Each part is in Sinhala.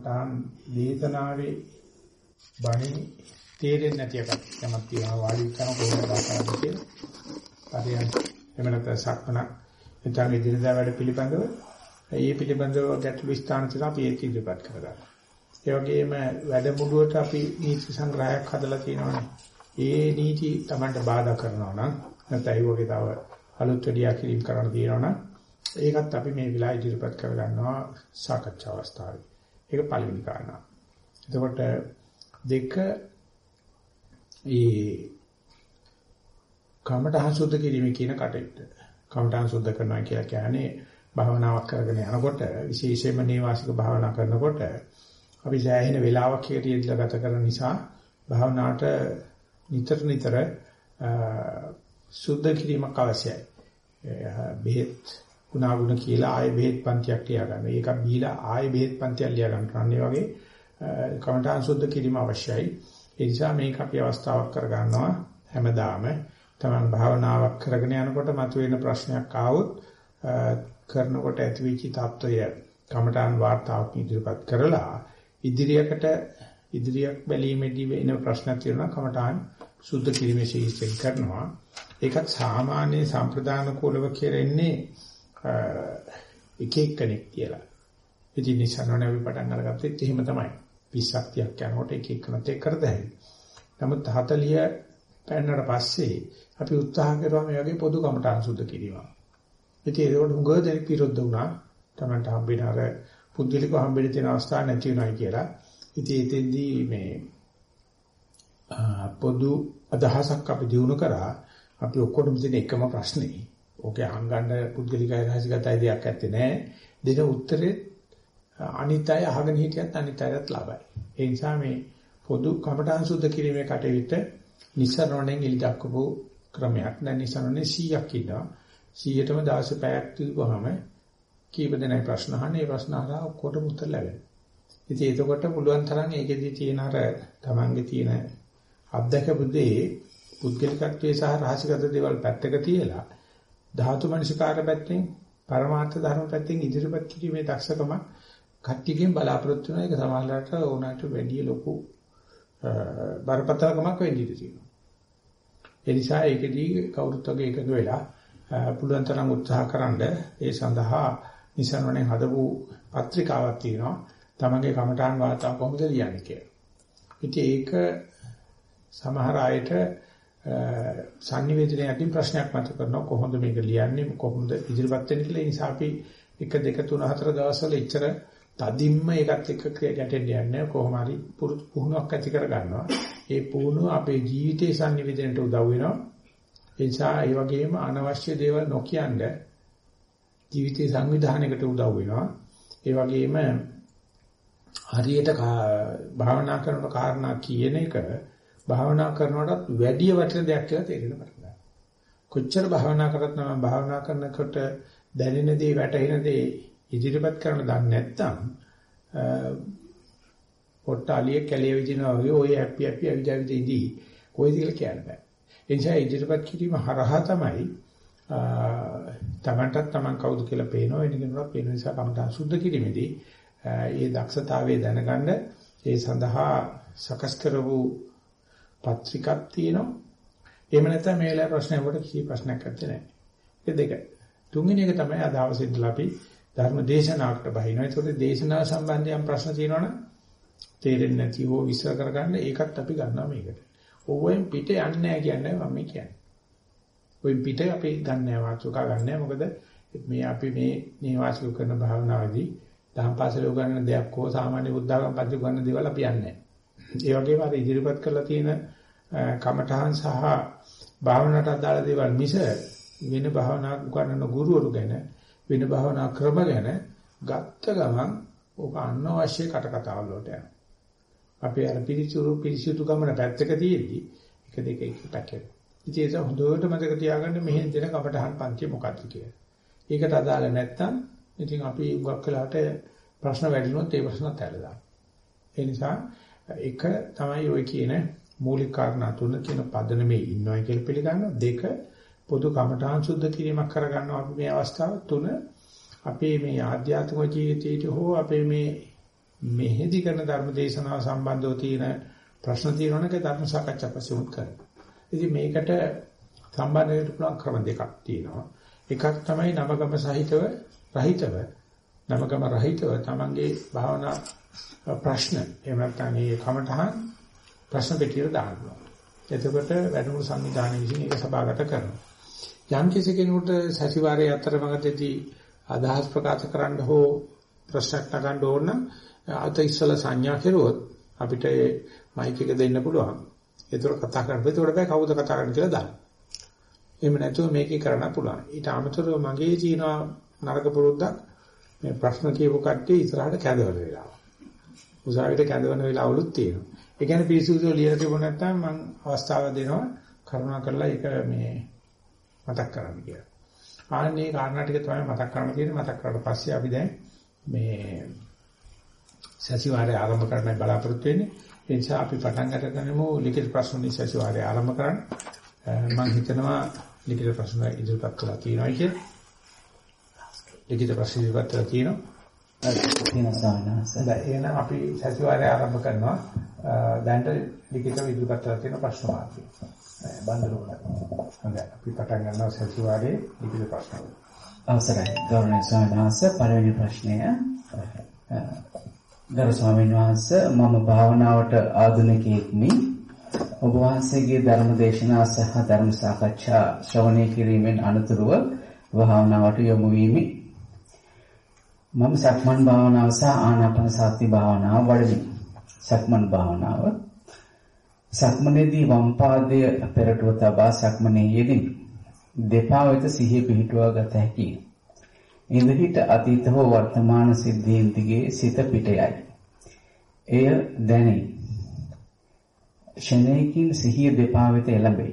කමඨාන් දේශනාවේ බණේ තේරෙන්නේ නැති එකක් යමක් තියෙනවා වාඩි කරන කොහොමද දාසාද කියලා. හරියට එහෙම නැත්නම් සක්මන නැත්නම් ඉදිරියදා වැඩ පිළිබඳව ඒ පිළිබඳව ගැටළු ස්ථාන තියෙනවා අපි ඒක ඉදිරිපත් කරගන්නවා. ඒ වගේම වැඩමුළුවට අපි නීති සංග්‍රහයක් හදලා තියෙනවානේ. ඒ නීති Tamanට බාධා කරනවා නම් නැත්නම් ඒ වගේ තව අලුත් වැඩියා කිරීම කරන්න තියෙනවා නම් ඒකත් අපි මේ වෙලාව ඉදිරිපත් කරගන්නවා සාකච්ඡා අවස්ථාවේ. ඒක පළවෙනි කාරණා. එතකොට දෙක ඒ කමඨහං සුද්ධ කිරීම කියන කටයුත්ත. කමඨහං සුද්ධ කරනවා කියලා කියන්නේ භාවනාවක් කරගෙන යනකොට විශේෂයෙන්ම නේවාසික භාවනා කරනකොට අපි සෑහෙන වෙලාවක් හිටියදලා ගත කරන නිසා භාවනාවට නිතර නිතර සුද්ධ කිරීමක් අවශ්‍යයි. බෙහෙත් ಗುಣ ಗುಣ කියලා ආයෙ බෙහෙත් පන්තියක් ලියාගන්න. ඒක බීලා ආයෙ බෙහෙත් පන්තියක් ලියාගන්න. අනේ වගේ කමඨාන් සුද්ධ කිරීම අවශ්‍යයි. ඒ නිසා මේක අපි අවස්ථාවක් කරගන්නවා හැමදාම. තමන් භාවනාවක් කරගෙන යනකොට මතුවෙන ප්‍රශ්නයක් ආවොත් කරනකොට ඇතිවිචි තත්වය කමඨාන් වාර්තාවක් ඉදිරිපත් කරලා ඉදිරියකට ඉදිරියක් බැලීමේදී වෙන ප්‍රශ්න තියෙනවා කමඨාන් සුද්ධ කිරීමේ ශීර්ෂයෙන් කරනවා. ඒකත් සාමාන්‍ය සම්ප්‍රදාන කෝලව කියලා ඉන්නේ එක එක්කෙනෙක් කියලා. ඉතින් නිසනවනේ අපි පටන් අරගත්තෙත් එහෙම තමයි. 20ක් 30ක් යනකොට එක එක්කනත් එක්ක කරදැයි. නමුත් 40 පෑන්නට පස්සේ අපි උත්සාහ කරුවා මේ වගේ පොදු කමටහන් සුද්ධ කිරීම. ඉතින් ඒකට හුඟ දෙනෙක් විරුද්ධ වුණා. Tamanට හම්බෙන අර පුද්ගලිකව හම්බෙන්න තියෙන අවස්ථා නැති වෙනයි කියලා. ඉතින් එතෙන්දී මේ පොදු අදහසක් අපි දිනු කරා අපි ඔක්කොටම තියෙන එකම ප්‍රශ්නේ. ඕකේ අහංගන්න පුද්ගලිකයි රහසිගතයි දෙයක් ඇත්තේ නැහැ. දෙන උත්තරේ අනිත් අය අහගෙන හිටියත් අනිත් අයත් ලාභයි. ඒ නිසා මේ පොදු කමඨාන් සුද්ධ කිරීමේ කටයුත්ත නිස්සරණයෙන් ඉලි දක්වපු ක්‍රමයක්. දැන් නිස්සරණේ 100ක් ඉන්නවා. 100ටම 16 පැයක් තිබුවාම කීප දෙනයි ප්‍රශ්න අහන්නේ. ඒ ප්‍රශ්න අහලා ඔක්කොටම උත්තර ලැබෙනවා. ඉතින් එතකොට පුළුවන් තරම් ඒකෙදි තියෙන අර තමන්ගේ තියෙන අත්දැකපු දේ පුද්ගලිකත්වයේ සහ රහසිගත දේවල් පැත්තක තියලා ධාතු මනසිකාර පැත්තෙන් පරමාර්ථ ධර්ම පැත්තෙන් ඉදිරිපත් කිරීමේ දක්ෂකම කට්ටියකින් බලාපොරොත්තු වෙන එක සමාජලට ඕනකට වැඩි ලොකු බරපතලකමක් වෙන්න ඉඩ තියෙනවා. ඒ නිසා ඒකදී කවුරුත් වගේ එකතු වෙලා පුළුවන් තරම් උත්සාහකරනද ඒ සඳහා නිසනවනේ හදපු පත්‍රිකාවක් තියෙනවා. තමන්ගේ කමඨාන් වාතාව කොහොමද ලියන්නේ කියලා. ඉතින් ඒක සමහර අයට sannivedanayakin ප්‍රශ්නයක් මත කරනවා කොහොමද මේක ලියන්නේ කොහොමද ඉදිරිපත් වෙන්නේ කියලා. ඒ නිසා අපි 1 2 3 4 දවස්වල එච්චර තදින්ම ඒකත් එක්ක ගැටෙන්න යන්නේ කොහොම හරි පුහුණුවක් ඇති කර ගන්නවා. ඒ පුහුණුව අපේ ජීවිතේ sannivedanයට උදව් වෙනවා. ඒ නිසා ඒ වගේම අනවශ්‍ය දේවල් නොකියනද ජීවිතේ සංවිධානයකට උදව් වෙනවා. ඒ වගේම හරියට භාවනා කරන කාරණා කියන එක භාවනා කරනකොටත් වැඩි වටින දෙයක් කියලා තේරෙන පටන් කොච්චර භාවනා කරත් නම් භාවනා කරනකොට දැනෙන දේ වැටහෙන දේ ඉදිරිපත් කරන්න දන්නේ නැත්නම් පොට්ටාලිය කැලේ විදිනවා වගේ ඔය හැපි හැපි අවිජාවිද ඉදී කොයිද කියලා කියන්න බෑ. ඒ නිසා ඉදිරිපත් කිරීම හරහා තමයි තමන්ටත් තමන් කවුද කියලා පේනවා වෙන කෙනෙකුට පේන නිසා කමට සුද්ධ කිරීමේදී ඒ දක්ෂතාවය දැනගන්න ඒ සඳහා සකස් කරවූ පත්‍රිකක් තියෙනවා. එහෙම නැත්නම් මේ වෙලාවේ ප්‍රශ්නයකට කිසි ප්‍රශ්නයක් නැත්තේ. ඒ දෙක. තුන්වෙනි එක තමයි අද අවශ්‍ය ඉඳලා අපි ධර්ම දේශනාවකට බහිනවා. ඒකට දේශනාව සම්බන්ධයෙන් ප්‍රශ්න තියෙනවනම් තේරෙන්නේ නැති හෝ විශ්ල කරගන්න ඒකත් අපි ගන්නවා මේකට. ඕවෙන් පිට යන්නේ නැහැ කියන්නේ මම කියන්නේ. ඔය පිට අපි ගන්න නැහැ වාචුකා ගන්න නැහැ. මොකද මේ අපි මේ නේවාසික කරන භාවනාවේදී දහම් පාසල උගන්වන දෙයක් හෝ සාමාන්‍ය බුද්ධාගම පන්ති උගන්වන දේවල් අපි යන්නේ නැහැ. ඒ වගේම අර ඉදිරිපත් කරලා තියෙන කමඨහන් සහ භාවනාවට අදාළ දේවල් මිස වෙන භාවනා උගන්වන ගුරුවරු ගැන වෙන භාවනා ක්‍රම ගැන ගත්ත ගමන් ඕක අනවශ්‍ය කට කතාවල් වලට යනවා. අපි අර පිළිචුරු පිළිසිතු ගමන පැත්තක තියෙද්දි එක දෙක එක පැකේ. ඉතින් ඒක හොඳට මතක තියාගන්න මෙහෙන් දෙන කමඨහන් පන්තිය මොකක්ද කියලා. ඒකට අදාළ නැත්තම් ඉතින් අපි උගක් වෙලාට ප්‍රශ්න වැඩිනොත් ඒ ප්‍රශ්නත් ඇලලා. ඒ නිසා එක තමයි ওই කියන මූලික කාරණා තුන කියන පදනමේ ඉන්නවයි කියලා පිළිගන්නවා. දෙක පොදු කමඨාන් සුද්ධ කිරීමක් කරගන්නවා අපි මේ අවස්ථාව තුන අපේ මේ ආධ්‍යාත්මික ජීවිතයේ හෝ අපේ මේ මෙහෙදි කරන ධර්ම දේශනාව සම්බන්ධව තියෙන ප්‍රශ්න තියෙනවනක ධර්ම සාකච්ඡා පස්සේ උත් කරනවා. ඉතින් මේකට සම්බන්ධ වෙන්න පුළුවන් ක්‍රම දෙකක් තියෙනවා. එකක් තමයි නවගම සහිතව රහිතව නවගම රහිතව තමන්ගේ භාවනා ප්‍රශ්න එහෙම නැත්නම් මේ කමඨහන් ප්‍රශ්න පෙට්ටියට දානවා. එතකොට වැඩමුළු සංවිධානය විසින් ඒක සභාගත කරනවා. යම් කිසි කෙනෙකුට සතිವಾರයේ අතරමඟදී අදහස් ප්‍රකාශ කරන්න හෝ ප්‍රශ්නක් නගන්න ඕන නම් අත ඉස්සල සංඥා කෙරුවොත් අපිට ඒ මයික් එක දෙන්න පුළුවන්. ඒතර කතා කරන්න. ඒතකොට බෑ කවුද කතා කරන්න කියලා දාන්න. එහෙම නැතුව මේකේ කරන්න පුළුවන්. ඊට අමතරව මගේ තියෙන නරක පුරුද්දක් මේ ප්‍රශ්න කියපු කට්ටිය ඉස්සරහට කැඳවන වෙලාව. උසාවියට කැඳවන වෙලාවලුත් තියෙනවා. ඒ කියන්නේ පිරිසිදුව ලියලා තිබුණ නැත්නම් මම අවස්ථාව දෙනවා කරුණා කරලා ඒක මේ මතක් කරගන්න කියලා. ආන්නේ කාරණා ටික තමයි මතක් කරන්න තියෙන්නේ. මතක් කරලා පස්සේ අපි දැන් මේ සතිವಾರය ආරම්භ කරන්න බලාපොරොත්තු වෙන්නේ. ඒ නිසා අපි පටන් ගන්නකමු ලිඛිත ප්‍රශ්න නිසා සතිವಾರය ආරම්භ කරන්න. මම හිතනවා ලිඛිත ප්‍රශ්න ඉදිරිපත් කරලා තියෙනවා කියලා. ලිඛිත ප්‍රශ්න ඉවත් කරලා තියෙනවා. එහෙනම් අපි සතිವಾರය ආරම්භ කරනවා. දැන්ට ලිඛිතව ඉදිරිපත් කරලා තියෙන ප්‍රශ්න මාර්ගය. බන්දරුණා. හොඳයි. අපි පටන් ගන්නවා සතිವಾರයේ ලිඛිත ප්‍රශ්න. අවසරයි. ගෞරවනීය ස්වාමීන් වහන්සේ පළවෙනි ප්‍රශ්නය. ගරු ස්වාමීන් වහන්සේ මම භාවනාවට ආධුනිකයෙක්මි. ඔබ වහන්සේගේ ධර්ම දේශනා සහ ධර්ම සාකච්ඡා ශ්‍රවණය කිරීමෙන් අනතුරුව භාවනාවට යොමු වීමේ මම සක්මන් භාවනාව සහ ආනාපාන සති භාවනාව වඩමි. සක්මන් භාවනාව සක්මනේදී වම් පාදය පෙරටුව තබා සක්මනේ යෙදිමි. දෙපා වෙත සිහිය පිහිටුවා ගත හැකියි. ඉඳහිට අතීත හෝ වර්තමාන සිද්ධීන් දිගේ සිත පිට යයි. එය දැනේ. ෂණයකින් සිහිය දෙපා වෙත එළඹේ.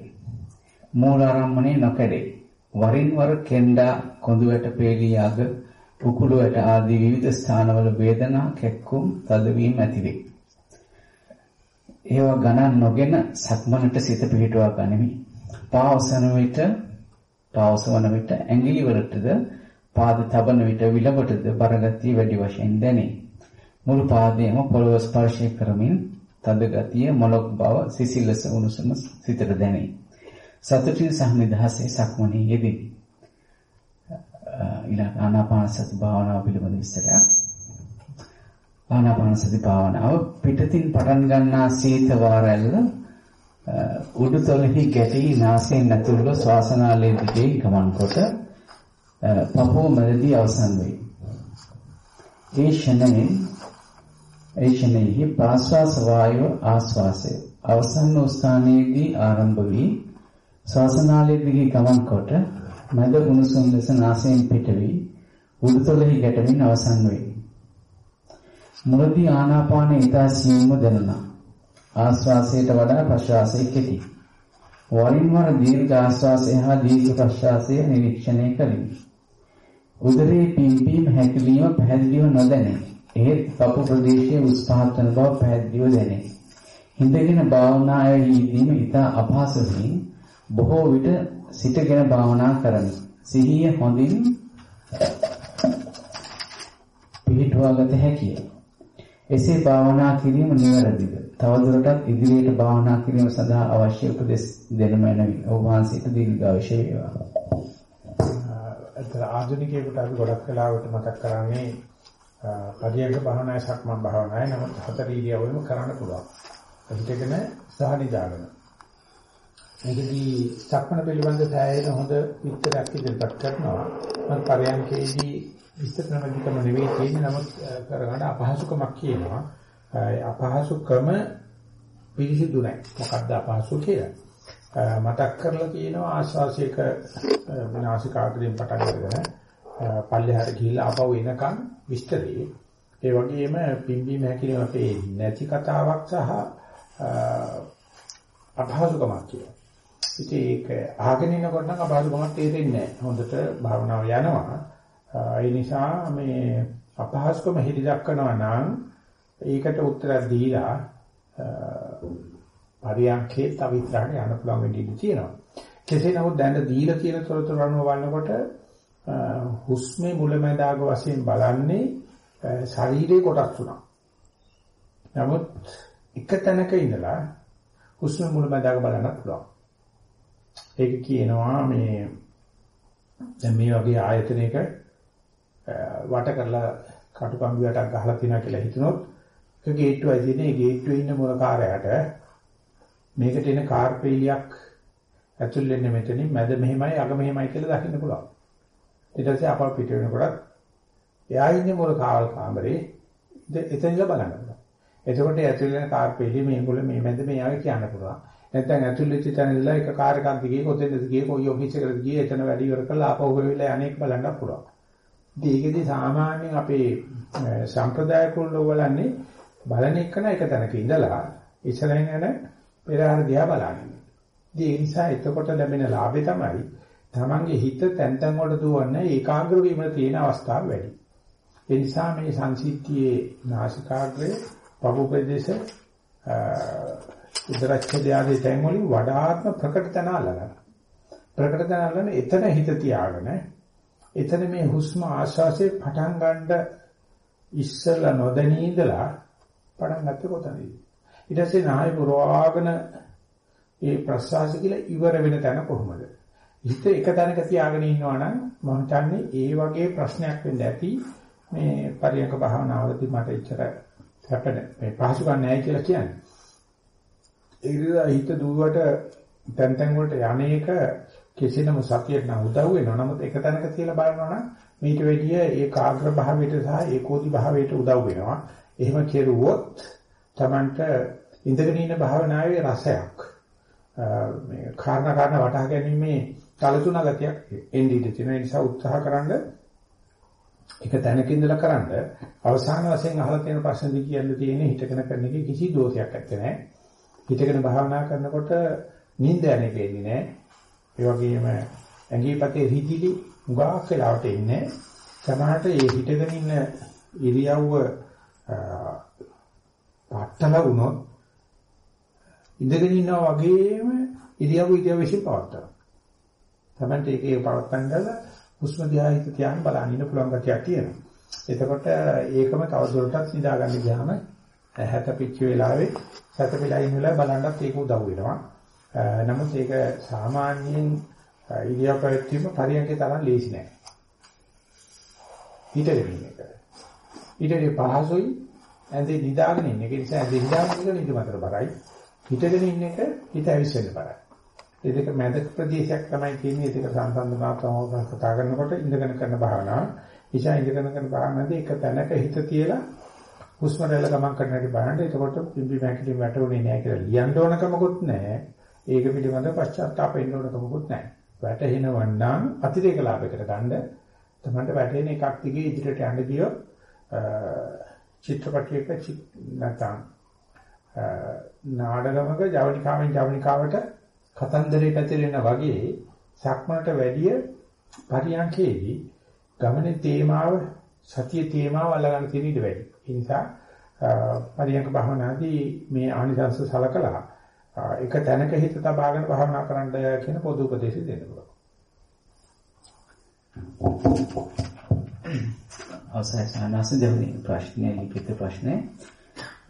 මූලාරම්මණය නොකඩේ. වරින් වර කෙන්ඩා කොඳුයට පේලී අග උකුළුවට ආදී විවිධ ස්ථානවල වේදනා කැක්කුම් තදවීම ඇතිවේ. ඒවා ගණන් නොගෙන සක්මනට සිත පිහිටුවා ගනිමි. පාවසන විට පාවසවන විට ඇඟිලි වලටද පාද තබන විට විලවටද බරගතිය වැඩි වශයෙන් දැනේ. මුළු පාදයේම පොළව ස්පර්ශ කරමින් තද ගතිය මොලොක් බව සිසිලස උණුසුම සිතට දැනේ. සතුටින් සහ නිදහසේ සක්මනේ යෙදී. ඊළඟ ආනාපාන සති භාවනාව පිළිබඳ විස්තරයක්. ආනාපාන සති භාවනාව පිටතින් පටන් ගන්නා සීත වාරැල්ල උඩුතලෙහි ගැටි නාසයෙන් ඇතුළු ශ්වාසනාලයේ දිගේ ගමන් කොට පපුව මැදදී අවසන් වේ. ඒ ෂණයෙන් ඒ ෂණයෙහි ප්‍රාශ්වාස වායුව ආශ්වාසය අවසන් වූ ස්ථානයේදී ආරම්භ වී ශ්වාසනාලයේ දිගේ ගමන් කොට මැද උණුසුම් ලෙස නාසයෙන් පිට වී උඩුතලෙහි ගැටෙමින් අවසන් වේ. මුලදී ආනාපානය ඉතා සියුම්ව දැනුණා. ආශ්වාසයට වඩා ප්‍රශ්වාසය කෙටි. වරින් වර දීර්ඝ ආශ්වාසය හා දීර්ඝ ප්‍රශ්වාසය නිරීක්ෂණය කළෙමි. උදරයේ පිම්පීම හැකිලිම පැහැදිලිව නොදැනේ. එහෙත් පපු ප්‍රදේශයේ උස් පහත් වන බව පැහැදිලිව දැනේ. හිඳගෙන භාවනායෙහිදීම ඉතා අපහසුයි. බොහෝ විට සිටගෙන භාවනා කරමි. සිහිය හොඳින් පිහිටුවාගත හැකිය. එසේ භාවනා කිරීම නිවැරදිද? තවදුරටත් ඉදිරියට භාවනා කිරීම සඳහා අවශ්‍ය උපදෙස් දෙන මැනවි. ඔබ වහන්සේට දීර්ඝායුෂ වේවා. අතර ආධුනිකයෙකුට අපි ගොඩක් වෙලාවට මතක් කරන්නේ පරියන්ක භාවනාය සක්මන් භාවනාය නමුත් හතර ඉරියව්වෙම කරන්න පුළුවන්. හිතගෙන සහ නිදාගෙන. මේකදී සක්මන පිළිබඳ සෑහෙන හොඳ විස්තරයක් ඉදිරිපත් කරනවා. මම පරියන්කේදී විස්තර ප්‍රමදිකම නෙවෙයි තියෙන්නේ නමුත් කරගන්න අපහසුකමක් කියනවා. අපහසුකම පිළිසිදු නැහැ. මොකක්ද අපහසු කියලා. මතක් කරලා තියෙනවා ආශ්වාසයක විනාශිකාග්‍රයෙන් පටන් ගන්න පල්ලෙහාට ගිහිල්ලා ආපහු එනකන් විස්තරේ ඒ වගේම පිම්බීම හැකිලිම අපේ නැති කතාවක් සහ අපහසුකමක් කියනවා. ඉතින් ඒක අහගෙන ඉනකොට නම් අපහසුකමක් තේරෙන්නේ නැහැ. හොඳට භාවනාව යනවා. ඒ නිසා මේ අපහසුකම හිලි දක්වනවා නම් ඒකට උත්තර දීලා පරියන්කේ තව ඉස්සරහට යන්න පුළුවන් වෙන්න ඉඩ තියෙනවා. කෙසේ නමුත් දැන් දීලා තියෙන තොරතුරු අනුව බලනකොට හුස්මේ මුලැමැදාග වශයෙන් බලන්නේ ශරීරයේ කොටස් තුනක්. නමුත් එක තැනක ඉඳලා හුස්ම මුලමදාග බලන්නත් පුළුවන්. ඒක කියනවා මේ දැන් මේ වගේ ආයතනයක වට කරලා කටුකම්බියටක් ගහලා තියනවා කියලා හිතනොත් ඒක ගේට්ටුවයි තියෙන ඒ ගේට්ටුවේ ඉන්න මොලකාරයාට මේකට එන කාර් පෙළියක් ඇතුල් වෙන්නේ මෙතනින් මැද මෙහෙමයි අග මෙහෙමයි කියලා දකින්න පුළුවන්. ඊට පස්සේ අපල් පිට වෙනකොට එයා ඉන්නේ මොන කාවල් කාමරේ එතනilla බලන්න පුළුවන්. එතකොට ඇතුල් වෙන කාර් පෙළිය මේගොල්ලෝ මේ මැද මේ ආවේ කියන්න පුළුවන්. නැත්නම් ඇතුල් වෙච්ච තැන ඉඳලා එක කාර් එකක් දිගේ කොතෙන්ද ගියේ කොයි ඔෆිස් එකකටද ගියේ එතන වැඩි ඉවර කරලා ආපහු වෙවිලා අනේක බලන්න පුළුවන්. ඉතින් ඒකෙදි සාමාන්‍යයෙන් අපේ සම්ප්‍රදාය කුල්ල බලන්නේ බලන එකන එක තැනක ඉඳලා ඉස්සරහින් යන පෙරහර දිහා බලන්නේ. ඉතින් ඒ නිසා එතකොට ලැබෙන ලාභය තමයි තමන්ගේ හිත තැන් තැන් වලට දුවන්නේ ඒකාග්‍ර වීම තියෙන අවස්ථාව වැඩි. ඒ නිසා මේ සංසිද්ධියේ නාසිකාග්‍රය, පපු ප්‍රදේශ, උදරච්ඡේදය ආදී තැන් වලින් වඩාත්ම ප්‍රකට තැන අල්ලගන්න. ප්‍රකට තැන අල්ලන එතන හිත තියාගෙන එතන මේ හුස්ම ආශ්වාසයේ පටන් ගන්න ඉස්සලා නොදැනී ඉඳලා පටන් ගත්තේ කොතනද? ඊට පස්සේ නාය පුරවාගෙන ඒ ප්‍රසවාස කියලා ඉවර වෙන තැන කොහොමද? හිත එක තැනක තියාගෙන ඉන්නවා නම් මම හිතන්නේ ඒ වගේ ප්‍රශ්නයක් වෙන්න ඇති මේ පරියක භාවනාවලදී මට ඉච්චර හැපෙන මේ පහසුකම් නැහැ කියලා කියන්නේ. ඒ විදිහට හිත දුවට තැන් තැන් වලට යන්නේක කෙසේනම සතියට නම් උදව් වෙනවා. නමුත් එක තැනක තියලා බලනවා නම් මේක වැඩිය ඒකාග්‍ර භාවයට සහ ඒකෝදි භාවයට උදව් වෙනවා. එහෙම කෙරුවොත් Tamanට ඉඳගෙන ඉන්න භාවනාවේ රසයක් මේ කාරණා කාරණා වටහා ගැනීමේ කලතුණ ගතියක් එන්නේ ඉඳී තියෙන නිසා උත්සාහ කරන්න එක තැනක ඉඳලා කරන්න අවසාන වශයෙන් අහලා තියෙන ප්‍රශ්න දෙක කියන්න තියෙන්නේ හිතගෙන කරන එකේ කිසි දෝෂයක් නැත්තේ නෑ හිතගෙන භාවනා කරනකොට නිින්ද යන්නේ වෙන්නේ නෑ ඒ වගේම ඇඟිපතේ හිතිලි උගාක් වෙලාවට ඉන්නේ සමහරට ඒ හිතගෙන ඉන්න ඉරියව්ව පట్టල වුණොත් ඉඳගෙන ඉන්නා වගේම ඉරියව් ඉරියව් විශ්ින් පවත්තා. තමයි ඒකේ පවත්තන්නද හුස්ම දිහා හිත තියාගෙන බලන්න ඉන්න පුළුවන් ගැටියක් තියෙනවා. එතකොට ඒකම තවදුරටත් නිදා ගන්න ගියාම හැතපිච්ච වෙලාවේ සැතපෙලා ඉන්න වෙලාව බලන්නත් ඒක උදව් වෙනවා. නමුත් ඒක සාමාන්‍යයෙන් ඉරියව් පැවැත්වීම පරියන්කේ තරම් ලේසි නෑ. හිතගෙන ඉන්න එක. ඊටදී පහසුයි ඇඳේ නිදාගෙන ඉන්න. ඒ නිසා ඇඳේ නිදාගෙන ඉන්න නිදි මතර බරයි. හිතගෙන ඉන්න එක හිත ඇවිස්සෙන්න බරයි. ඒ දෙක මැද ප්‍රදේශයක් තමයි තියෙන්නේ. ඒක සංසන්දනාත්මකව කතා කරනකොට ඉඳගෙන කරන භාවනාව. ඉෂා ඉඳගෙන කරන භාවනාවේදී එක තැනක හිත තියලා හුස්ම රැල්ල ගමන් කරන හැටි බලන්න. එතකොට පිම්බි මැකිලි වැටුනේ නැහැ කියලා ලියන්න ඕනකමකුත් නැහැ. ඒක පිළිබඳව පශ්චාත්තාප වෙන්න ඕනකමකුත් නැහැ. වැටෙනවන්නම් අතිරේක ලාභයකට ගන්න තමයි වැටෙන එකක් දිගේ ඉදිරියට යන්න ගියොත් චිත්‍රපටයක නැත්නම් නාඩගමක ජවනිකාවෙන් ජවනිකාවට කතන්දරේ පැතිරෙනා වගේ සක්මනට වැඩිය පරියන්කේදී ගමනේ තේමාව සතිය තේමාව අල්ලගන්න තියෙන ඉඩ වැඩි. ඒ නිසා පරියන්ක භාවනාදී මේ ආනිසංස සලකලා එක තැනක හිත තබාගෙන භාවනා කරන්න කියන පොදු උපදේශය දෙන්න පුළුවන්. අවසරයි සානස දෙවනි ප්‍රශ්නේ ලිඛිත ප්‍රශ්නේ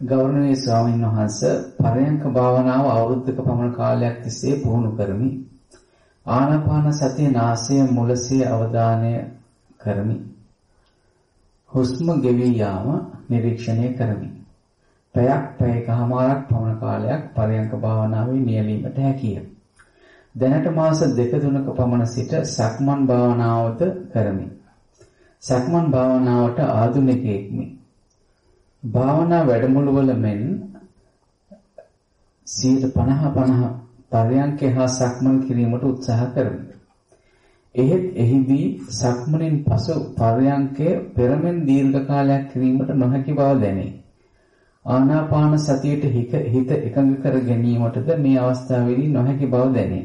ගෞරවනීය ස්වාමීන් වහන්ස පරයන්ක භාවනාව අවුරුද්දක පමණ කාලයක් තිස්සේ පුහුණු කරමි. ආනාපාන සතිය නාසය මුලසේ අවධානය කරමි. හුස්ම ගෙවී යාම නිරීක්ෂණය කරමි. පැයක් පැයකමාරක් පමණ කාලයක් පරයන්ක භාවනාවේ නියැලීමට හැකිය. දැනට මාස දෙක තුනක පමණ සිට සක්මන් භාවනාවද කරමි. සක්මන් භාවනාවට ආධුනිකයෙක්මි. භාවනා වැඩමුළුවල මෙන් 50 50 පරයන්කේ හා සක්මන් කිරීමට උත්සාහ කරමි. එහෙත් එහිදී සක්මණෙන් පසු පරයන්කේ පෙරමෙන් දීර්ඝ කාලයක් කිරීමට නොහැකි බව දැනේ. ආනාපාන සතියට හිත එකඟ කර ගැනීමටද මේ අවස්ථාවේදී නොහැකි බව දැනේ.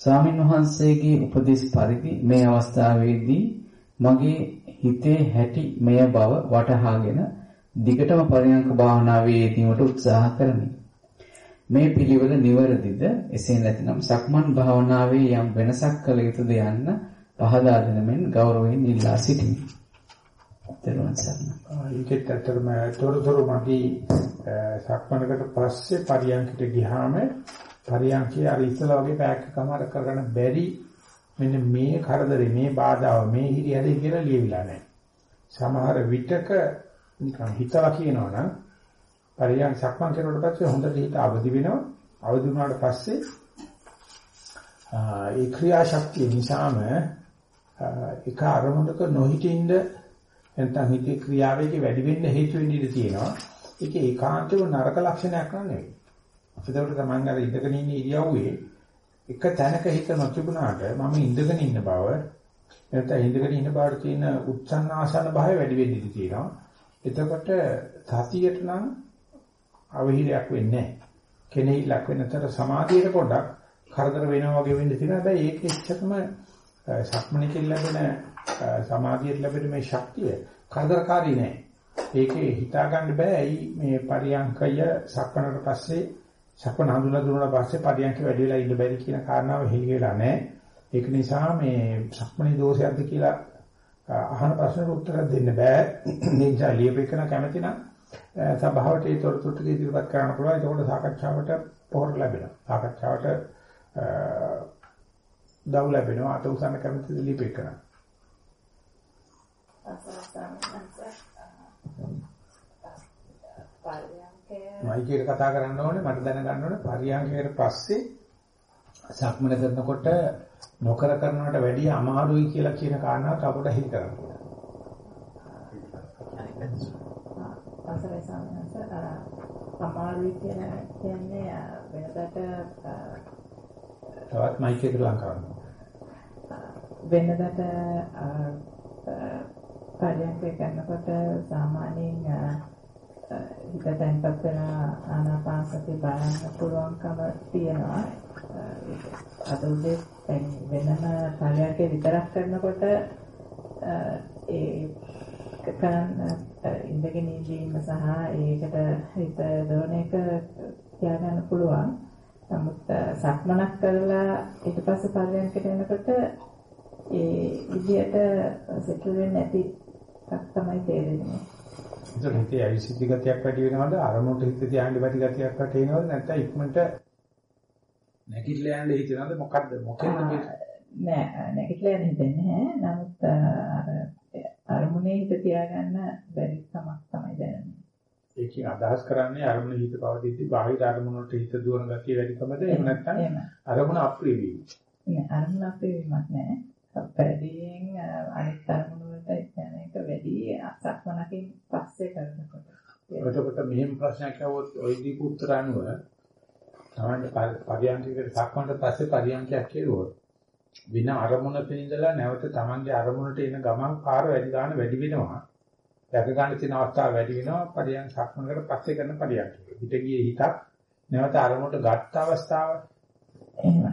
ස්වාමින් වහන්සේගේ උපදෙස් පරිදි මේ අවස්ථාවේදී මගේ හිතේ හැටි මෙය බව වටහාගෙන දිගටම පරියන්ක භාවනාවේ යෙදීමට උත්සාහ කරමි. මේ පිළිවෙල නිවැරදිද? එසේ නැතිනම් සක්මන් භාවනාවේ යම් වෙනසක් කළ යුතුද යන්න පහදා දෙන මෙන් ගෞරවයෙන් ඉල්ලා සිටිමි. දරුවන් සරණ. ඒකෙත් ඇත්තටම තොරතුරු මදි සක්මනකට පස්සේ පරියන්කට ගියාම පරියන්කේ අර ඉස්සලා වගේ පැයක් කමාර කරගන්න බැරි මෙන්න මේ කරදරේ මේ බාධාව මේ හිරියදේ කියලා ලියවිලා නැහැ. සමහර විටක නිකන් හිතලා කියනවනම් පරියන් සක්මන් කරනකොට පස්සේ හොඳට හිත අවදි වෙනවා. අවදි වුණාට පස්සේ ඒ ක්‍රියාශක්තිය නිසාම එක අරමුණක නොහිටින්න නැත්නම් හිතේ ක්‍රියාවේදී වැඩි වෙන්න හේතු වෙන්න ඉඩ තියෙනවා. ඒක ඒකාන්තව නරක ලක්ෂණයක් නෙවෙයි. ඒකට තමයි අර ඉඳගෙන ඉන්න ඉරියව්වේ එක තැනක හිත නොතිබුණාට මම ඉඳගෙන ඉන්න බව නැත්නම් ඉඳගෙන ඉන්න බවට තියෙන උත්සන්න ආසන භාවය වැඩි වෙන්න ඉඩ තියෙනවා. එතකොට සතියට නම් අවහිරයක් වෙන්නේ නැහැ. කෙනෙහිලක් වෙනතර සමාධියට පොඩක් කරදර වෙනවා වගේ වෙන්න තියෙනවා. හැබැයි ඒක එච්චරම සක්මණේකින් ලැබෙන සමාධියට ලැබෙන මේ ශක්තිය කරදරකාරී නෑ. ඒකේ හිතා ගන්න බෑ ඇයි මේ පරියංකය සක්මනට පස්සේ සක්මන හඳුනලා දුන්නා පස්සේ පරියංක වැඩි වෙලා ඉන්න බැරි කියන කාරණාව හෙලි වෙලා නෑ. ඒක නිසා මේ සක්මණේ දෝෂයක්ද කියලා අහන ප්‍රශ්නට උත්තර දෙන්න බෑ. මේ නිසා ලියපෙකන කැමති නම් සභාවට ඒ තොරතුරු ටික ඉදිරිපත් කරන්න පුළුවන්. ඒකෝට සාකච්ඡාවට පොහොර ලැබෙනවා. සාකච්ඡාවට දව් ලැබෙනවා. අත උසන්න කැමති ලියපෙකන. මයිකේට කතා කරන්න ඕනේ මට දැනගන්න ඕනේ පරියන්කයට පස්සේ සක්මන කරනකොට නොකර කරනවට වැඩිය අමාරුයි කියලා කියන කාරණාව අපට හිත කරන්න ඕනේ. සාමනස අමාරුයි කියලා කියන්නේ වෙනදට තවත් මයිකේට ලං කරන්න. වෙනදට පරියන්ක කරනකොට සාමාන්‍යයෙන් හිත තැන්පත් වෙන ආනාපානසති බලන්න පුළුවන්කම තියෙනවා. අද උදේ වෙනම පරියන්කේ විතරක් කරනකොට ඒ කරන ඉඳගෙන ඉඳීම සහ ඒකට හිත දෝන එක තියාගන්න පුළුවන්. නමුත් සක්මනක් කරලා ඊට පස්සේ පරියන්කට එනකොට ඒ විදියට සෙටල් වෙන්නේ නැති තමයි තේරෙන්නේ. ඒතර හිතේ අවිසිද්ධි ගතියක් වැඩි වෙනවද? අරමුණට හිත තියාගෙන වැඩි ගතියක් වැටෙනවද නැත්නම් ඉක්මනට නැගිටලා යන්න හිතනවද? මොකද්ද? මොකෙන්ද මේ? නෑ නැගිටලා යන්න හිතෙන්නේ නැහැ නමුත් අර අරමුණේ හිත තියාගන්න බැරි කමක් තමයි දැනෙන්නේ. ඒක අදහස් කරන්නේ අරමුණ හිත පවතිද්දී බාහිර අරමුණ වලට හිත දුවන ගතිය වැඩිකමද එහෙම නැත්නම් අරමුණ අප්‍රිය වීම. නෑ අරමුණ අප්‍රිය වීමක් නෑ. පැහැදිලියෙන් අනිත් අරමුණ වලට යන එක වැඩි අසක්මනකින් පස්සේ කරනකොට. එතකොට මෙහෙම ප්‍රශ්නයක් આવොත් ওই දීපු උත්තර අනුව තමයි පරියන්කයකට සක්මන්ට පස්සේ පරියන්කයක් කෙරුවොත් වින අරමුණක ඉඳලා නැවත Tamange අරමුණට එන ගමන් පාර වැඩි ගන්න වැඩි වෙනවා. දැක ගන්න තියෙන අවස්ථාව වැඩි වෙනවා පරියන් සක්මනකට පස්සේ කරන පරියන්කය. හිත ගියේ හිතක් නැවත අරමුණට ගත්ත අවස්ථාව. එහෙම.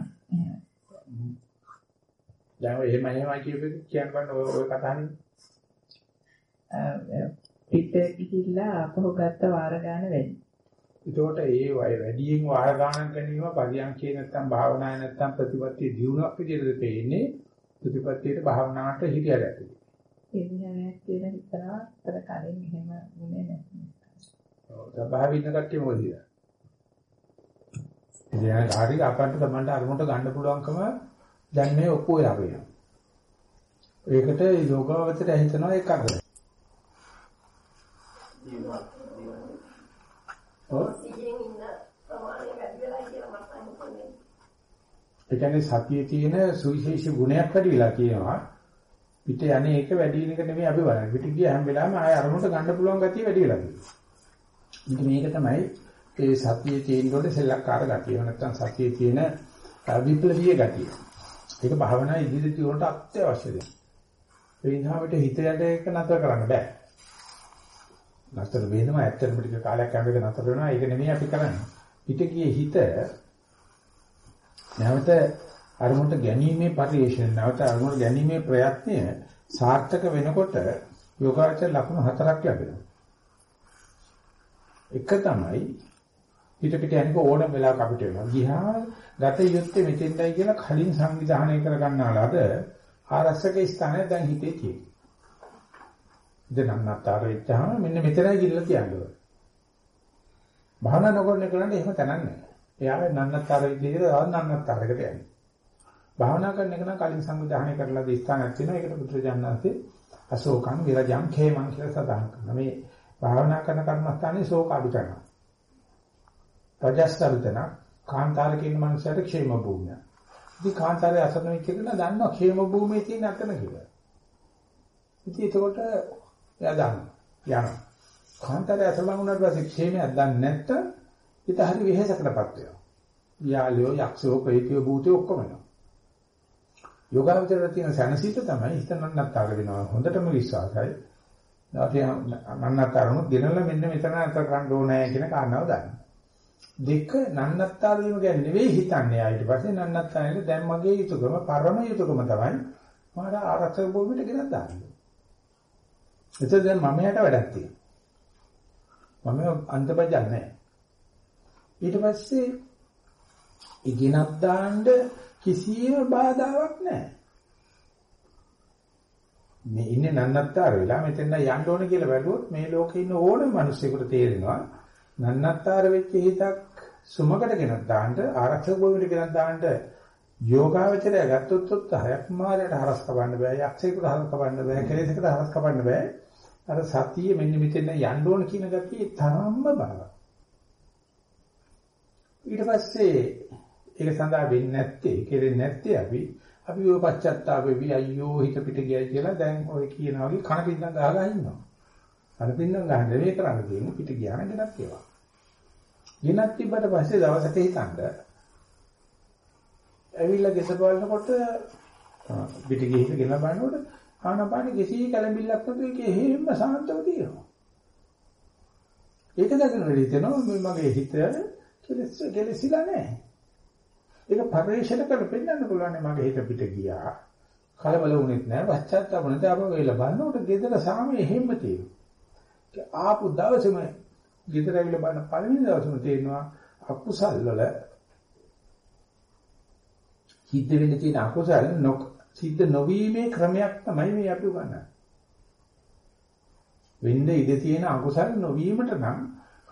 දැන් ඔය එහෙම එහෙමයි කියපෙක කියන්න බෑ ඔය ඔය කතානේ. පිට ගිහිල්ලා අපහු ගත්ත වාර ගන්න වැඩි. ඒකට ඒ වැඩියෙන් වාර ගණන් ගැනීම පරියන්කේ නැත්තම් භාවනාවේ නැත්තම් ප්‍රතිපත්තිය දියුණුවක් විදිහට පේන්නේ ප්‍රතිපත්තියට භාවනාවට ඇතුළේ. ඒ විදිහට කියන හිතනවා අතර කලින් එහෙම වුණේ නැහැ. ඔව් ස්වභාවික කට්ටිය මොකද කියලා. ඉතින් හරි අපන්ට තමන්ට අරමුණට ගන්න පුළුවන්කම දැන් මේ ඔප්පු වෙලා වෙනවා. ඒකට යෝගාවචරය හිතනවා ඒක අද. ඒ කියන්නේ සතියේ තියෙන සුවිශේෂී ගුණයක් වැඩි වෙලා කියනවා. පිට යන්නේ ඒක වැඩි වෙන එක නෙමෙයි අපි බලන්නේ. පිට ගිය හැම වෙලාවෙම ආය අරමුණට ගන්න පුළුවන් ගතිය වැඩි වෙලා තියෙනවා. ඉතින් මේක තමයි ඒ සතියේ තියෙන කොට සෙල්ලක්කාර ගතිය. නැත්තම් සතියේ තියෙන විප්ලවීය ගතිය. ඒක භාවනා ඉදිරියට වලට අත්‍යවශ්‍ය දෙයක්. ඒ නිසා අපිට හිත යට එක නතර කරන්න බෑ. නතර වෙනවා ඇත්තටම ටික කාලයක් යනකොට නතර වෙනවා. ඒක නෙමෙයි අපි කරන්නේ. හිත ගියේ හිත නැවත අරමුණට ගැනීමේ පරිශ්‍රණ නැවත අරමුණට ගැනීමේ ප්‍රයත්නය සාර්ථක වෙනකොට යෝගාචර ලක්ෂණ හතරක් ලැබෙනවා. එක තමයි පිට පිට යනක ඕනම වෙලාවක අපිට වෙනවා. ගිහා ගත යුත්තේ මෙතෙන්දයි කියලා කලින් සංවිධානය කර ගන්නාලාද ආරස්සක ස්ථානය දැන් හිතේ තියෙනවා. දෙනන්නතර වෙච්චාම මෙන්න මෙතනයි ගිල්ල කියන්නේ. භාවනා නොකරන කෙනාට එහෙම තනන්නේ නැහැ. එයා නන්නතර විදිහට නන්නතරකට යන්නේ. භාවනා කරන කෙනා කලින් සංවිධානය කරලා දී ස්ථානක් තියෙනවා. ඒකට පුත්‍රජානන්සේ අශෝකං විරජං ඛේමං කියලා සඳහන් කරනවා. මේ භාවනා කරන කර්මස්ථානයේ ශෝක අඩු කරනවා. රජස්සල්තන කාන්තාර කියන මනුස්සයට ඛේම භූමිය. ඉතින් කාන්තාරයේ අසන වෙච්ච කෙනා දන්නවා ඛේම භූමියේ තියෙන අතන කියලා. ඉතින් ඒකට එයා දන්නවා. යනවා. කාන්තාරයේ අසලං වුණාට පස්සේ ക്ഷേමයක් දන්නේ නැත්තම් හිත හරි වෙහෙසකටපත් වෙනවා. යාලියෝ යක්ෂයෝ ප්‍රේතයෝ භූතයෝ ඔක්කොම එනවා. යෝගාවචරය තියෙන සැනසීම තමයි හිතනන්නත් ආග වෙනවා. හොඳටම විශ්වාසයි. නැත්නම් නන්නත්තරුණු ගෙනල්ලා මෙන්න මෙතන අතර ගන්න ඕනේ කියන කාරණාව දන්න. දෙක නන්නත්තර වීම ගැන නෙවෙයි හිතන්නේ ආ ඊට පස්සේ නන්නත්තරේ දැන් මගේ යුතුයකම පරම යුතුයකම තමයි මට ආරක්ෂක භූමියට ගෙනත් දාන්නේ. එතකොට දැන් මම යට වැඩක් තියෙනවා. මම අන්තපජල් නැහැ. ඊට පස්සේ ඉගෙනත් දාන්න කිසියම් බාධාවක් නැහැ. මේ ඉන්නේ නන්නත්තර වෙලා මෙතෙන් යන්න ඕන කියලා බැලුවොත් මේ ලෝකේ ඉන්න ඕනම මිනිස්සුෙකුට තේරෙනවා නන්නත්තර වෙච්ච හිතක් සුමකට ගෙනත් දාන්න ආරක්ෂක භූමියට ගෙනත් දාන්න යෝගාවචරය ගත්තොත් උත්සාහයක් මාරයට හරස් කවන්න බෑ යක්ෂයෙකුට හරස් කවන්න බෑ කෙලෙසකට හරස් කවන්න බෑ අර සතිය මෙන්න මෙතෙන් යන්න ඕන කියන ගතිය තරම්ම බලවත් ඊට පස්සේ ඒක සඳහා වෙන්නේ නැත්තේ කෙරෙන්නේ නැත්තේ අපි අපි ඔය පශ්චත්තාපෙවි අයියෝ හිත පිට ගියයි කියලා දැන් ඔය කියනවා වගේ කන පින්නම් ගහලා ඉන්නවා. කන පින්නම් ගහන්න නෙවෙයි කරන්න තියෙන්නේ පිට ගියාන ගෙනත් ඒවා. ගෙනත් තිබ්බට පස්සේ දවසක හිතන්න ඇවිල්ලා ගෙස බලනකොට පිට ගිහින් ගෙන බලනකොට ආනපාන කිසි කලබිල්ලක් නැතුව ඒකේ හේම සාන්තව තියෙනවා. ඒක දකින්න හිතෙනවා මගේ හිත කෙලස් කෙලසිලා නැහැ. ඒක පරිශ්‍රණ කරලා පෙන්වන්න පුළුවන් මගේ හිත පිට ගියා. කලබල වුණෙත් නැහැ. පශ්චාත්තාප නැති අප වෙලා බලනකොට ගෙදර සාමයේ හැම තියෙනවා. ආපු දවසේම ගෙදර ඇවිල්ලා බලන පළවෙනි දවසේම තේරෙනවා අකුසල් වල සිද්ධ වෙන්න තියෙන අකුසල් නොක සිද්ධ නොවීමේ ක්‍රමයක් තමයි මේ අපි උගන්වන්නේ. වෙන්න ඉඩ තියෙන අකුසල් නොවීමට නම්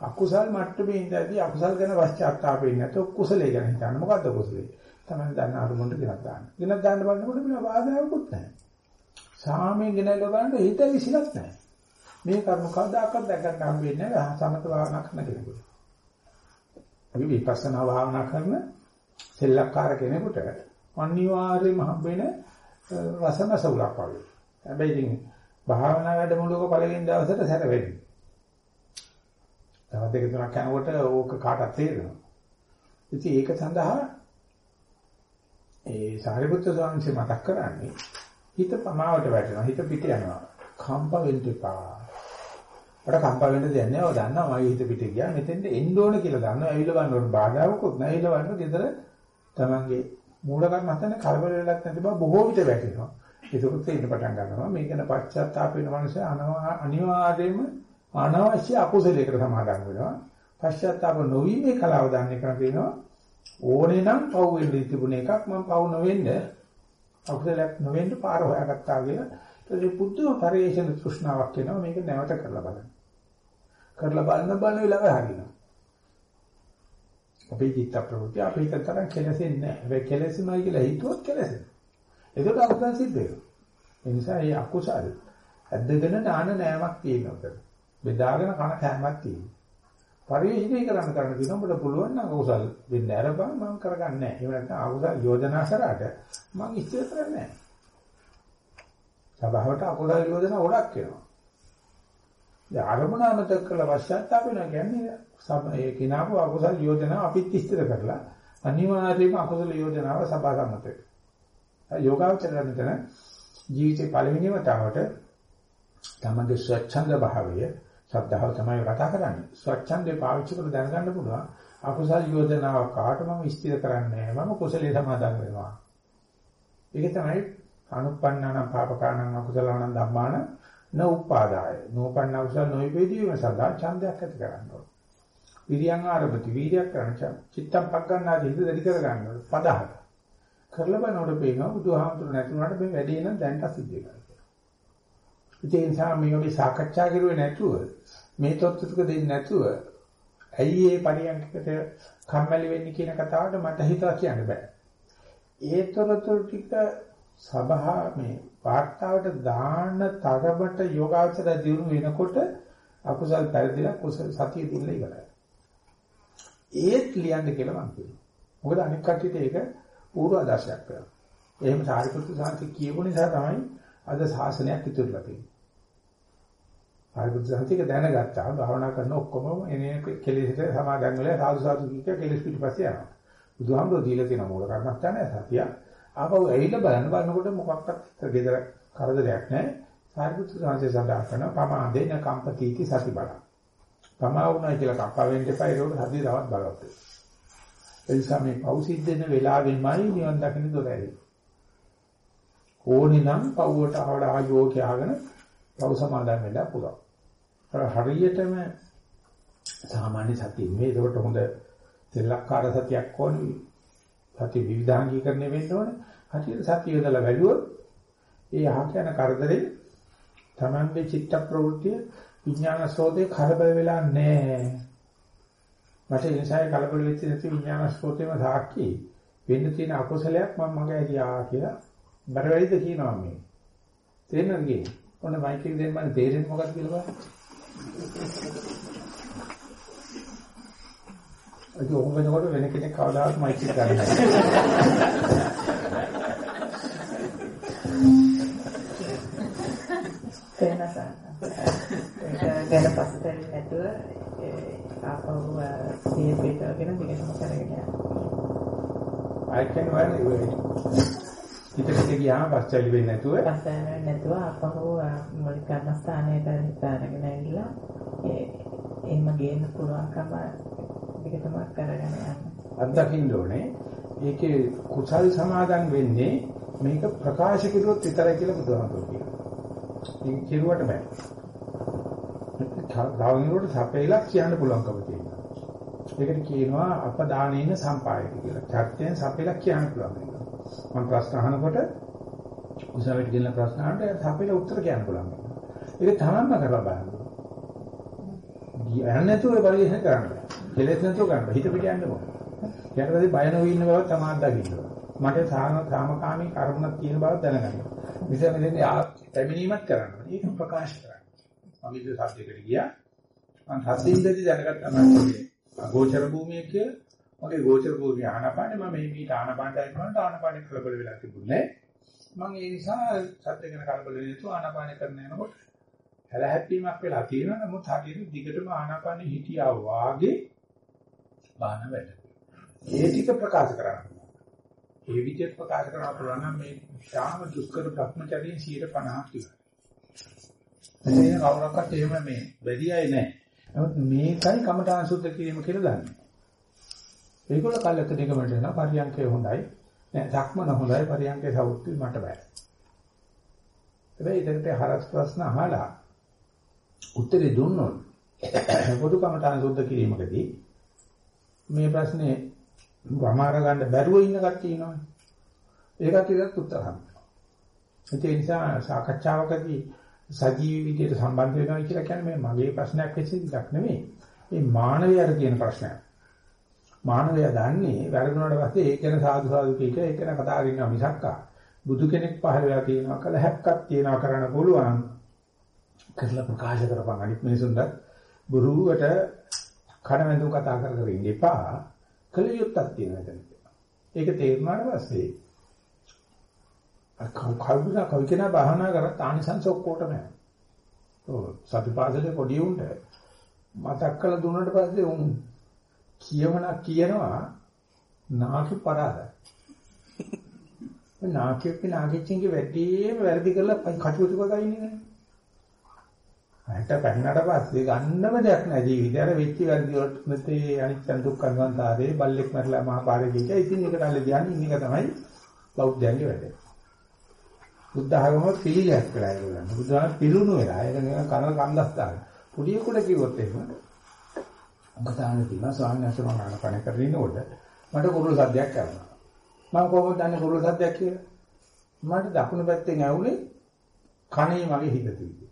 අකුසල් මට්ටමේ ඉඳදී අකුසල් ගැන පශ්චාත්තාපෙන්නේ නැතො කුසලයේ ගැන හිතන්න. මොකද්ද කුසලයේ? තමයි දන්න අරමුණට ගෙනත් දාන්න. ගෙනත් දාන්න බලනකොට මෙන්න බාධාවකුත් නැහැ. සාමයෙන් ගෙනල්ලා බලනකොට හිත විසිලක් නැහැ. මේ කර්ම කවදාකවත් දැක ගන්න හම්බෙන්නේ නැහැ සමත භාවනා කරන කෙනෙකුට. අපි විපස්සනා භාවනා කරන සෙල්ලක්කාර කෙනෙකුට අනිවාර්යයෙන්ම හම්බෙන රසනසුලක් වගේ. හැබැයි ඉතින් භාවනා වැඩමුළුවක පළවෙනි දවසට සැර වෙන්නේ. තවත් දෙක තුනක් යනකොට ඕක කාටත් තේරෙනවා. ඉතින් ඒක සඳහා ඒ සාරිපුත්‍ර ස්වාමීන් වහන්සේ මතක් කරන්නේ හිත පමාවට වැටෙනවා හිත පිට යනවා කම්ප වෙන්න එපා. අර කම්ප වෙන්න දෙයක් නෑ. ඔය දන්නවා මගේ හිත පිට ගියා. මෙතෙන්ද එන්න ඕන කියලා දන්නවා. ඇවිල්ලා බලන්න ඕන බාධාවකුත් නෑ. ඇවිල්ලා බලන්න ගෙදර තමන්ගේ මූල කර්මස්තන කලබල වෙලක් නැති බව බොහෝ විට වැටෙනවා. ඒකත් ඉන්න පටන් ගන්නවා. මේක ගැන පශ්චාත්තාප වෙන මනුස්සය අනිවාර්යයෙන්ම අනවශ්‍ය අකුසලයකට සමාදන් වෙනවා. පශ්චාත්තාප නොවීමේ කලාව දන්නේ කරන කියනවා ඕනේ නම් පව් වෙන්න තිබුණ එකක් මම පව් නොවෙන්න අකුසලයක් නොවෙන්න පාර හොයාගත්තා කියලා ඒ පුදුම පරිේශන තෘෂ්ණාවක් වෙනවා මේක නැවත කරලා බලන්න. කරලා බලන බලන වෙලාව හරිනවා. අපේ චිත්ත ප්‍රවෘත්ති අපේ තරම් කෙලසෙන්නේ නැහැ. හැබැයි කෙලසෙමයි කියලා හිතුවොත් කෙලසෙනවා. ඒකට අකුසල සිද්ධ වෙනවා. ඒ නිසා මේ අකුසල ඇද්දගෙන දාන නෑමක් තියෙනවා. බෙදාගෙන කන කෑමක් තියෙනවා. පරිශීලනය කරන්න කරන්න කියනවා ඔබට පුළුවන් නම් අකුසල් වෙන්න අරපන් මම කරගන්නේ නැහැ. එහෙම නැත්නම් අකුසල් යෝජනා කරාට මම ඉස්තර කරන්නේ නැහැ. සබාවට අකුසල් යෝජනා ගොඩක් වෙනවා. දැන් අරමුණමතක කළ පශ්චාත්තාප වෙනවා කියන්නේ සබ ඒ කිනාපු අකුසල් යෝජනා අපිත් ඉස්තර කරලා අනිවාර්යයෙන්ම අකුසල යෝජනාව සබා සම්මතයි. යෝගාවචරය මෙතන ජීවිතේ පළවෙනිම තාවට තමගේ ස්වච්ඡන්ද භාවය ශ්‍රද්ධාව තමයි කතා කරන්නේ. ස්වච්ඡන්දේ පාවිච්චි කරලා දැනගන්න පුළුවන්. අකුසල යෝජනාව කාට මම ස්ථිර කරන්නේ මම කුසලයේ සමාදන් වෙනවා. ඒක තමයි අනුප්පන්නාන පාපකානං අකුසලානං ධම්මාන න උපාදාය. නෝපන්න අකුසල නොයිපෙදීම සදා ඡන්දයක් ඇති කරන්න ඕන. විරියං ආරභති වීර්යයක් කරන චිත්තම් පක් ගන්නාදී හිත දෙලි කර ගන්න ඕන. පදහට. කරලා බලනකොට පේනවා බුදුහාමුදුරු නැතුණාට මේ වැඩේ නම් දැන්ට සිද්ධ වෙනවා. ඒ නිසා මේ වගේ සාකච්ඡා කරුවේ නැතුව මේ තොත්තු ටික දෙන්නේ නැතුව ඇයි මේ පරියන්කට කම්මැලි වෙන්නේ කියන කතාවට මට හිතලා කියන්න බෑ. ඒ තොරතුරු ටික සබහා මේ වාර්තාවට දාන්න තරමට යෝගාචර දිනු වෙනකොට අකුසල් පරිදිලා කුසල සතිය දිනලා ඉවරයි. ඒත් ලියන්න කියලා මම කියනවා. මොකද අනික් කට්ටියට ඒක පූර්ව ආදර්ශයක් කරනවා. එහෙම සාරිපුත්‍ර සාන්ති කියපු නිසා තමයි අද ශාසනයක් ඉතුරුලා තියෙන්නේ. සාරිපුත්‍ර සාන්තික දැනගත්තා භාවනා කරන ඔක්කොම එනේ කෙලෙසට සමාදන් වෙලා සාදු සාදු කිය කෙලෙස් පිටිපස්සේ යනවා. බුදුහාමුදුරුවෝ දීලා තියෙන මූල කර්මස්ථානය සතිය. ආපහු ඇවිල්ලා බලන්න බලනකොට මොකක්වත් ගෙදර කරදරයක් නැහැ. සාරිපුත්‍ර සාන්ති සඳහන් කරන පමාදේන කම්පතිති සති බල. පමා වුණා කියලා කම්පා වෙන්න එපා ඒක සතිය තවත් බලවත්. ඒ නිසා මේ පෞ සිද්ධ වෙන වෙලාවෙමයි නිවන් දකින්න දොර ඇරෙන්නේ. ඕනි නම් පව්වට ආවඩ ආයෝ කියලාගෙන පව් සමාදන් වෙන්න පුළුවන්. අර හරියටම සාමාන්‍ය සතිය නෙවෙයි ඒකට හොඳ සෙල්ලක්කාර සතියක් ඕනේ. සතිය විවිධාංගීකරණය වෙන්න ඕනේ. හරියට සතිය යොදලා වැළුවොත් ඒ අහක යන කරදරේ Tamande චිත්ත ප්‍රවෘත්තිය විඥාන ස්රෝතේ කලබල වෙලා නැහැ. මට ඒ නිසා කලබල වෙච්ච නැති විඥාන ස්රෝතේම සාක්ෂි වෙන්න තියෙන අකුසලයක් මම මගේ ඇරියා කියලා බර වැඩිද කියනවා මේ. තේරෙනවද කියන්නේ? ඔන්න මයික් එක දෙන්න මම තේරෙන්නේ මොකක්ද කියලා බලන්න. ඒක ඕක වෙනකොට වෙන කෙනෙක් කවදාවත් මයික් එක ගන්න නැහැ. වෙනස. ඒක ගැන පස්සෙන් නැතුව ආපහු සිය පිටවගෙන දිගටම කරගෙන යනවා. I can run away. හිතට ගියාම පස්සෙලි වෙන්නේ නැතුව පස්සෙන් නැතුව ආපහු මූලික කර්මස්ථානයට හිතාගෙන ඇවිල්ලා ඒ එන්න ගේන්න පුළුවන්කම දිගටම කරගෙන යන්න. අත්දකින්න ඕනේ. ඒකේ කුසල් සමාදන් වෙන්නේ මේක ප්‍රකාශ කරුවොත් විතරයි කියලා බුදුහාමුදුරුවෝ කියනවා. ඒක කෙරුවට බෑ. ධාවනියට සපේලා කියන්න පුළුවන්කම තියෙනවා. ඒකට කියනවා අපදානේන සම්පායති කියලා. චර්තයෙන් සපේලා කියන්න පුළුවන්. මම ප්‍රශ්න අහනකොට උසාවියට ගෙනලා ප්‍රශ්න අහනට සපේලා උත්තර කියන්න පුළුවන්. ඒක තමන්ම කරලා බලන්න. යන්නේ නැතුව පරිශන කරන්න. කෙලෙස් නැතුව ගන්න. හිත පිට යන්න ඕන. ඊට පස්සේ බය නොවී ඉන්න බව තමයි දකින්න. මට සාම සාමකාමී කර්මයක් තියෙන බව දැනගන්න. විශේෂ මෙතෙන් පැමිණීමක් කරන්න. ඒක ප්‍රකාශ කරන්න. මම ඉතින් සත්‍යයකට ගියා. මම සත්‍යින්දදී දැනගත්තා මම අගෝචර භූමිය කියලා. මගේ ගෝචර භූමිය ආනපානේ මම මේ මීට ආනපානට යනකොට ආනපානේ කලබල වෙලා තිබුණේ. මම ඒ නිසා සත්‍ය ගැන කලබල වෙන්නේ නැතුව ආනපානේ කරන යනකොට හැලහැප්පීමක් වෙලා තියෙනවා. නමුත් හරියට දිගටම ආනපානේ හිටියා වාගේ බාන වැඩ. ඒ ටික ප්‍රකාශ කරන්න. ඒ විදිහට ප්‍රකාශ කරන පුළුවන් නම් මේ ශාම දුෂ්කර භ්‍රමචර්යයෙන් 150ක් ඉවරයි. එතන කවුරක්වත් එහෙම මේ බැරියයි නැහැ. නමුත් මේකයි කමඨාන් සුද්ධ කිරීම කියලා දන්නේ. ඒකවල කල්යක දෙකකට යන පරියන්කේ හොඳයි. නෑ ධක්මන හොඳයි පරියන්කේ සෞත්‍ය මට බෑ. හැබැයි ඒකට හරස් ප්‍රශ්න අහලා උත්තරේ දුන්නොත් පොදු කමඨාන් සුද්ධ කිරීමකදී මේ ප්‍රශ්නේ වමාර ගන්න බැරුව ඉන්න කට්ටිය ඉනවනේ. ඒකට ඉවත් උත්තර හම්බෙනවා. ඒ නිසා සාකච්ඡාවකදී සජීවී විදියට සම්බන්ධ වෙනවා කියලා කියන්නේ මේ මගේ ප්‍රශ්නයක් වෙච්ච එකක් නෙමෙයි. මේ මානවයාට තියෙන ප්‍රශ්නයක්. මානවයා දන්නේ වැරදුනට පස්සේ ඒක ගැන සාදු සාදු කීක ඒක ගැන කතා කරනවා මිසක්කා. බුදු කෙනෙක් පහළ වෙලා තියෙනවා කල හැක්කක් තියනවා කරන්න පුළුවන්. කරලා ප්‍රකාශ කරපන් අනිත් මිනිසුන්ට බුරුවට කණවැඳු කතා කර කර ඉන්න එපා. කලියුත්තක් තියෙනවා එතන. ඒක තේරුණාට පස්සේ කල්පනා කවිකන බහනා කරත් ආනිසංස ඔක්කොටම යනවා. ඔව් සතිපාසලේ පොඩි උන්ට මතක් කරලා දුන්නාට පස්සේ උන් කියවනක් කියනවා නාකි පරාදයි. නාකියෙක් නාකිච්චින්ගේ වැඩිම වැරදි කරලා කටුවතු කරලා ඉන්නේ නේ. අහට පැන්නට පස්සේ ගන්නම දෙයක් නැහැ ජීවිතේ අර වෙච්ච වැරදි වලට මෙතේ අනිත්‍ය දුක්ඛ අනුන්තාරේ බල්ලෙක් මරලා මහා පාරේ ගිහින් ඉතින් ඒකට අල්ල දියන්නේ ඉන්න එක තමයි බෞද්ධයන්ගේ වැඩ. බුද්ධ ආගම පිළිලයක් වෙලා ඉන්නවා. බුද්ධ ආගම පිළුණු වෙලා ඒක නිකන් කන කන්දස්තාන. පොඩි කුඩ කිව්වොත් එහෙම අංගතාන තියෙනවා ස්වාමීන් වහන්සේ මම ආනපන කරගෙන ඉන්නකොට මට කුරුළු සද්දයක් කරනවා. මම කොහොමද දන්නේ කුරුළු සද්දයක් කියලා? මට දකුණු පැත්තෙන් ඇහුනේ කනේ මගේ හිත තියෙන්නේ.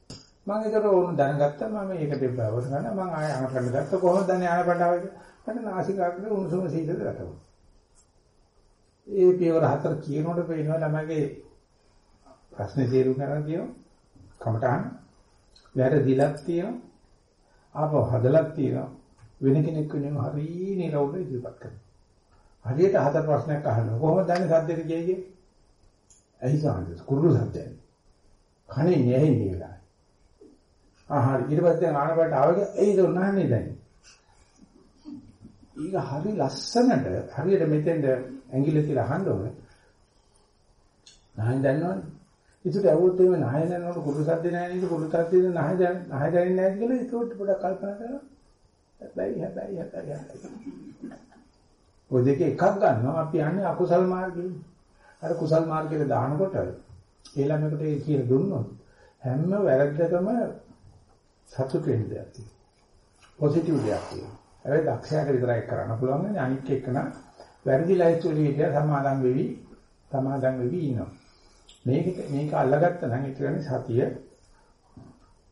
මම ඒකට ඕන දැනගත්තා මම ඒකට බවර ගන්න මම ආය අනපන්න ගත්ත කොහොමද දැන් ආනපන්නවද මට නාසිකාග්‍රේ උණුසුම සීතල ගන්නවා ඒ පියවර හතර කියනකොට පේනවා ළමගේ ප්‍රශ්නේ තේරුම් ගන්න කියනවා කමටහන්. වැරදිලක් තියෙනවා. ආපහු හදලක් තියෙනවා. වෙන කෙනෙක් වෙනම හරි නිරවුල ඉදිරිපත් කරනවා. හරියට හතර ප්‍රශ්නයක් අහනවා. කොහොමද දන්නේ සද්දෙට කියයි ඇයි සාන්දස් කුරුළු සද්දයන් කනේ නැහෙන්නේ වෙලා ආහරි ඊට පස්සේ ආනපට ආවගේ ඒද උනාන්නේ දැන්? ඊග හරි ලස්සනට හරියට මෙතෙන්ද ඇඟිල්ල තියලා අහන්න ඕනේ. නහය දන්නවනේ. ඒකට ඇහුවොත් එimhe නහය දන්නවනේ කුරු සද්ද නැහැ නේද කුරු සද්ද නහය දැන් නහය දැනෙන්නේ නැහැ කියලා ඒකට පොඩක් කල්පනා කරලා හැබැයි හැබැයි හැබැයි ඔය දෙක එකක් ගන්නවා අපි යන්නේ අකුසල් මාර්ගයෙන් අර කුසල් මාර්ගයට දානකොට ඒ ළමයට ඒ කියලා දුන්නොත් හැම වැරද්දකම සතුට වෙන්න දෙයක් තියෙනවා. පොසිටිව් දෙයක් තියෙනවා. හැබැයි දක්ෂයාට විතරයි කරන්න පුළුවන් නේ අනිත් එක්කන වැරදි ලයිස්තු වලින් ඉතියා සමාදම් වෙවි සමාදම් වෙවි ඉන්නවා. මේක මේක අල්ලගත්ත නම් ඒ කියන්නේ සතිය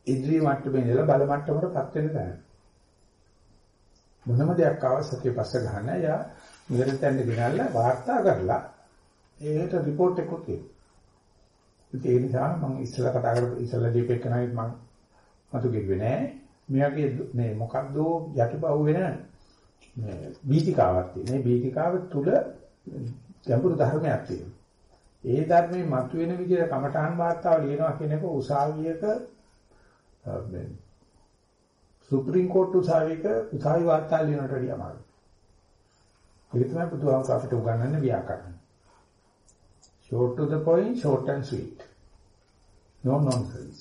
ඉන්ද්‍රිය මට්ටමේ ඉඳලා බල මට්ටමටපත් වෙන්න බෑ. මොනම දෙයක් ආව සතිය පස්ස ගන්න යා නිරතෙන් ගෙනල්ලා වාර්තා කරලා ඒකට report එකක් තියෙනවා. ඒ නිසා මම ඉස්සෙල්ලා කතා කරපු ඉස්සෙල්ලා දීපෙකනයි මම මතු කිව්වේ නෑ. මෙයාගේ මේ මොකක්ද යටිපව් වෙන මේ බීතිකාවක් තියෙන. මේ බීතිකාව තුල ගැඹුරු ධර්මයක් තියෙනවා. ඒ ධර්මයේ මතුවෙන විදිහට කමඨාන් වාර්තාව ලියනවා කියන එක උසාවියක මේ සුප්‍රීම කෝර්ට් උසාවියක උසාවි වාර්තා ලියනට වඩා අමාරුයි. ඒක තමයි බුදුහාමුදුරුවෝ අපිට උගන්වන්නේ ව්‍යාකරණ. short to the point short and sweet. No nonsense.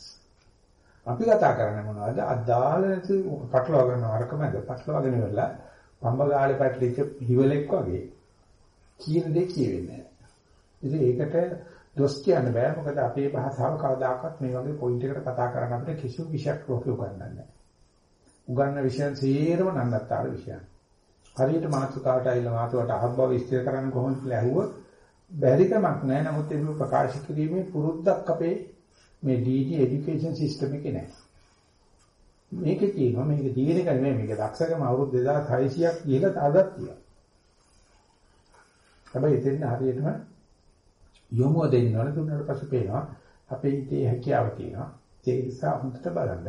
අපි කතා කරන්නේ මොනවද? අදාළ නැති පටලවා ගන්න අරකමද පටලවාගෙන ඉවරලා පඹ ගාලේ පැටලිච්ච හිවලෙක් වගේ. කියන දේ කියවෙන්නේ නැහැ. ඉතින් ඒකට දොස් කියන්න බෑ මොකද අපේ භාෂාව කවදාකවත් මේ වගේ පොයින්ට් එකකට කතා කරන්න අපිට කිසිම විෂයක් ලෝකේ උගන්වන්නේ නැහැ උගන්වන විෂයන් සේරම නන්නත්තර විෂයන් හරියට මාතෘකාවට ඇවිල්ලා මාතෘකාවට අහබ්බව විස්තර කරන්න කොහොමද කියලා ඇහුවොත් බැරිකමක් නැහැ. නමුත් ඒක ප්‍රකාශ කිරීමේ පුරුද්දක් අපේ මේ DD education system එකේ නැහැ. මේකේ තියෙනවා මේක දින එක නෙමෙයි මේක දක්ෂකම අවුරුදු 2600ක් ගිහලා තාදක් තියෙනවා. හැබැයි එතෙන් හරියටම යොමු දෙන්න ඕන දුන්නාට පස්සේ පේනවා අපේ හිතේ හැකියාව තියෙනවා. ඒ නිසා හොඳට බලන්න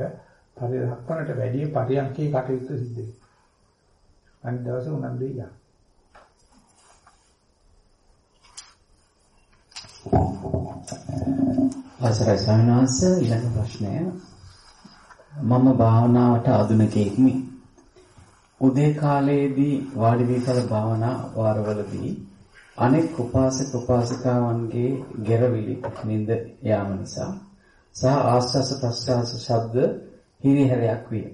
පරිහක්කනට වැඩි පරියන්කේ කටයුතු සිද්ධ වෙනවා. අනිත් දවසේ උනන්දු වෙනවා. අවසරයි ස්වාමීන් වහන්සේ ඊළඟ ප්‍රශ්නය මම භාවනාවට ආධුනිකයෙක්මි. උදේ කාලයේදී වාඩි වී කල භාවනා වාරවලදී අනෙක් උපාසක උපාසිකාවන්ගේ ගෙරවිලි නිඳ යාම නිසා සහ ආස්වාස ප්‍රස්වාස ශබ්ද හිරිහැරයක් විය.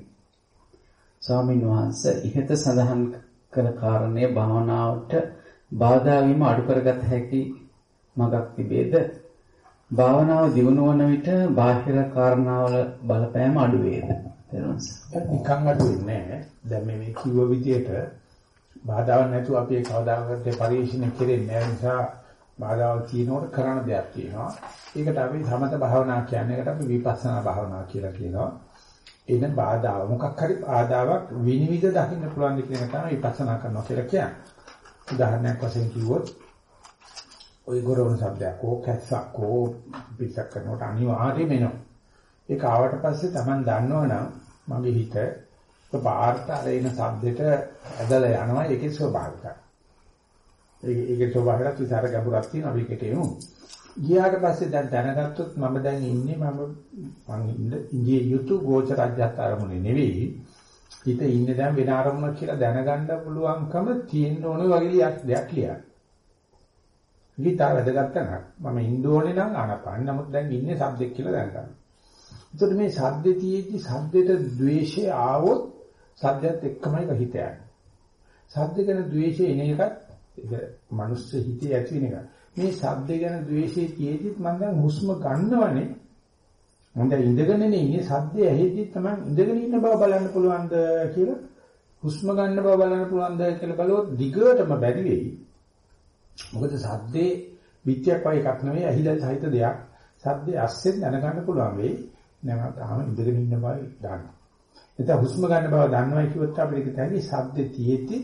ස්වාමීන් වහන්සේ ඉහත සඳහන් කළ කාරණේ භාවනාවට බාධා වීම අඩු කරගත හැකි මගක් තිබේද? භාවනාව දියුණු වන විට බාහිර කාරණාවල බලපෑම අඩු වේද? නිකන් අඩු වෙන්නේ නැහැ. දැන් මේ කිව්ව විදිහට බාධාවක් නැතුව අපි කවදාකවත් පරිශීලනය කෙරෙන්නේ නැහැ නිසා බාධාවක් තියෙනකොට කරන දෙයක් තියෙනවා. ඒකට අපි සමත භාවනා කියන්නේ. ඒකට අපි විපස්සනා භාවනා කියලා කියනවා. එන බාධාව මොකක් හරි ආදාවක් විනිවිද දකින්න පුළුවන් දෙයක් තමයි විපස්සනා කරනවා කියලා කියන්නේ. උදාහරණයක් වශයෙන් කිව්වොත් ওই ගොරවන શબ્දයක් ඕක ඇස්සක් ඕ පිටක් කරනකොට අනිවාර්යයෙන්ම එනවා. ඒක ආවට පස්සේ Taman දන්නවනම් මගේ හිත පාර්ථ අරේන શબ્දෙට ඇදලා යනවා ඒකේ ස්වභාවිකයි. ඒකේ ස්වභාවයක් විතර ගැඹුරක් තියෙනවා අපි ඒකට එමු. ගියාට පස්සේ දැන් දැනගත්තොත් මම දැන් ඉන්නේ මම මං ඉන්නේ යුතු ගෝචර රාජ්‍යත් ආරමුණේ නෙවෙයි. හිත ඉන්නේ දැන් වෙන ආරමුණක් කියලා දැනගන්න පුළුවන්කම තියෙන්න ඕනේ වගේ දෙයක් ලියන්න. ඊටා වැදගත් නැහැ. මම ඉන්න ඕනේ නම් ආනපාන. නමුත් දැන් ඉන්නේ සද්දෙක් කියලා දැනගන්න. ඒතකොට මේ සද්දේ තියෙද්දි සද්දෙට ද්වේෂය ආවොත් සද්දයත් එක්කමයි හිත යන්නේ. සද්ද ගැන ද්වේෂය එන එකත් ඒක මනුස්ස හිතේ ඇති වෙන එක. මේ සද්ද ගැන ද්වේෂය තියෙද්දිත් මම දැන් හුස්ම ගන්නවනේ. මම දැන් ඉඳගෙන ඉන්නේ සද්දේ ඇහෙද්දි තමයි ඉඳගෙන ඉන්න බව බලන්න පුළුවන්ද කියලා හුස්ම ගන්න බව බලන්න පුළුවන්ද කියලා බලුවොත් දිගටම බැරි වෙයි. මොකද සද්දේ පිටියක් වගේ එකක් නෙවෙයි ඇහිලා සහිත දෙයක්. සද්දේ ඇස්සෙන් දැනගන්න පුළුවන් වෙයි. නැවත තාම ඉඳගෙන ඉන්න බව දන්නවා. එතන හුස්ම ගන්න බව දන්නවා කිව්වොත් අපිට හිතන්නේ ශබ්දේ තියෙද්දි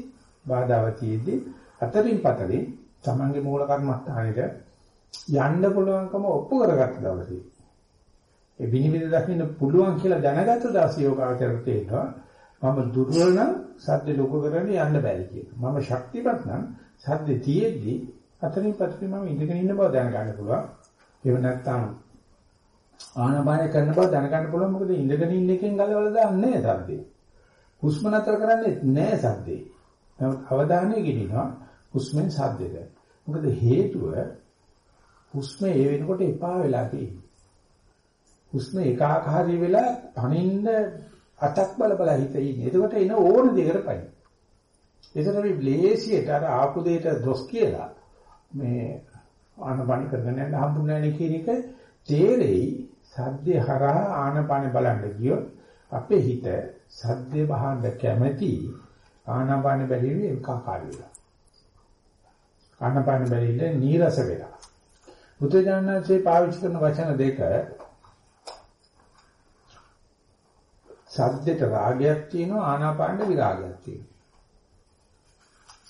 බාධාව තියෙද්දි අතරින් පතරින් තමන්ගේ මූල කර්මස්ථානෙට යන්න පුළුවන්කම ඔප්පු කරගත්ත දවසේ ඒ විනිවිද දකින්න පුළුවන් කියලා දැනගත්ත දවසේ යෝගාවචරයට තේරෙනවා මම දුර්වල නම් සද්ද ලොකු කරගෙන යන්න බැරි කියලා. මම ශක්තිමත් නම් සද්ද තියෙද්දි අතරින් පතරින් මම ඉඳගෙන ඉන්න බව දැනගන්න පුළුවන්. ඒව නැත්තම් ආනපාන කරන බව දැනගන්න පුළුවන් මොකද ඉඳගෙන ඉන්න එකෙන් ගලවලා දාන්නේ නැහැ සද්දේ. හුස්ම නතර කරන්නේ නැහැ සද්දේ. නමුත් අවධානය ගෙනිනවා හුස්මෙන් සද්දෙට. මොකද හේතුව හුස්ම ඒ වෙනකොට එපා වෙලා තියෙන්නේ. හුස්ම ඒකාකාරී වෙලා පනින්න අතක් බල බල හිත ඉන්නේ. එතකොට එන ඕන දෙයකට පයින්. ඒසර අපි බ්ලේසියට අර ආපු දෙයට දොස් කියලා මේ ආනපන කරගෙන යන්න හම්බුනේ නැහැ කියන එක තේරෙයි සද්දේ හරහා ආනපන බලන්න ගියොත් අපේ හිත සද්දේ බහන්න කැමැති ආනපන බැරිවි ඒකාකාරී වෙලා. ආනපන බැරිලා නීරස වෙලා. බුදුජානනාංශේ පාවිච්චි කරන වචන දෙක සද්දේට රාගයක් තියෙනවා ආනාපානෙ විරාගයක් තියෙනවා.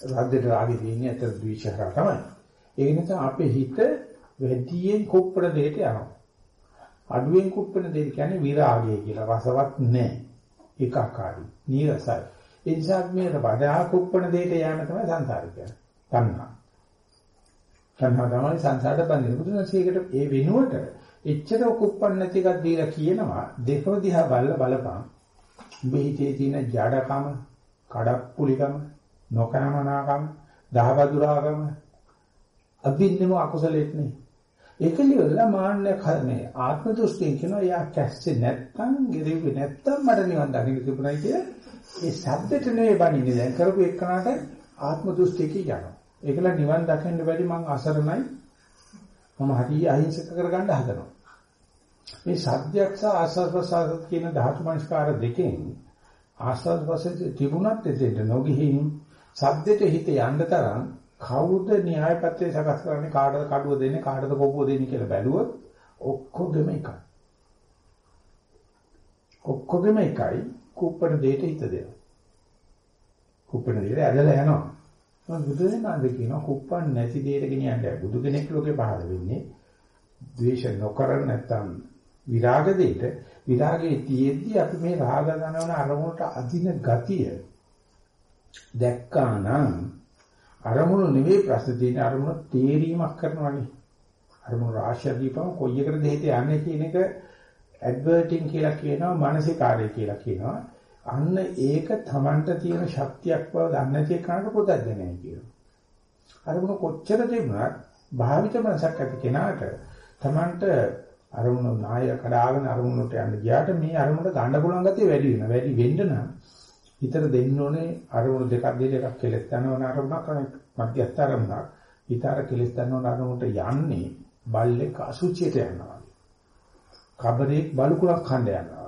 සද්දේට රාගය තියෙන්නේ අතර ද්වේෂහර තමයි. ඒ නිසා අපේ හිත වැඩියෙන් කුප්පණ දෙයට යනවා. අඩුවෙන් කුප්පණ දෙය කියන්නේ විරාගය කියලා. රසවත් නැහැ. ඒකාකාරී. නීරසයි. ඒ නිසා මේ වඩා කුප්පණ දෙයට යෑම තමයි සංසාරය කියන්නේ. තණ්හා. තණ්හා තමයි සංසාරට බඳින. බුදුන්සේකට ඒ වෙනුවට එච්චර කුප්පන් නැති එකක් දීලා කියනවා දෙකම දිහා බලලා බලපන්. උඹ හිතේ තියෙන ජඩකම, කඩප්පුලිකම, නොකනමනාකම, දහවදුරාකම අදින්නෙම අකුසලෙත් නේ. ඒකලිවලා මාන්න මේ ආත්ම දෘෂ්ටියෙන් කියනවා යා කැස්සේ නැත්තම්, ගිරිව්වේ නැත්තම් මට නිවන් දකින්න තිබුණයි කියලා. ඒ සද්දෙට නෙවෙයි බණින්නේ දැන් කරපු එකනට ආත්ම දෘෂ්ටියක යනවා. ඒකල නිවන් දකින්න බැරි මං අසරණයි. මම හරි අහිංසක කරගන්න හදනවා. මේ සත්‍යයක් සහ ආස්වාද ප්‍රසආස කියන ධාතු මනස්කාර දෙකෙන් ආස්වාද ප්‍රසආස තිබුණත් එතෙන්ට නොගිහින් සද්දෙට හිත යන්න තරම් කවුද න්‍යායපත්‍රය සකස් කරන්නේ කාටද කඩුව දෙන්නේ කාටද කොපුව දෙන්නේ කියලා බැලුවොත් ඔක්කොගෙම එකයි. ඔක්කොගෙම එකයි කුප්පණ දෙයට හිත දෙනවා. කුප්පණ දෙයට ඇදලා යනවා. මම බුදුරජාණන් කියනවා කුප්පන් නැති දෙයට ගෙනියන්න බුදු කෙනෙක් ලෝකේ පහළ වෙන්නේ ද්වේෂ නොකර නැත්තම් විරාග දෙයට විරාගයේ තියෙද්දි අපි මේ රාග ගන්නවන අරමුණට අදින ගතිය දැක්කානම් අරමුණු නෙවෙයි ප්‍රශ්න තියෙන අරමුණ තේරීමක් කරනවානේ. අරමුණු රාශිය දීපම කොයි එකද දෙහිත යන්නේ කියන එක ඇඩ්වර්ටින් කියලා කියනවා මානසිකාරය කියලා කියනවා. අන්න ඒක Tamanට තියෙන ශක්තියක් බව දන්නේ නැති කෙනාට පොතක් දෙන්නේ කියනවා අරමුණ කොච්චර තිබුණත් භාවිත මනසක් ඇති කෙනාට Tamanට අරමුණු නාය කඩාගෙන අරමුණට යන්න ගියාට මේ අරමුණට ගන්න පුළුවන් ගතිය වැඩි වෙනවා. වැඩි වෙන්න නම් හිතට දෙන්න ඕනේ අරමුණු දෙකක් දෙක එකක් කෙලස් ගන්නවන අරමුණක් මධ්‍යස්ථ අරමුණක්. හිතාර කෙලස් ගන්නවන අරමුණට යන්නේ බල්ලෙක් අසුචියට යනවා. කබරේක් බලුකුලක් ඛණ්ඩ යනවා.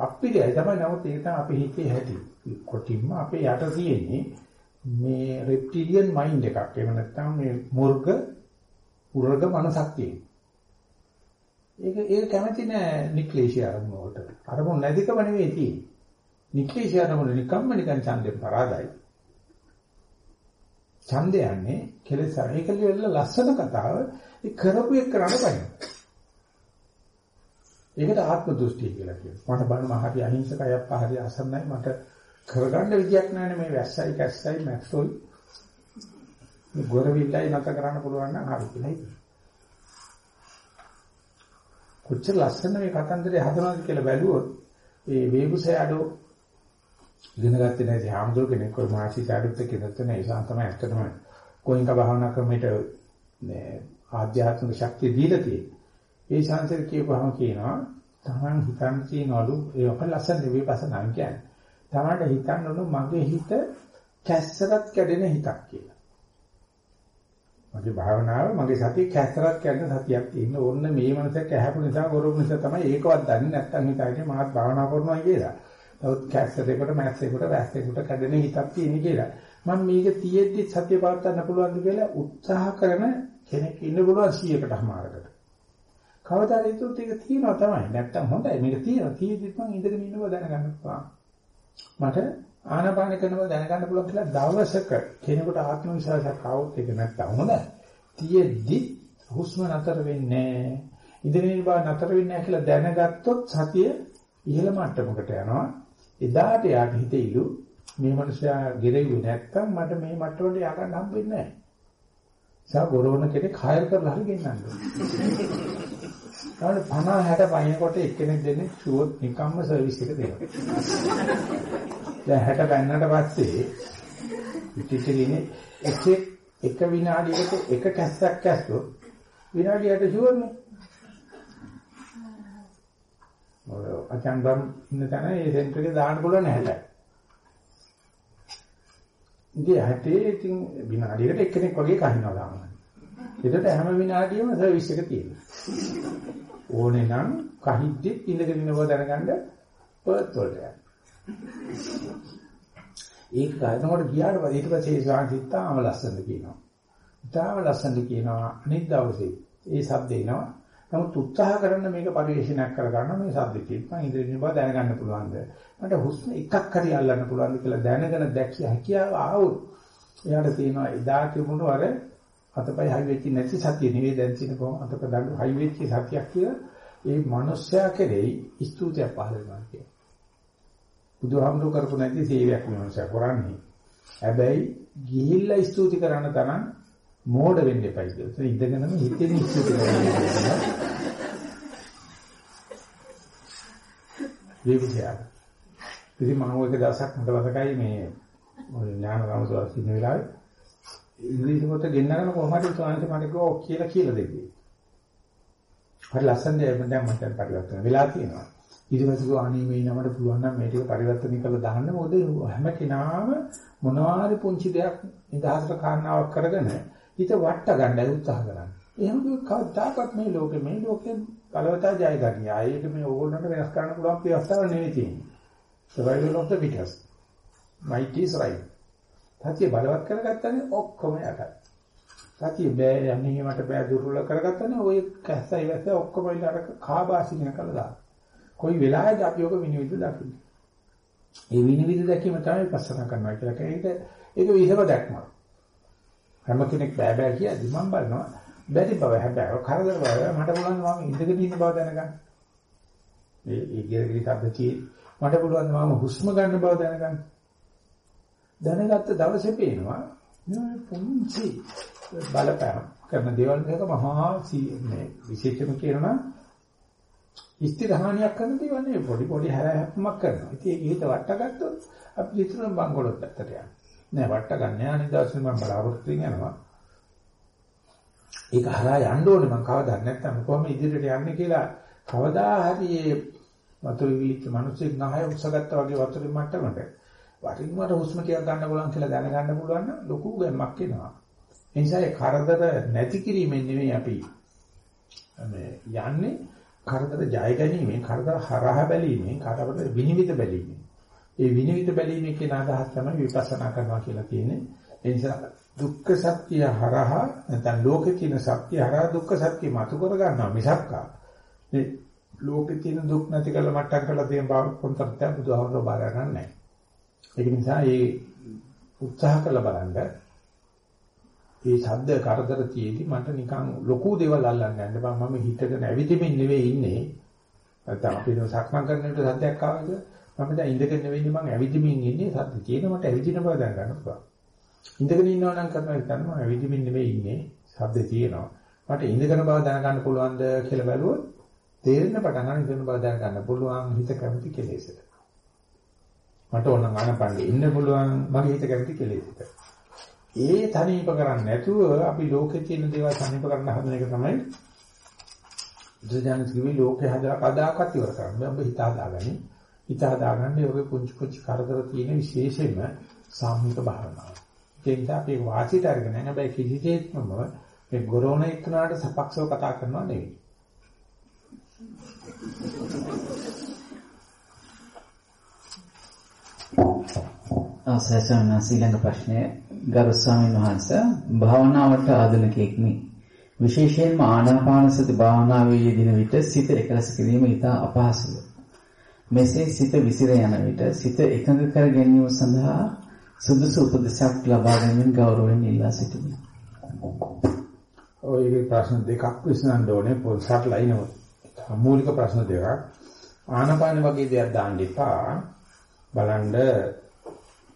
අපිටයි තමයි නමුත් ඒක තමයි අපේ හිතේ ඇති. කොටින්ම අපේ යට තියෙන්නේ මේ රෙප්ටිලියන් මයින්ඩ් එකක්. එහෙම නැත්නම් මේ මුර්ග උරග මනසක් තියෙනවා. ඒක ඒක කැමති නෑ නික්ලේශී අරමුණ වලට. අරමුණ නැතිකම නෙවෙයි තියෙන්නේ. නික්ලේශී අරමුණ නිකම්ම නිකන් ඡන්දේ පරාදයි. ඡන්දේ යන්නේ කෙලෙස ඒකලිය වෙල ලස්සන කතාව ඒ කරපු එක කරන්න බෑ. ඒකට ආත්ම දෘෂ්ටි කියලා කියනවා. මට බලන්න හරි අහිංසකයි අප්පා හරි අසන්නයි මට කරගන්න විදියක් නැහැ මේ වැස්සයි කැස්සයි මැක්සොයි. මේ ගොරවිල්ලයි නැත කරන්න පුළුවන් නම් හරි කියලා හිතනවා. කොච්චර ලස්සන මේ කතන්දරය හදනවද කියලා බැලුවොත් ඒ වේබුසෑඩෝ ඉගෙන ගත්තේ නැති ආම්දුර කෙනෙක් කොයි මාසි සෑඩුත් එක්ක ඉඳලා නැහැ ඒසන් තමයි ඇත්තටම කොයින්ක භාවනා ක්‍රමයට මේ ආධ්‍යාත්මික ශක්තිය දීලා තියෙන්නේ. ඒ ශාන්තිර කියපුවම කියනවා තමන් හිතන් තියනවලු ඒක ලස්සන විපස්සනා කියන්නේ. තමන්ට හිතන්නලු මගේ හිත කැස්සරත් කැඩෙන හිතක් කියලා. මගේ භාවනාව මගේ සතිය කැතරක් කරන සතියක් තියෙන ඕන්න මේ මනසක් ඇහැපු නිසා ගොරොක් නිසා තමයි ඒකවත් දන්නේ නැත්තම් හිතන්නේ මාත් භාවනා කරනවා කියලා. නමුත් කැස්සරේකට මැස්සේකට වැස්සේකට කැඩෙන හිතක් තියෙන කියලා. මම මේක තියෙද්දි සතිය පවත්වා ගන්න පුළුවන්ද කියලා උත්සාහ කරන කෙනෙක් ඉන්න පුළුවන් 100කට මාරකට. කවදාද ඒතුත් ඒක තියෙනවා තමයි. නැත්තම් හොඳයි. මේක තියෙනවා. තියෙද්දිත් මම ඉඳගෙන ඉන්නව දැනගන්න පුළුවන්. මට ආනාපාන කරනවා දැනගන්න පුළුවන් කියලා දවසක කෙනෙකුට ආත්ම විශ්වාසයක් ආවොත් ඒක නැත්තම් හොඳයි. තියෙද්දි හුස්ම නතර වෙන්නේ ඉඳගෙන ඉන්න බව නතර වෙන්නේ නැහැ කියලා දැනගත්තොත් සතිය ඉහළ මට්ටමකට යනවා. එදාට යාට හිතෙයිලු මේ මනුස්සයා ගෙරෙව්වේ නැත්තම් මට මේ මට්ටමට ය아가න්න හම්බෙන්නේ නැහැ. සා ගොරවන කෙනෙක් හයර් කරලා හරි ගෙන්නන්න ඕනේ. ඊට 50 60 පයින්කොට එක්කෙනෙක් දෙන්නේ ෂුවර් නිකම්ම සර්විස් එක දෙනවා. දැන් 60 පෙන්නට පස්සේ පිටිටිනේ එක එක විනාඩියකට එක කැස්සක් කැස්සොත් විනාඩියට ෂුවර්නේ. ඔය අචංගම් ඉන්න තැන ඒ සෙන්ටර් එකේ දාන්න පුළුවන් 60. ඉතින් 60 ඉතින් විනාඩියකට එක්කෙනෙක් වගේ කහිනවා දාන්න. ඒකට හැම විනාඩියෙම සර්විස් එක තියෙනවා. ඕනේ නම් කහිද්දෙත් ඉඳගෙන ඉන්න බව දැනගන්න පර්ත් වලට යන්න. ඒක ගන්නකොට ගියාට පස්සේ ඊට පස්සේ ඒ සාහිත්‍යාම ලස්සනද කියනවා. ඉතාලම ලස්සනද කියනවා අනිත් දවසේ ඒ සද්ද එනවා. නමුත් උත්සාහ කරන්න මේක පරිශීලනයක් කරගන්න මේ සද්ද තියෙනවා. ඉඳගෙන ඉන්න බව දැනගන්න පුළුවන්ද? මට හුස්ම එකක් හරි අල්ලන්න පුළුවන්ද කියලා දැනගෙන දැක්කිය හැකියාව ආවොත් එයාට තියෙනවා එදා තිබුණු අර අතපය හයි වෙච්ච නැති සතිය නෙවෙයි දැන් තියෙන කොහොම අතපය දඬු හයි වෙච්ච සතියක් කියලා ඒ මනුස්සයා කෙරෙහි ස්තුතියක් පහළ වෙනවා කියන්නේ. බුදුහාමුදුරු කරපු නැති සේවයක් මනුස්සයා කරන්නේ. හැබැයි ගිහිල්ලා ස්තුති කරන තරම් මෝඩ වෙන්න එපයි කියලා. ඒ ඉඳගෙනම හිතෙන් ස්තුති කරනවා. විවිධයක්. ඉතින් මම ඔය දවසක් මට මතකයි මේ ඔය ඥානරාම සෝවාන් ඉන්න වෙලාවේ ඉංග්‍රීසි පොත ගෙන්නගෙන කොහොමද ස්වාමීන් වහන්සේ මට කිව්වා කියලා කියලා දෙන්නේ. හරි ලස්සනද දැන් මට පරිවර්තන වෙලා තියෙනවා. ඊට පස්සේ අනේ මේ නමට පුළුවන් නම් මේ ටික පරිවර්තන කරලා දාන්න මොකද හැම කෙනාම මොනවාරි පුංචි දෙයක් නිදහසට කාරණාවක් කරගෙන හිත වට ගන්නයි උත්සාහ කරන්නේ. එහෙම කවදාකවත් මේ ලෝකෙ මේ ලෝකෙ බලවතා ජය ගන්න. ආයේක මේ ඕගොල්ලන්ට වෙනස් කරන්න පුළුවන් ප්‍රයත්නවල නෙවෙයි තියෙන්නේ. survival of the fittest. might is right. සතිය බලවත් කරගත්තනේ ඔක්කොම යටයි. සතිය බෑ යන්නේ මට බෑ දුර්වල කරගත්තනේ ওই කැස්සයි වැස්ස ඔක්කොම ඉලර කාබාසිනිය කළා දාන. කොයි වෙලාවෙද අපි ඔක විනිවිද දකින්නේ. ඒ විනිවිද දැකීම තමයි පස්සන කරනවා කියලා කියන්නේ. ඒක විහිව දැක්ම. හැම කෙනෙක් බෑ බෑ කියද්දි මම බලනවා බැරි බව හැබැයි කරදර බව මට පුළුවන් මම ඉඳගෙන ඉන්න බව දැනගන්න. මේ ඒ ගිරගිරි සද්දතිය මට පුළුවන් මම හුස්ම ගන්න බව දැනගන්න. දැනගත්ත දවසේ පේනවා මේ පුංචි බලපෑම් කරන දේවල් දෙක මහා මේ විශේෂම කියනවා ඉස්තිරහානියක් කරන දේවල් නෙවෙයි පොඩි පොඩි හැරහැප්පමක් කරනවා. ඉතින් ඒක හිත වට්ටගත්තොත් අපි විතර බංගලොත් පැත්තට යනවා. නෑ වට ගන්න යා නිදාසෙන් මම බලාපොරොත්තු යනවා. ඒක හරහා යන්න ඕනේ මම කවදා නැත්තම් කොහොම ඉදිරියට යන්නේ කියලා කවදා හරි මේ වතුර විලිච්ච මිනිස්සෙක් නහය උස්සගත්තා වගේ වතුරේ මට්ටමට වරින් වර හුස්ම ටිකක් ගන්න පුළුවන් කියලා දැනගන්න පුළුවන් නම් ලොකු ගැම්මක් එනවා. ඒ නිසා ඒ කරදර නැති කිරීමෙන් නෙමෙයි අපි මේ යන්නේ කරදර ජය ගැනීමෙන් කරදර හරහා බැලීමෙන් කරදර විනිවිද බැලීමෙන්. ඒ විනිවිද බැලීමේ කියන අදහස තමයි විපස්සනා කරනවා කියලා කියන්නේ. ඒ නිසා දුක්ඛ සත්‍ය හරහා නැත්නම් ලෝකේ තියෙන සත්‍ය හරහා දුක්ඛ සත්‍ය මතු කර ගන්නවා මිසක්කා. මේ ලෝකේ තියෙන දුක් නැති කළ මට්ටම් කරලා තියෙන බව පොන්තරත්‍ය බුදුහාමුදුරුවෝ බාර ගන්නෑ. ඒක නිසා මේ උත්සාහ කරලා බලන්න මේ ශබ්ද කරදර තියේදී මට නිකන් ලොකු දේවල් අල්ලන්න යන්න බෑ මම හිතගෙන ඇවිදින්මින් නෙවෙයි ඉන්නේ නැත්නම් අපි නෝ සක්මන් කරන විට සද්දයක් ආවද මම දැන් ඉඳගෙන නෙවෙයි මම ඇවිදින්මින් ඉන්නේ සද්ද තියෙන මට ඇවිදින බව දැනගන්න පුළුවන් ඉඳගෙන ඉන්නවා නම් කරනවා හිතන්න මම ඇවිදින්මින් නෙවෙයි ඉන්නේ සද්ද තියෙනවා මට ඉඳගෙන බව දැනගන්න පුළුවන්ද කියලා බැලුවොත් තේරෙන්න පටන් ගන්න ඉඳගෙන බව දැනගන්න පුළුවන් හිත කැමති කෙලෙසට මට ඕන ආනපන්නේ ඉන්න පුළුවන් මගේ හිත කැමති කෙලෙසට. ඒ තනීප කරන්නේ නැතුව අපි ලෝකේ තියෙන දේවල් තනීප කරන්න හදන එක තමයි බුදුදහම කිව්වේ ලෝකේ හදලා කදාකත් ඉවර කරන්න. ඔබ හිත හදාගනි. හිත හදාගන්නේ ඔගේ පුංචි පුංචි කරදර තියෙන විශේෂයෙන්ම සාමූහික භාවනාව. ඒ නිසා අපි වාසියට අරගෙන නැහැ. හැබැයි කිසිසේත්ම මේ ගොරෝණ එක්කනට සපක්ෂව කතා කරනවා නෙවෙයි. අවසරයි ස්වාමීන් වහන්සේ ඊළඟ ප්‍රශ්නය ගරු ස්වාමීන් වහන්සේ භාවනාවට ආධුනිකෙක්නි විශේෂයෙන්ම ආනාපාන සති භාවනාවේ යෙදෙන විට සිත එකලස කිරීම ඉතා අපහසුය. මෙසේ සිත විසිර යන විට සිත එකඟ කර ගැනීම සඳහා සුදුසු උපදෙසක් ලබා ගැනීම ගෞරවයෙන් ඉල්ලා සිටිමි. ඔයගේ ප්‍රශ්න දෙකක් විසඳන්න ඕනේ පොල්සත් ලයිනව. මූලික ප්‍රශ්න දෙකක්. ආනාපාන වගේ දෙයක් දාන්න එපා. බලන්න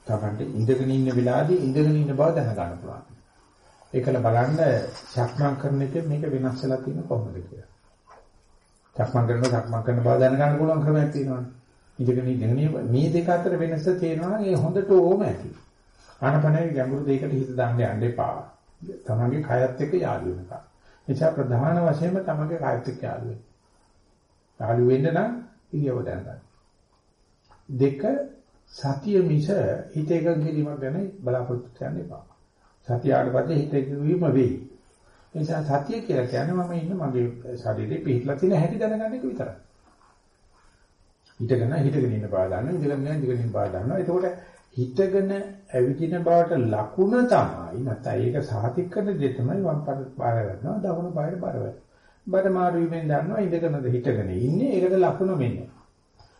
තමන්ට ඉඳගෙන ඉන්න වෙලාවේදී ඉඳගෙන ඉන්න බව දැනගන්න පුළුවන්. ඒකල බලන්න සක්මන් කරන එකේ මේක වෙනස් වෙලා තියෙන කොහොමද කියලා. සක්මන් කරනවා සක්මන් කරන බව දැනගන්න පුළුවන් ක්‍රමයක් තියෙනවානේ. ඉඳගෙන ඉඳගෙන මේ දෙක අතර වෙනස තේරෙනවා නම් ඒ හොඳට ඕම ඇති. ආනපනයේ ගැඹුරු දෙයකට හිත දාන්න යන්න එපා. තමන්ගේ කයත් එක්ක යාළු වෙනකම්. එචා ප්‍රධාන වශයෙන්ම තමන්ගේ කයත් එක්ක යාළු වෙන්න. යාළු වෙන්න නම් ඉරියව දැනගන්න. දෙක සතිය මිස හිත එකඟ කිරීමක් ගැන බලාපොරොත්තු වෙන්න එපා. සතිය ආවට පස්සේ හිත එකඟ වීම වෙයි. ඒ නිසා සතිය කියලා කියන්නේ මම ඉන්න මගේ ශරීරේ පිටලා තියෙන හැටි දැනගන්න එක විතරයි. හිතගෙන හිතගෙන ඉන්න බව දන්නවා, ඉඳගෙන ඉඳගෙන ඉන්න බව දන්නවා. එතකොට හිතගෙන ඇවිදින බවට ලකුණ තමයි නැත්නම් ඒක සාතික් කරන දේ තමයි වම් පාර ගන්නවා, දකුණු පාරේ බර වෙනවා. බර මාරු වීමෙන් දන්නවා ඉඳගෙනද හිතගෙන ඉන්නේ. ඒකට ලකුණ මෙන්න.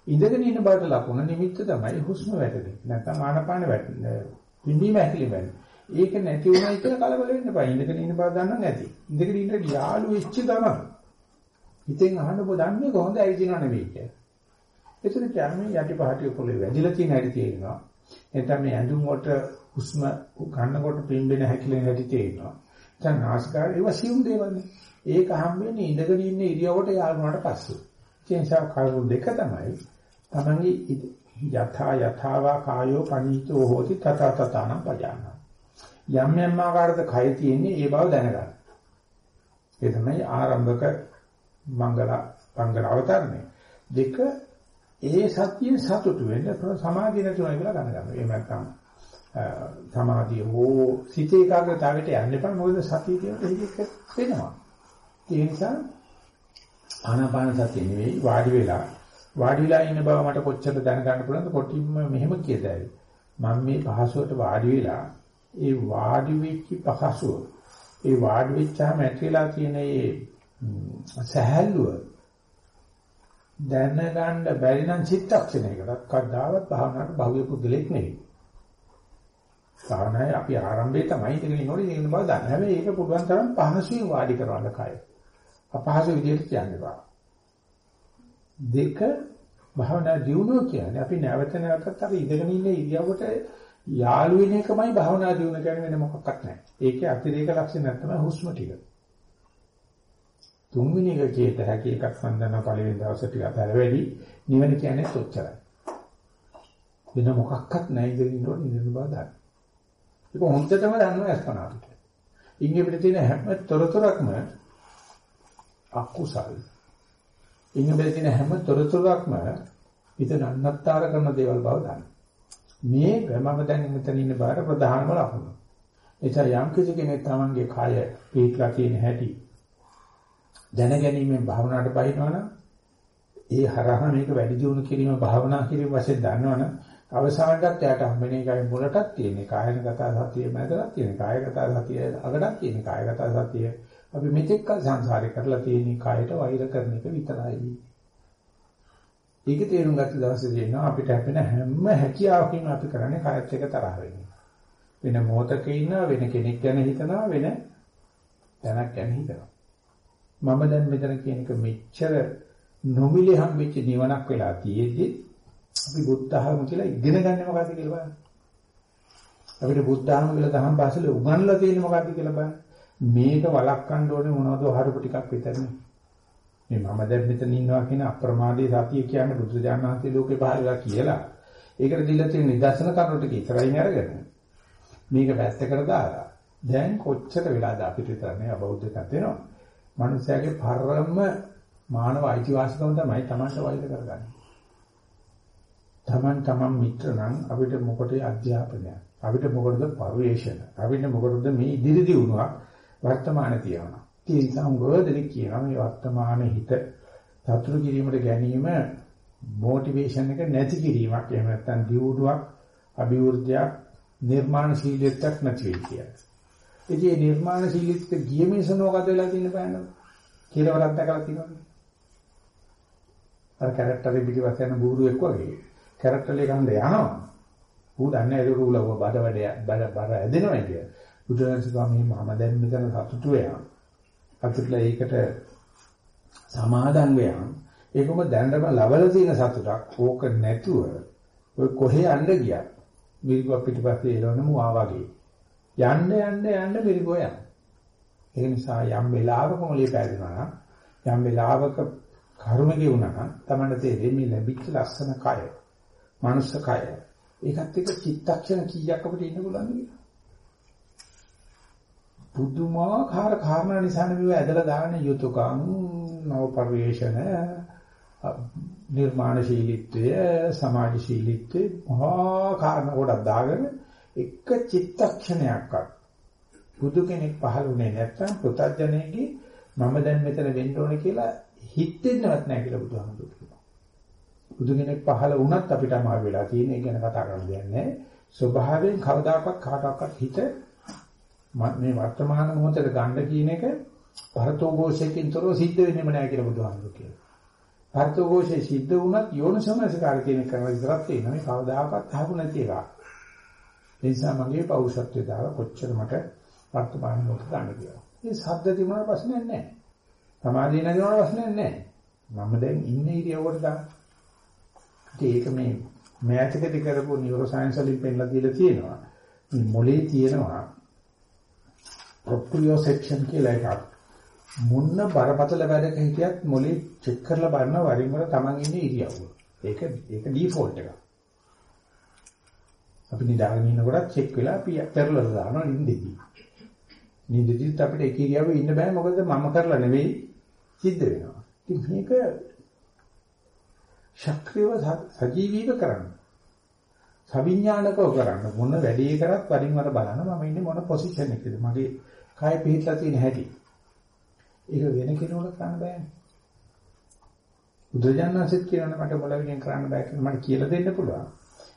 ඉඳගෙන ඉන්න බවට ලකුණ නිමිත්ත තමයි හුස්ම වැටෙන්නේ. නැත්නම් ආනපාන වැටෙන්නේ. පිම්බීම ඇකිලි වෙන්නේ. ඒක නැති වුණා කියලා කලබල වෙන්න බෑ. ඉඳගෙන ඉන්න බව දන්නව නැති. ඉඳගෙන ඉන්න යාළු වෙච්ච ගමන් හිතෙන් අහන්න ඔබ දන්නේ කොහොමද ඇවිදිනව නෙවෙයි කියලා. එතන කියන්නේ යටි පහටි පොළේ වැදිලා තියෙන හැටි තේරෙනවා. එතන මේ ඇඳුම් වලට හුස්ම ගන්නකොට පිම්බෙන හැකිලෙන හැටි තේරෙනවා. දැන් නාසිකාර ඒවා සියුම් දේවල් නේ. ඒක හම්බෙන්නේ ඉඳගෙන ඉන්න ඉරියවට යාළුවාට පස්සේ. ඒ නිසා කරුණු දෙක තමයි තමන්ගේ යථා යථාවා කායෝ පනීතෝ හෝති තත තතනම් පජාන. යම් යම් ආකාරයක කය තියෙන්නේ ඒ බව දැනගන්න. ඒ තමයි ආරම්භක මංගල පංගල අවතරණය. දෙක ඒ සත්‍යයෙන් සතුටු වෙන්න සමාධිය නැතුණා කියලා ගන්න ගන්නවා. එහෙම නැත්නම් සමාධිය හෝ සිත ඒකාග්‍රතාවයට යන්න එපා. මොකද සතිය කියන එක වෙනවා. ඒ නිසා ආනාපාන සතිය නෙවෙයි වාඩි වෙලා වාඩි වෙලා ඉන්න බව මට කොච්චර දැනගන්න පුළුවන්ද කොටින්ම මෙහෙම කියදයි. මම මේ පහසුවට වාඩි වෙලා ඒ වාඩි වෙච්ච පහසුව ඒ වාඩි වෙච්චාම ඇතිලා තියෙන ඒ සහැල්ලුව දැනගන්න බැරි නම් චිත්තක්ෂණයකට කවදාවත් භාවනාවට භව්‍ය පුද්ගලෙක් නෙවෙයි. භාවනාවේ අපි ආරම්භයේ තමයි ඉතින් ඉන්නෝනේ ඉන්න බව දන්න. හැබැයි ඒක පුළුවන් තරම් පහසුවෙන් වාඩි කරවන්න කය. අපහසු විදිහට කියන්න බෑ. දෙක භාවනා දියුණුව කියන්නේ අපි නැවත නැවතත් අර ඉඳගෙන ඉන්න ඉරියව්වට යාළු වෙන එකමයි භාවනා දියුණුව කියන්නේ වෙන මොකක්වත් නැහැ. ඒකේ අතිරේක ලක්ෂණයක් තමයි හුස්ම ටික. තුන්වෙනි එක කේත හැකි එකක් සම්දන්න පළවෙනි දවසේ ටික අතර වැඩි නිවන කියන්නේ සොච්චරයි. වෙන මොකක්වත් නැහැ ඉඳගෙන ඉන්නකොට ඉඳන බව දන්න. ඒක හොඳටම දන්නවා අස්පනාවට. ඉන්නේ පිට තියෙන හැම තොරතුරක්ම අකුසල්. ඉන්නේ පිට තියෙන හැම තොරතුරක්ම හිත නන්නත්තර කරන දේවල් බව දන්න. මේක මම දැන් මෙතන ඉන්න බාර ප්‍රධානම ලකුණ. එතන යම් කිසි කෙනෙක් තමන්ගේ කය පීట్లా තියෙන හැටි දැනගැනීමෙන් භාවනාවට බහිනවනම් ඒ හරහා මේක වැඩි දියුණු කිරීම භාවනා කිරීම වශයෙන් දන්නවනම් අවසානටත් එයාට හම්බෙන එකයි මුලටත් තියෙන්නේ කායනගත සතිය මැදට තියෙන කායගත සතිය අගටත් තියෙන කායගත සතිය අපි මෙතෙක් කල සංසාරේ කරලා තියෙන කායට වෛර කරන එක විතරයි. ඒක තේරුම් ගත්ත දවසේ දෙනවා අපිට හැපෙන හැම හැකියාවකින්ම අපි කරන්නේ කායත් එක තරහ වෙන්නේ. වෙන මොහතක ඉන්නවා වෙන කෙනෙක් ගැන හිතනවා වෙන දැනක් ගැන හිතනවා. මම දැන් මෙතන කියන එක මෙච්චර නොමිලේ හම්බෙච්ච නිවනක් වෙලා තියෙද්දි අපි බුද්ධ ධර්ම කියලා ඉගෙන ගන්න මොකද්ද කියලා බලන්න. අපිට බුද්ධ ධර්ම කියලා දහම් භාෂාවේ උගන්ලා තියෙන්නේ මොකද්ද කියලා බලන්න. මේක වළක්වන්න ඕනේ මොනවද හරපු ටිකක් විතරනේ. මේ මම දැන් මෙතන ඉන්නවා කියන අප්‍රමාදී සතිය කියන්නේ බුදු දානහන්සේ ලෝකේ පහළලා කියලා. ඒකට දීලා තියෙන නිදර්ශන කරුණු ටික ඉතරයින් අරගෙන මේක වැස්තකට දාලා දැන් කොච්චර වෙලාද අපිට විතරනේ අබෞද්ධකම් වෙනවා. මනුස්සයාගේ පරම මානව අයිතිවාසිකම තමයි Tamanට වෛර කරගන්නේ. Taman Taman මිත්‍ර නම් අපිට මොකටද අධ්‍යාපනය? අපිට මොකටද පරිවේෂණ? අපිට මොකටද මේ ඉදිරි දියුණුවක් වර්තමානයේ තියනවා. ඒ නිසා උගෝදෙනෙක් කියනවා මේ වර්තමාන හිත සතුරු කිරීමට ගැනීම මොටිවේෂන් එක නැති කිරීමක් එහෙම නැත්නම් දියුණුවක් අභිවෘද්ධියක් නිර්මාණශීලීත්වයක් නැති වෙයි කියලා. ඉතින් මේ නිර්මාණශීලීත්ව ගිය මිනිස්සුන් මොකද වෙලා තින්නේ බලන්න. කියලා දැකලා තියෙනවද? අර කැරක්ටරේ පිටිපස්ස යන බූරුවෙක් වගේ. කැරක්ටරේ ගන්න යනවා. ඌ දන්නේ ඒක උලව බඩ වැඩ බඩ බර ඇදෙනවා කිය. බුදුරජාණන් ස්වාමී මම දැන් මෙතන සතුටු වෙනවා. අතුట్లా ඒකට සමාදන් වෙනවා. ඒකම දැනටම ලබලා තියෙන සතුටක් ඕක නැතුව ඔය කොහේ යන්න ගියා. මිරිගුව පිටිපස්සේ එළවන මුවා වගේ. යන්න යන්න යන්න මිරිගුව යනවා. ඒ නිසා යම් වෙලාවක මොලේ පැහැදුනා නම් යම් වෙලාවක කර්ම ගෙවුනා නම් තමයි තේරෙන්නේ මේ ලැබිච්ච ලස්සන කය. මනුස්ස කය. ඒකත් එක්ක චිත්තක්ෂණ කීයක් අපිට ඉන්න පුළුවන්ද කියලා. පුදුමාකාර කාරණා නිසා නෙවෙයි ඇදලා දාන යුතුයකම් නව පරිවේෂණ නිර්මාණශීලීත්වය සමාජශීලීත්වය මහා කාරණා කොටක් දාගෙන එක චිත්තක්ෂණයක්වත් බුදු කෙනෙක් පහළුනේ නැත්නම් පුතඥයෙක්ගේ මම දැන් මෙතන වෙන්න ඕනේ කියලා හිතෙන්නවත් නැහැ කියලා බුදුහාමුදුරුවෝ කියනවා. බුදු කෙනෙක් පහළ වුණත් අපිට අමාරු වෙලා තියෙන එක ගැන කතා කරන්න දෙයක් නැහැ. ස්වභාවයෙන් කවදාකවත් කාටවත් හිත මේ වර්තමාන මොහොතේ ගන්න කියන එක භරතෝഘോഷයෙන්තරෝ සිද්ධ වෙන්නේම නැහැ කියලා බුදුහාමුදුරුවෝ කියනවා. භරතෝഘോഷේ සිද්ධ වුණත් යෝනිසමනසකාර කියන කරන විතරක් තියෙනවා. මේ කවදාකවත් අහපු නැති එකක්. ඒ නිසා මගේ පෞරුෂත්වය දාලා කොච්චර මට වර්තමාන මොහොත ගන්න කියලා. මේ ශබ්ද තිබුණාට ප්‍රශ්නයක් නැහැ. සමාධිය නැතිවට ප්‍රශ්නයක් නැහැ. මම දැන් ඉන්නේ ඉරියව්වට දාන්න. ඒක මේ මෑතකදී කරපු නියුරෝ සයන්ස් වලින් පෙන්ලා දීලා තියෙනවා. මේ මොලේ තියෙනවා ප්‍රොප්‍රියෝසෙප්ෂන් කියලා එකක්. මුන්න බරපතල වැඩක හිටියත් මොලේ චෙක් කරලා බලන වරින් වර Taman ඉන්නේ ඉරියව්ව. ඒක ඒක ඩිෆෝල්ට් එකක්. අපි නිදාගෙන ඉන්නකොට චෙක් වෙලා අපි පෙරලලා දානවා නිින්දෙදී. නිින්දෙදිත් අපිට එක ඉරියව්වේ ඉන්න බෑ මොකද මම කරලා නෙවෙයි සිද්ධ වෙනවා. ඉතින් මේක ශක්‍රියව සජීවීව කරන්න. සවිඥානිකව කරන්න මොන වැඩේ කරත් වරින් වර බලන්න මම ඉන්නේ මොන පොසිෂන් එකේද මගේ කය පිටලා තියෙන හැටි. ඒක වෙන කෙනෙකුට කරන්න බෑනේ. බුදුජානනාංශෙත් කියනවානේ මට මොළවින් කරන්න බෑ කියලා මට කියලා දෙන්න පුළුවන්.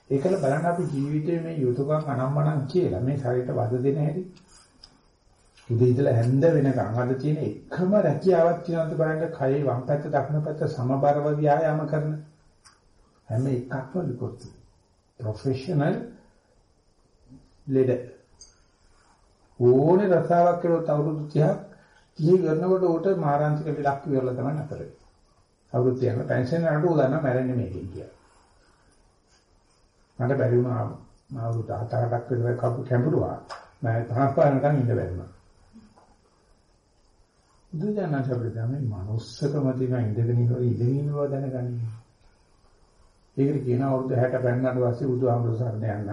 ඒකල බලන්න අපි ජීවිතයේ මේ යුතුයකම් අනම්මනම් කියලා මේ ශරීරයට වද දෙන හැටි. උදේ ඉඳලා හැන්ද වෙනකන් අද තියෙන එකම රැකියාවක් කියනවාද බලන්න කයේ වම් පැත්ත දකුණු පැත්ත සමබරව ව්‍යායාම කරන හැම එකක්ම ලිපොත් ප්‍රොෆෙෂනල් ලෙඩ ඕනේ රසාවක් කළොත් අවුරුදු 30ක් 30 කරනකොට උට මාරාන්තික විලක් ඉවරලා තමයි නතර වෙන්නේ. අවුරුදු 30ක් පෙන්ෂන් යනකොට උදාන මැරෙන්නේ මේකෙන් කියලා. මට බැරි වුණා මම අවුරුදු 17ක් විතර කපු කැඹුරුවා. මම 55 වෙනකන් ඉන්න බැරි වුණා. බුදුජානක අපිට මේ manussකම තියෙන ඉඳගෙන ඉන්නකොට ඉඳගෙන ඉන්නවා දැනගන්නේ. ඒකට කියන අවුරුදු 60 පෙන්නට පස්සේ බුදුහාමුදුරු සරණ යන්න.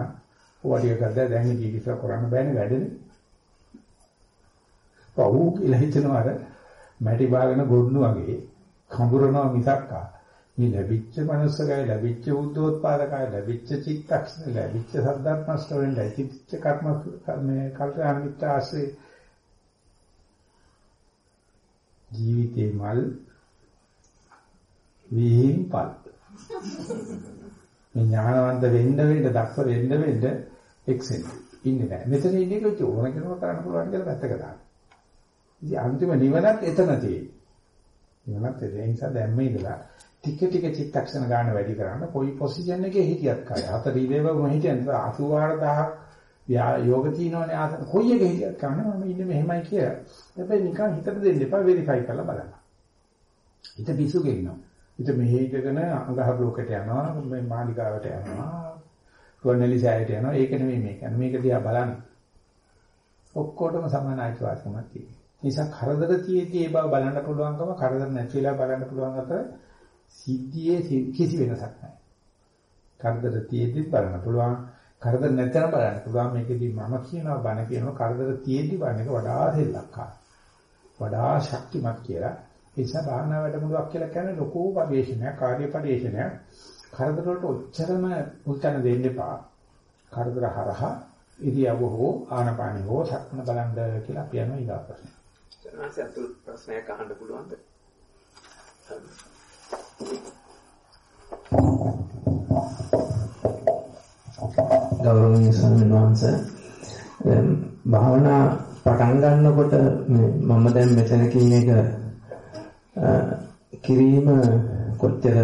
ඔවඩිය කරලා දැන් ජීවිත කරන්න බෑනේ වැඩනේ. පව් කියලා හිතනවා අර මැටි බාගෙන ගොන්නු වගේ කඹරනවා මිසක්කා මේ ලැබිච්ච මනුස්සකය ලැබිච්ච උද්දෝත්පාදකය ලැබිච්ච චිත්තක්ෂණ ලැබිච්ච සද්ධාත්මස්තවෙන් ලැබිච්ච කර්ම මේ කල්පනාමිත ආශ්‍රේ ජීවිතේ මල් වීම්පල් මේ ඥානවන්ත වෙන්න වෙන්න දක්ෂ වෙන්න වෙන්න එක්සෙන්ට් ඉන්නේ නැහැ. මෙතන ඉන්නේ කොච්ච ඕන කෙනෙකුට කරන්න පුළුවන් කියලා පැත්තක දාන්න. ඉතින් අන්තිම නිවනත් එතන තියෙන්නේ. නිවනත් ඒ නිසා දැම්ම ඉඳලා ටික ටික චිත්තක්ෂණ ගන්න වැඩි කරන්න කොයි පොසිෂන් එකේ හිටියත් කය. හතර ඉලේව මො හිටියන් 84000ක් යෝග තියෙනවනේ ආසන කොයි එක හිටියත් කන්න මම ඉන්නේ මෙහෙමයි කියලා. හැබැයි නිකන් හිතට දෙන්න එපා වෙරිෆයි කරලා බලන්න. හිත පිසු ගෙනිනවා. හිත මෙහෙ ඉඳගෙන අඟහ බ්ලොකේට යනවා, මේ මාලිකාවට යනවා, රුවන්වැලි සෑයට යනවා. ඒක නෙමෙයි මේක. මේක දිහා බලන්න. ඔක්කොටම සමාන අයිතිවාසිකමක් තියෙනවා. නිසා කරදර තියෙදී ඒ බව බලන්න පුළුවන්කම කරදර නැතිලා බලන්න පුළුවන් අතර සිද්ධියේ කිසි වෙනසක් නැහැ. කරදර තියෙද්දිත් බලන්න පුළුවන්. කරදර නැතර බලන්න පුළුවන්. මේකදී මම කියනවා බණ කියනවා. කරදර තියෙද්දි බලන එක වඩා දෙලක්කා වඩා ශක්තිමත් කියලා. ඒ නිසා භාවනා වැඩමුළුවක් කියලා කියන්නේ ලොකු පරිශ්‍රණයක් කාර්ය පරිශ්‍රණයක් කරදර වලට ඔච්චරම උත්තර දෙන්න එපා. කරදර හරහා ඉරියව්ව හෝ ආනපානි හෝ සක්මන බලන්න කියලා අපි යනවා ඊගා ප්‍රශ්න. සනාසි අතුල් ප්‍රශ්නයක් අහන්න පුළුවන්ද? ගෞරවනීය ස්වාමීන් වහන්සේ භාවනා පටන් ගන්නකොට මම දැන් මෙතන කියන එක කිරීම කොච්චර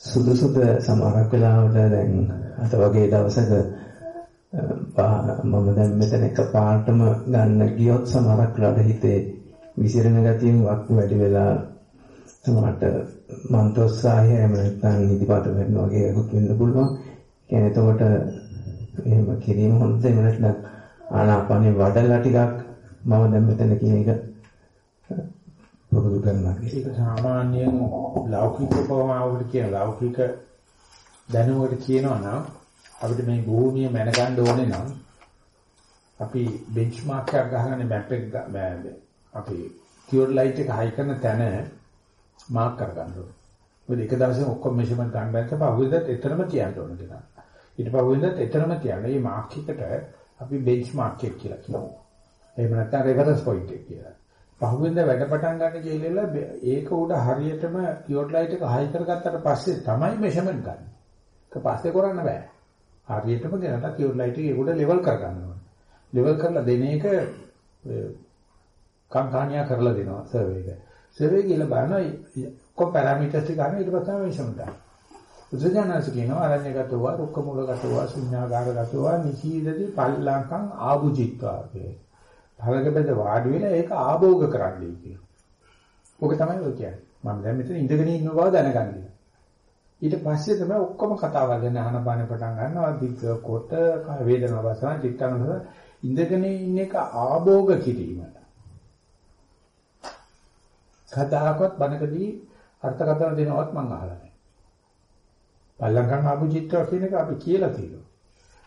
සුදුසුද සමහරක් වෙලාවට දැන් අත වගේ දවසක මම දැන් මෙතන එක පාටම ගන්න ගියොත් සමහරක් වෙලාවට හිතේ විසිරෙන ගතියෙන් වක් වැඩි වෙලා සමහරට මන්තෝත්සාහය එහෙම නැත්නම් නිදිපාත වෙනවා වගේ එකක් වෙන්න පුළුවන්. කියන්නේ එතකොට එහෙම කිරීම හොඳ එහෙම නැත්නම් ආනාපානේ වඩලා ටිකක් මම දැන් මෙතන කියන එක පුරුදු කරනවා. ඒක සාමාන්‍යයෙන් ලෞකික උපමාවකට කියන ලෞකික දැනුමකට කියනවා නම් අපිට මේ භූමිය මැනගන්න ඕනේ නම් අපි බෙන්ච්මාර්ක් එකක් ගහගෙන මැප් එක අපි තියොරලයිට් එක හයි කරන තැන මාක් කරගන්න ඕනේ. මොකද එක දවසේ ඔක්කොම මෙෂර්මන්ට් ගන්න බැහැ තමයි අවුරුද්දත් එතරම් තියන්න ඕනේ කියලා. ඊට පස්සේ අවුරුද්දත් එතරම් තියන්න. මේ මාක් එකට අපි බෙන්ච්මාර්ක් එක කියලා කියනවා. එහෙම නැත්නම් රෙෆරන්ස් පොයින්ට් එක කියලා. පහුවෙන්ද වැඩ පටන් ගන්න කියලා ඒක උඩ හරියටම තියොරලයිට් එක හයි කරගත්තට පස්සේ තමයි මෙෂර්මන්ට් ගන්න. ඒක පස්සේ කරන්න බෑ. හරියටම ගෙනලා තියොරලයිට් එක උඩ ලෙවල් කරගන්න ඕනේ. ලෙවල් කරලා දෙන එක කම්කාණියා කරලා දෙනවා සර්වේ එක. සර්වේ කියලා බලනවා කො පැරාමීටර්ස් ටික ගන්න ඊට පස්සේ මෙෂර්මන්ට් ගන්න. බුදුජානක කියනවා අරඤ්‍යගතව රුක්ක මූලගතව ශුන්‍යාගාරගතව නිසීදති පල්ලංකම් ආභුජිත්වා කියේ. භවකබද වාඩි වෙලා ඒක ආභෝග කරන්නයි කියනවා. ඔක තමයි ඔය කියන්නේ. මම දැන් මෙතන ඉඳගෙන ඉන්න බව දැනගන්න. ඊට පස්සේ තමයි ඔක්කොම කතාවල් ගැන අහන පාන පටන් ගන්නවා. දිග්ග කොට වේදනාව වසන චිත්තනස ඉඳගෙන ඉන්න එක ආභෝග කිරීම. කතාවකත් බණකදී අර්ථකථන දෙනවත් මම අහලා නැහැ. පල්ලංකම් ආභුජිත්වා කියන එක අපි කියලා තියෙනවා.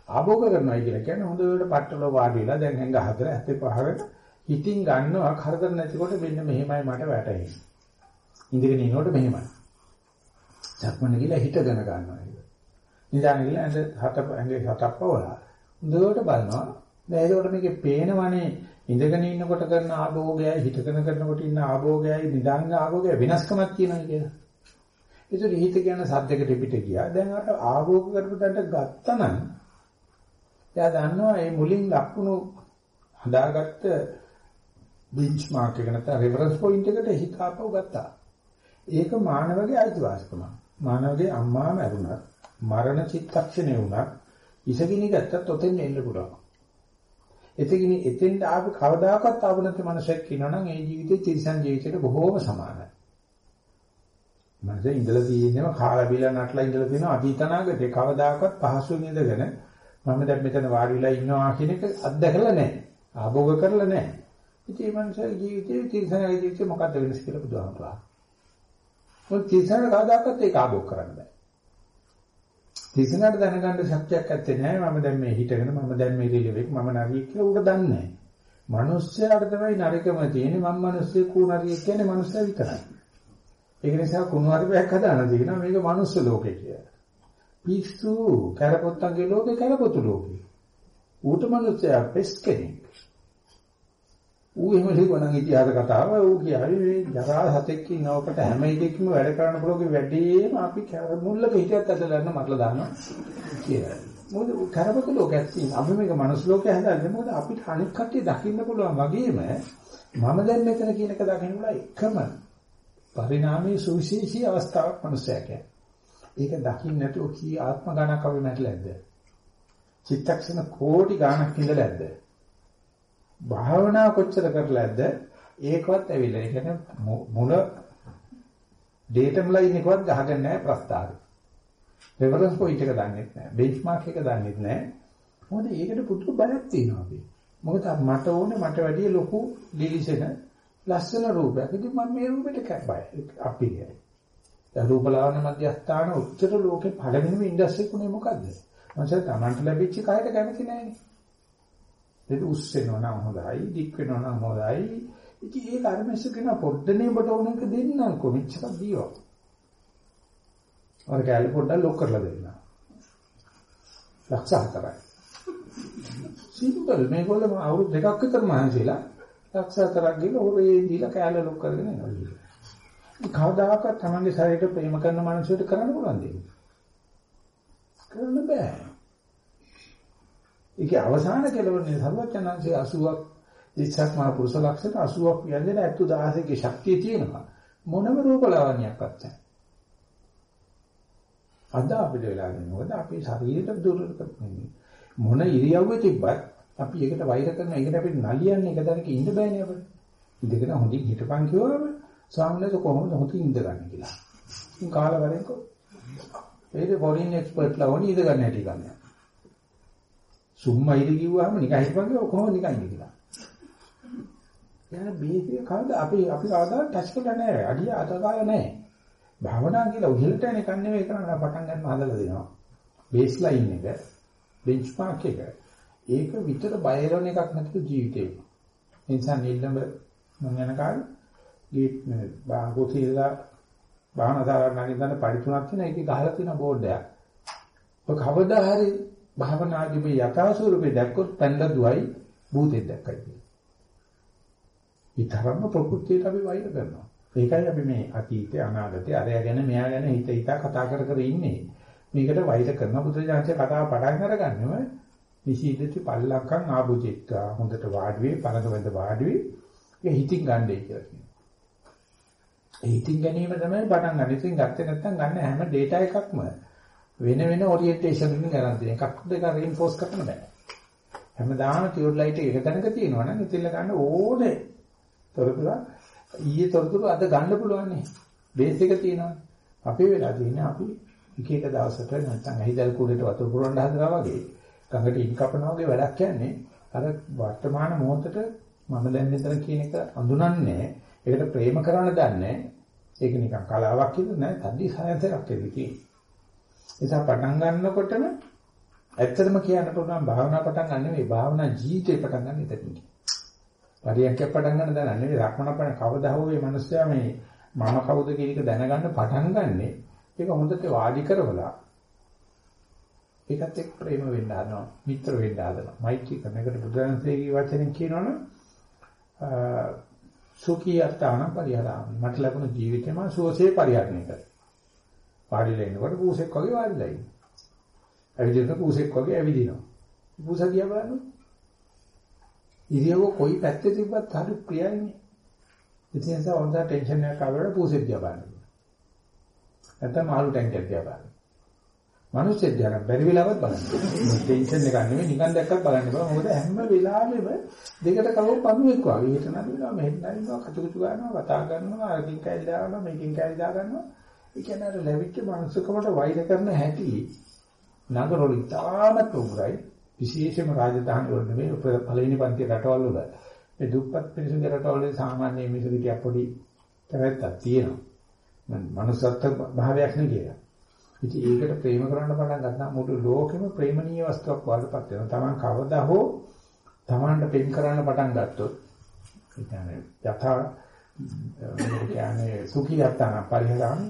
ආභෝග කරනවා කියලා කියන්නේ හොඳට පట్టල වාඩි වෙලා දැන් හැංග හතර ඇත්තේ පහකට හිතින් ගන්නවා කරදර නැතිකොට මෙන්න මෙහෙමයි මට වැටෙන්නේ. ඉඳගෙන ඉනකොට මෙහෙමයි. සක්මණ ගිහලා හිතගෙන ගන්නවා ඒක. නිදාන ගිහලා ඇඳ හත ඇඟේ හතක් පවලා හොඳට බලනවා. දැන් ඒකට මේකේ පේනවනේ ඉඳගෙන ඉන්නකොට කරන ආභෝගයයි හිතගෙන කරනකොට ඉන්න ආභෝගයයි නිදාන ආභෝගයයි වෙනස්කමක් තියෙනවා කියලා. ඒතර හිත කියන සද්දයකට පිට ගියා. දැන් අර ආභෝග කරපු තැනට ගත්තනම් එයා දන්නවා මේ මුලින් ලකුණු හදාගත්ත බෙන්ච්මාර්ක් එක නැත්නම් රෙෆරන්ස් පොයින්ට් එකට හිත ආපහු ගත්තා. ඒක මානවගේ අයිතිවාසිකමක්. මානවගේ අම්මා මැරුණත් මරණ චිත්තක්ෂණේ වුණත් ඉසගිනි ගත්තත් ඔතෙන් එන්න පුළුවන්. එතකින් එතෙන්ට ආපු කවදාකවත් ආපු නැති මනුස්සයෙක් ඉන්නවනම් ඒ ජීවිතේ තිරිසන් ජීවිතයට බොහෝම සමානයි. මනසේ ඉඳලා තියෙනම කාලා බිලා නටලා ඉඳලා තියෙනවා අතීතනාගතේ කවදාකවත් පහසුවෙන් ඉඳගෙන මම දැන් මෙතන වාඩි වෙලා ඉන්නවා කියන එක අත්දැකලා නැහැ. ආභෝග කරලා නැහැ. ඉතින් මේ මනුස්සයා ජීවිතේ තිරසන ජීවිතේ මොකද්ද වෙනස් කියලා බුදුහාමුදුරුවෝ. මොකද තිරසන කවදාකවත් ඒක ආභෝග කරන්න බෑ. තිරසනට දැනගන්න ශක්තියක් ඇත්තේ නැහැ. මම දැන් මේ හිටගෙන මම දැන් මේ රිලෙවෙක් මම නරියෙක් කියලා උඩ දන්නේ නැහැ. මනුස්සයාට තමයි නරිකම තියෙන්නේ. මම මිනිස්සෙක් කු නරියෙක් කියන්නේ මනුස්සයා විතරයි. ඒක නිසා කුණු හරිපයක් හදාන දිනවා මේක මනුස්ස ලෝකේ කියලා. පිස්සු කරපොත්තන්ගේ ලෝකේ කරපොතු ලෝකේ. ඌට මිනිස්සයා පෙස් කෙනෙක්. ඌ එහෙම ලියවනම් ඉතිහාස කතාව ඌ කියයි මේ ජරා සතෙක් ඉන්නවකට හැම එකෙක්ම වැඩ කරන්න පුළුවන් වැඩිම අපි මුල්ලක හිටියත් අදලන්න මටලා දානවා කියලා. මොකද කරපොතු ලෝකයක් තියෙන. අපි මේක මනුස්ස ලෝකයක් හදාන්නේ මොකද අපිට අනිත් කට්ටිය දකින්න පුළුවන් වගේම මම දැන් මෙතන කියන එක දකින්න එකම පරිණාමයේ සුවිශේෂී අවස්ථාවක් මනුස්සයා කියන්නේ. ඒක දකින්න නැතුව කී ආත්ම ගණක් අපි මැරිලාද? චිත්තක්ෂණ කෝටි ගණක් ඉඳලාද? භාවනා කොච්චර කරලාද? ඒකවත් ඇවිල්ලා. ඒ කියන්නේ මුල ඩේටම් ලයින් එකවත් ගහගන්නේ නැහැ ප්‍රස්තාරේ. රෙෆරන්ස් පොයින්ට් එක දන්නේ නැහැ. බෙන්ච්මාර්ක් එක දන්නේ නැහැ. මොකද ඒකට පුදුම බයක් තියෙනවා අපි. මොකද මට ඕනේ මට වැඩිය ලොකු ඩිලිෂන ලස්සන රූපයක්. ඉතින් මම මේ රූපෙට කැපයි. අපි කියන්නේ. දැන් රූපලාවන්‍ය මධ්‍යස්ථාන උත්තර ලෝකේ පළවෙනිම ඉන්ඩස්ට්‍රි කුනේ මොකද්ද? මංසල් තමන්ට ලැබිච්ච කයට කැමති නැහැනේ. ඒක උස් වෙනවා නම් හොඳයි, දික් වෙනවා නම් හොඳයි. ඉතින් ඒක අර මිස් කියන පොඩ්ඩනේ ඔබට ඕන එක දෙන්නම් කොමිච්චක් දීවා. අර කැලේ පොඩ්ඩක් ලොක් කරලා දෙන්න. ලක්ෂ හතරයි. සිම්පල් මේගොල්ලෝ අවුරුදු දෙකක් විතර මහන්සිලා ලක්ෂ හතරක් ගිහලා ඔරේ දීලා කැලේ ලොක් කරගෙන යනවා. කවදාකවත් තමන්ගේ ශරීරයට ප්‍රේම කරන මනුස්සයෙකුට කරන්න පුළුවන් දෙයක්. කරන්න බෑ. ඒකේ අවසාන කෙලවරනේ සර්වඥාන්සේ 80ක් ඉස්සක් මහ පුරුෂ ලක්ෂණ 80ක් කියන්නේ 716ක ශක්තිය තියෙනවා. මොනම රූප ලාවන්‍යයක්වත් නැහැ. අද අපිට වෙලා තියෙන මොකද අපේ ශරීරයට දුර්වලකම් මොන ඉරියව්වේ තිබ්බත් අපි ඒකට වෛර කරන එකට අපිට නලියන්නේ එක තැනක ඉන්න බෑනේ අපිට. ඉඳගෙන හොඳින් හිටපන් කිව්වම ස්වාමීන් කොහොමද හොඳින් ඉඳගන්නේ කියලා. ඉතින් කාලා වරෙන්කෝ. ඒක ෆොරින් එක්ස්පර්ට්ලා වොනි ඉඳ ගන්න හැටි ගන්න. සුම්මා ඉඳ කිව්වම නිකන් හිටපන් කිව්ව කොහොමද නිකන් ඉඳ කියලා. එයා බේසික කවදා අපි අපි කවදා ටච් කරලා නැහැ. අඩිය අතගාලා නැහැ. භාවනා කියලා උහිලට යන එක නෙවෙයි කරන්න පටන් ගන්න හදලා දෙනවා. බේස් ලයින් එක, බෙන්ච්මාර්ක් එක. ඒක විතර බයරන එකක් නැතිව ජීවිතේ. ඒ නිසා නිල්ලඹ මම යන කාලේ ගේට් මේ බාගෝතිලා භාවනාදාරණ නැගින්න පඩි තුනක් තියෙන එකේ ගහලා තියෙන බෝඩ් එකක්. ඔය කවදා හරි භාවනාදී මේ යථා ස්වරූපේ දැක්කොත් පැනලා දුවයි භූතෙක් දැක්කයි කියන්නේ. ඊතරම්ම ප්‍රകൃතියට අපි වෛර කරනවා. ඒකයි අපි මේ අතීතේ අනාගතේ අරය ගැන මෙයා ගැන හිත හිතා කතා කර කර ඉන්නේ. මේකට වෛර කරන බුදුරජාණන්සේ කතාව පටන් අරගන්නම නිසීදති පල්ලක්කම් ආභුජෙක්කා හොඳට වාඩි වෙයි පළඟ වැඳ වාඩි වෙයි ඒ හිතින් ගන්නයි කියලා කියනවා. ඒ හිතින් ගැනීම තමයි පටන් ගන්න. ඉතින් ගත්තේ නැත්නම් ගන්න හැම data එකක්ම වෙන වෙන orientation එකකින් ගන්න තියෙන එකක් දෙක reinforce කරන්න බෑ. හැමදාම ටියුබ් ලයිට් එක එක තැනක තියෙනවා නම් ඉතින් ගන්න ඕනේ. තොරතුරු ඊයේ තොරතුරු අද ගන්න පුළුවන් නේ. බේස් එක තියෙනවා. අපේ වෙලා තියෙන්නේ අපි එක එක දවසට නැත්නම් ඇහිදල් කුඩේට වතුර පුරවන්න හදනවා වගේ ගඟට ඉන් කපනවා වගේ වැඩක් කියන්නේ අර වර්තමාන මොහොතට මම දැන් මෙතන කියන එක අඳුනන්නේ ඒකට ප්‍රේම කරන්න දන්නේ ඒක නිකන් කලාවක් කියලා නෑ තද්දි සායන්තයක් කියන්නේ. නිසා පටන් ගන්නකොටම ඇත්තටම කියන්න පුළුවන් භාවනා පටන් ගන්න නෙවෙයි භාවනා ජීවිතේ පටන් ගන්න එතනින්. පරියන්කයක් පටන් ගන්න දැන නෙවෙයි රක්මන පණ කවදා හෝ මේ මිනිස්සයා මේ මම කවුද කියන එක දැනගන්න පටන් ගන්නෙ. ඒක හොඳට වාඩි කරවලා ඒකත් එක්ක ප්‍රේම වෙන්න හදනවා මිත්‍ර වෙන්න හදනවා. මෛත්‍රී කරන එකට බුදුරජාණන්සේගේ වචනෙන් කියනවනම් සුඛී අර්ථාන පරිහරාමි. මට ලැබුණ ජීවිතේම සුවසේ පරිහරණය කරා. වාඩිලා ඉන්නකොට පූසෙක් වගේ වාඩිලා ඉන්නවා ඇවිදිනකොට පූසෙක් වගේ ඇවිදිනවා. පූසා දිහා බලන්න. ඉරියව කොයි පැත්තේ තිබ්බත් හරි ප්‍රියයිනේ. ඉතින් ඒක හොඳ ටෙන්ෂන් එකක් ආවම පූසෙක් දිහා බලන්න. නැත්නම් මාළු ටැංකියක් දිහා බලන්න. මිනිස්සු ජන බැරි වෙලාවත් බලන්න. ටෙන්ෂන් එකක් නෙමෙයි නිකන් දැක්කත් බලන්න බෑ. මොකද හැම වෙලාවෙම දෙකට කවෝ පණුවෙක් වගේ. හිට නදිනවා මෙහෙත් නදිනවා කචුකුචු ගන්නවා කතා කරනවා අරකින් කැලි දානවා මේකින් කැලි දා ගන්නවා. ඒ කියන්නේ අර ලැබිච්ච මනුස්සකමට වෛර කරන හැටි නගරවල ඉතාමත් උග්‍රයි. විශේෂයෙන්ම රාජධානි වල නෙමෙයි පළවෙනි පන්ති රටවල් වල. මේ දුප්පත් මිනිසුන්ගේ රටවල සාමාන්‍ය මිනිසුන්ගේ ටිකක් පොඩි තැවැත්තක් තියෙනවා. මනුස්සත්ව භාවයක් නේ කියලා. ඉතින් ඒකට ප්‍රේම කරන්න පටන් ගත්තා මුළු ලෝකෙම ප්‍රේමණීය වස්තුවක් වඩපත් වෙනවා. Taman කවදා හෝ Tamanට පෙන් කරන්න පටන් ගත්තොත් ඒ කියන්නේ යථා කියන්නේ සුඛී යත්තන පරිහරණ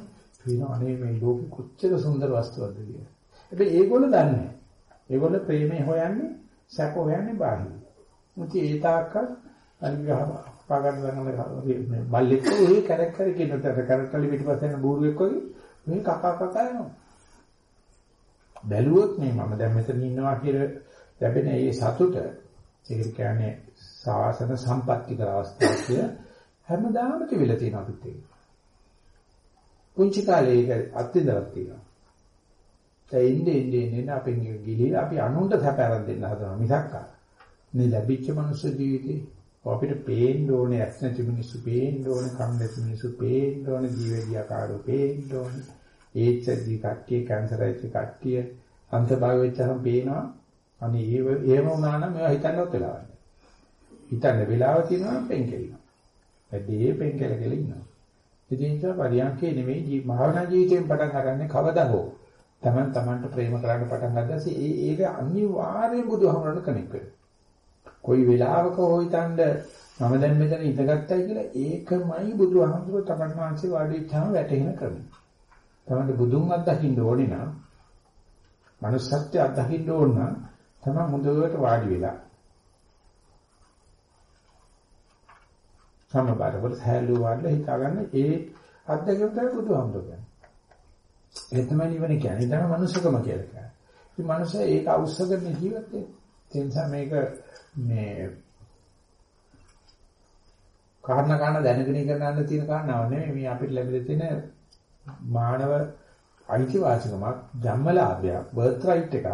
කියන අනේ මේ ලෝකෙ කොච්චර සුන්දර වස්තුවක්ද කියලා. හැබැයි ඒගොල්ලෝ දන්නේ ඒගොල්ලෝ ප්‍රේමේ හොයන්නේ සැප හොයන්නේ බාහිර. මුති ඒ තාක්කල් අනිගහ පාගන්න ගන්න මේ බල්ලෙක් ඒ කැරක් කර කියනතර කරටලි පිටිපස්සෙන් බූරුවෙක් වගේ මේ කකා කකා යනවා. බැලුවොත් මේ මම දැන් මෙතන ඉන්නවා කියලා ලැබෙන ඒ සතුට ඒක කියන්නේ සාසන සම්පත්‍ති කර අවස්ථාවක් කියලා හැමදාම තිබිලා තියෙන අපිට ඒක. පුංචි කාලේ ඒක අත්විඳලා තියෙනවා. ඒ ඉන්නේ ඉන්නේ ඉන්නේ අපෙන් ගිලිලා අපි අනුන්ට සැප ආරම්භ දෙන්න හදනවා මිසක් මේ ලැබිච්ච මනුස්ස ජීවිතේ අපිට පේන්න ඕනේ ඇස් නැති මිනිස්සු පේන්න ඕනේ කන් නැති මිනිස්සු පේන්න ඕනේ ජීවවිද්‍යාකාරෝ පේන්න ඕනේ ඒච්ච් කට්ටිය කැන්සර් ඇති කට්ටිය අන්තභාග වෙච්චහම පේනවා. අනේ ඒව එහෙම වුණා නම් මේවා හිතන්නවත් වෙලාවක් නැහැ. හිතන්න වෙලාව තියෙනවා පෙන්කෙලිනවා. වැඩි පෙන්කෙල කියලා ඉන්නවා. ඉතින් ඒක පරියන්කේ නෙමෙයි භාවනා ජීවිතයෙන් පටන් ගන්නන්නේ කවදා හෝ. Taman tamanට ප්‍රේම කරන්න පටන් ගත්තාසේ ඒ ඒක අනිවාර්යයෙන් බුදුහමරණ කෙනෙක් වෙනවා. කොයි වෙලාවක හෝ හිතනද මම දැන් මෙතන ඉඳගත්තයි කියලා ඒකමයි බුදුහාමුදුරුවෝ තමන් වහන්සේ වාඩි වෙච්චාම වැටෙන ක්‍රමය. තමන්ට බුදුන් අත්දකින්න ඕනේ නම් manussත්වය අත්දකින්න ඕන නම් තමයි හොඳට වාඩි වෙලා සමබරවල සහැල්ලු වාඩිලා හිතාගන්න ඒ අත්දැකීම තමයි බුදුහාමුදුරුවෝ කියන්නේ. ඒ තමයි නිවන කියන්නේ. ඒක තමයි මනුස්සකම කියලා කියන්නේ. ඉතින් මනුස්සය ඒක අවශ්‍යකරන ජීවිතේ. ඒ නිසා මේක මේ කාරණා කාරණා දැනගෙන ඉගෙන තියෙන කාරණාව නෙමෙයි මේ අපිට ලැබිලා තියෙන මානව අයිතිවාසිකමක් ජන්මලාභයක් බර්ත් රයිට් එකක්.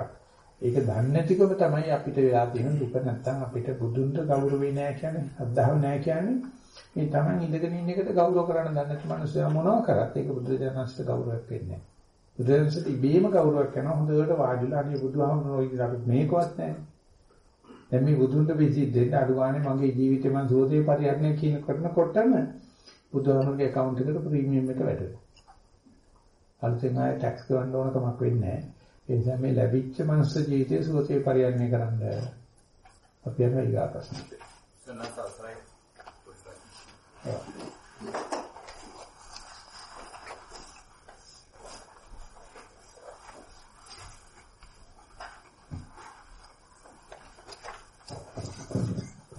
ඒක දන්නේ නැතිකම තමයි අපිට වෙලා තියෙන දුක නැත්තම් අපිට බුදුන්ට ගෞරවේ නැහැ කියන්නේ අද්දාව නැහැ කියන්නේ මේ Taman ඉඳගෙන ඉන්න එකට ගෞරව කරන්න දන්නේ නැති මිනිස්සු මොනවා කරත් ඒක බුදුරජාණන්සේට ගෞරවයක් වෙන්නේ නැහැ. බුදුරජාණන්සේට ඉබේම ගෞරවයක් කරනවා හොඳට වාඩිලා අනේ බුදුහාමුදුරුවෝ ඉතින් අපි මේකවත් නැහැ. දැන් මේ බුදුන්ට විසිට දෙන්න අඩුවානේ මගේ ජීවිතේ මම සෝදේ පරිහරණය කියන කරනකොටම බුදුහාමුදුරුවෝගේ account එකට ප්‍රීමියම් එක වැටෙනවා. අලුතෙන් ආයෙ ටැක්ස් ගන්න ඕන කමක් වෙන්නේ නැහැ. ඒ නිසා මේ ලැබිච්ච මනුස්ස ජීවිතයේ සෝතේ පරිහරණය කරන්න අපි යන ඊගා ප්‍රශ්නට.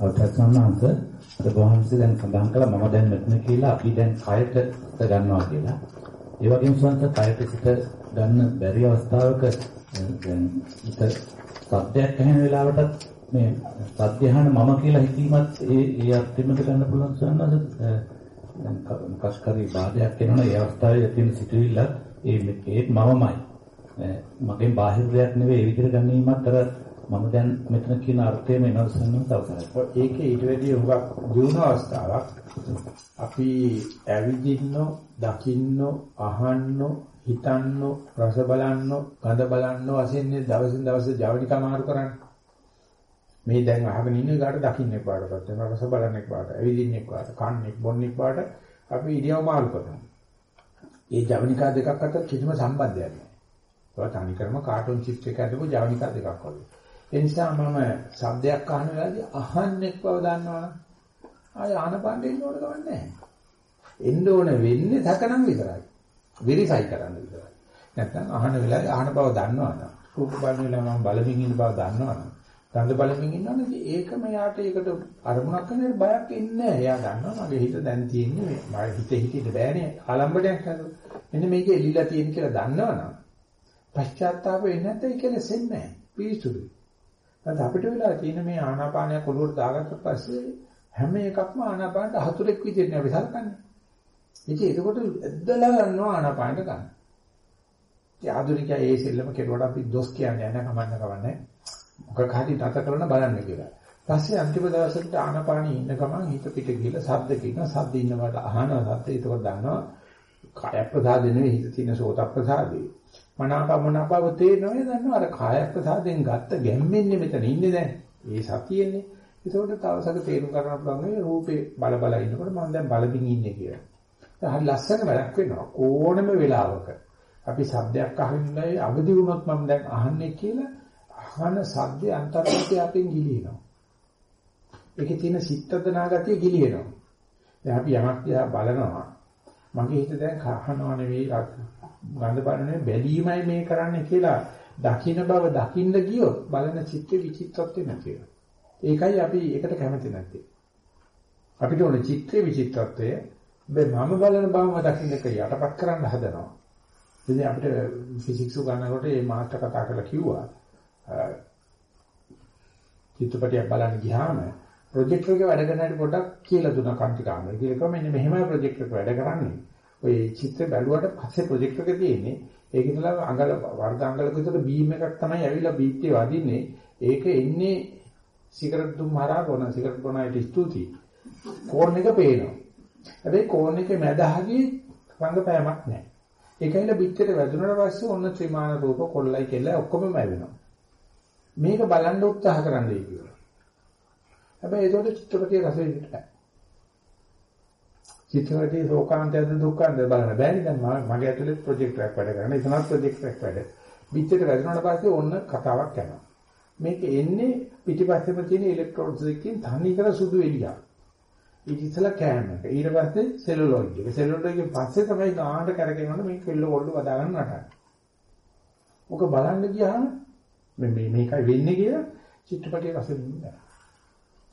අවතක්සන්නන්ත ප්‍රභාන්සේ දැන් සඳහන් කළා මම දැන් මෙතන කියලා අපි දැන් කයට ගන්නවා කියලා. ඒ වගේම සංස කයට සිට ගන්න බැරි අවස්ථාවක දැන් හිත සත්‍යයක් ඇහෙන වෙලාවටත් මේ සත්‍යහන මම කියලා හිතීමත් ඒ ඒ අර්ථෙමද ගන්න පුළුවන් සන්නස දැන් කස්කරි බාධයක් වෙනවනේ ඒ අවස්ථාවේ තියෙන සිතුවිල්ල ඒ ඒත් මමමයි මගෙන් බාහිර දෙයක් නෙවෙයි ඒ විදිහට ගන්නීමත් අර මම දැන් මෙතන කියන අර්ථයම එනවසන්න තවසරයි. ඒකේ ඊට වැඩිය හුඟක් දියුණු අවස්ථාවක්. අපි ඇවිදින්න, දකින්න, අහන්න, හිතන්න, රස බලන්න, ගඳ බලන්න වශයෙන් දවසින් දවස ජවනිකා මාරු කරන්නේ. මේ දැන් අහගෙන ඉන්න කාට දකින්න පාඩපත් වෙනවා, රස බලන්න පාඩ, ඇවිදින්න පාඩ, කන්නේ, බොන්නේ පාඩ අපි ඉරියව් මාරු කරනවා. මේ ජවනිකා දෙකක් අතර කිසිම සම්බන්ධයක් නැහැ. ඒවා තනිකරම කාටුන් චිත්‍රයක ඇදපු ජවනිකා දෙකක් වගේ. ඒ නිසා මම શબ્දයක් අහන වෙලාවදී අහන්නෙක් බව දන්නවනම් ආය ආනපණ්ඩ එන්න ඕන ගමන් නැහැ. එන්න ඕන වෙන්නේ තකනම් විතරයි. වෙරිෆයි කරන්න විතරයි. නැත්නම් අහන වෙලාවේ අහන බව දන්නවනම් රූප බලන වෙලාව මම බලමින් ඉන්න බව දන්නවනම් ගන්ධ බලමින් ඉන්නවනම් ඒකම යාට ඒකට අරමුණක් කරන බයක් එන්නේ නැහැ. එයා දන්නවා මගේ හිත දැන් තියෙන්නේ මේ මගේ හිතේ හිතේ බෑනේ ආලම්බණයක් හදලා. මෙන්න මේක එලිලා තියෙන කියලා දන්නවනම් පශ්චාත්තාප වෙන්නේ නැත්නම් ඒක ලෙසෙන්නේ නැහැ. පිළිසුදුයි. නැත්නම් අපිට වෙලා තියෙන මේ ආනාපානය කොළුවට දාගත්ත පස්සේ හැම එකක්ම ආනාපානට හතුරෙක් විදිහට නේ අපි සලකන්නේ. ඉතින් ඒකකොට ඇද්දලා ගන්නවා ආනාපානට ගන්න. ඉතින් ආධුනිකයා ඒ සෙල්ලම කෙරුවට අපි දොස් කියන්නේ නැහැ කමන්න කවන්නේ. මොකක් හරි නැත කරන බලන්න කියලා. පස්සේ අන්තිම දවසට ආනාපානෙ ඉන්න ගමන් හිත පිට ගිහලා සද්ද කියන සද්ද ඉන්නවට අහනවා සද්ද ඒකව දන්නවා. කාය ප්‍රසාද නෙවෙයි හිත තියෙන සෝත ප්‍රසාදේ. මනාපමනාපව තේරෙනවද දන්නවා අර කාය ප්‍රසාදෙන් ගත්ත ගැම්මෙන්නේ මෙතන ඉන්නේ දැන්. ඒ සතියෙන්නේ. ඒකෝට තවසක තේරුම් ගන්න පුළුවන් මේ රූපේ බල බල ඉන්නකොට මම දැන් බලමින් ඉන්නේ කියලා. හරි ලස්සන වැඩක් වෙනවා ඕනම වෙලාවක. අපි සද්දයක් අහින්නයි අවදි වුණොත් මම දැන් අහන්නේ කියලා අහන සද්දේ අන්තර්ගතය අපෙන් ගිලිනවා. ඒකේ තියෙන සිත්තදනා ගතිය ගිලිනවා. දැන් අපි යමක් දිහා බලනවා. මගේ හිත දැන් කහනවා නෙවෙයි ගඳ බලන්නේ බැලීමයි මේ කරන්නේ කියලා දකින්න බව දකින්න ගියොත් බලන චිත්ත විචිත්තත්වෙ නැති වෙනවා. ඒකයි අපි ඒකට කැමති නැත්තේ. අපිට ඕන චිත්‍රේ විචිත්තත්වය මම බලන බවම දකින්න එක යටපත් කරන්න හදනවා. ඉතින් අපිට ෆිසික්ස් උගන්නනකොට මේ මාත්‍ර කතා කරලා කිව්වා චිත්‍රපටයක් බලන්න ගියාම ප්‍රොජෙක්ටර් එක වැඩ කරන හැටි පොඩ්ඩක් කියලා දුන්නා කාන්ති කාමරේ. කියලා කිව්වා මෙන්න මෙහෙමයි ප්‍රොජෙක්ටර් එක වැඩ කරන්නේ. ඔය චිත්‍ර බැලුවට පස්සේ ප්‍රොජෙක්ටර් එක තියෙන්නේ ඒක ඉතලා අඟල වර්ග අඟලක විතර බීම් එකක් තමයි ඇවිල්ලා බීට්ටේ වදින්නේ. ඒක එන්නේ සිගරට් දුම් හරහා කොන සිගරට් බොනයිට ස්තුතියි. කෝන් එක පේනවා. හැබැයි කෝන් එකේ මැද හරියේ රංගපෑමක් නැහැ. ඒකයිල පිටේට වැදුනට පස්සේ ඔන්න ත්‍රිමාන රූප කොල්ලයි කියලා ඔක්කොම වැවෙනවා. මේක බලන්න උත්සාහ කරන්නයි කියලා. හැබැයි ඒකට චිත්‍රපටිය රස වෙන්න බෑ. චිත්‍රපටියේ ශෝකාන්තයද දුක්ඛාන්තයද බලන්න බෑනේ දැන් මගේ ඇතුලේ ප්‍රොජෙක්ටර් එකක් වැඩ කරන. එතනත් ප්‍රොජෙක්ටර් එකක් වැඩ. පිටේට වැදුනට පස්සේ ඔන්න කතාවක් යනවා. මේක එන්නේ පිටිපස්සෙම තියෙන ඉලෙක්ට්‍රෝඩ්ස් එකකින් තනි කර සුදු එළියක්. ඊට ඉස්සලා කෑම එක. ඊට පස්සේ සෙලුලොයිඩ් එක. සෙලුලොයිඩ් එකෙන් පස්සේ තමයි ගානට කරගෙනවනේ මේ කෙල්ල ඔල්ල වදා ගන්න නටන්නේ. ඔක බලන්න ගියාම මේ මේකයි වෙන්නේ කියලා චිත්‍රපටිය රස වෙන්නේ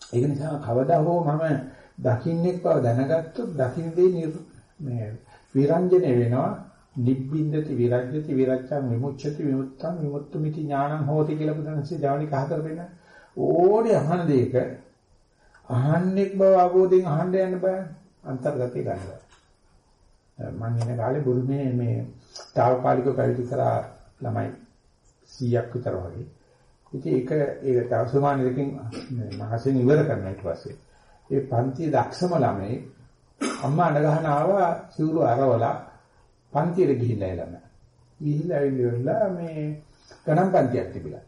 ඒක නිසා කවදා හෝ මම දකින්නෙක් බව දැනගත්තොත් දකින්න දේ මේ විරංජනේ වෙනවා නිබ්බින්දති විරජ්‍යති විරච්ඡං විමුච්ඡති විමුත්තං විමුක්තුමිති ඥානං හෝති කියලා බුදුන්සේ ජවනික හතර වෙන ඕනේ අහන දෙයක අහන්නෙක් බව අවබෝධයෙන් අහන්න යන්න බෑ. අන්තර්ගතය ගන්නවා. මම ඉන්න කාලේ බුරුමේ මේ తాවකාලික පැවිදි කරා ළමයි 100ක් විතර වගේ. ඉතින් ඒක ඒක තවසමානයකින් මාසෙන් ඉවර කරන ඊට පස්සේ ඒ පන්තියේ දක්ෂම ළමයි අම්මා අඬ ගහන ආවා සිවුරු අරවලා පන්තියට ගිහිල්ලා එළම. ගිහිල්ලා ඇවිල්ලා මේ ගණන් පන්තියක් තිබිලා.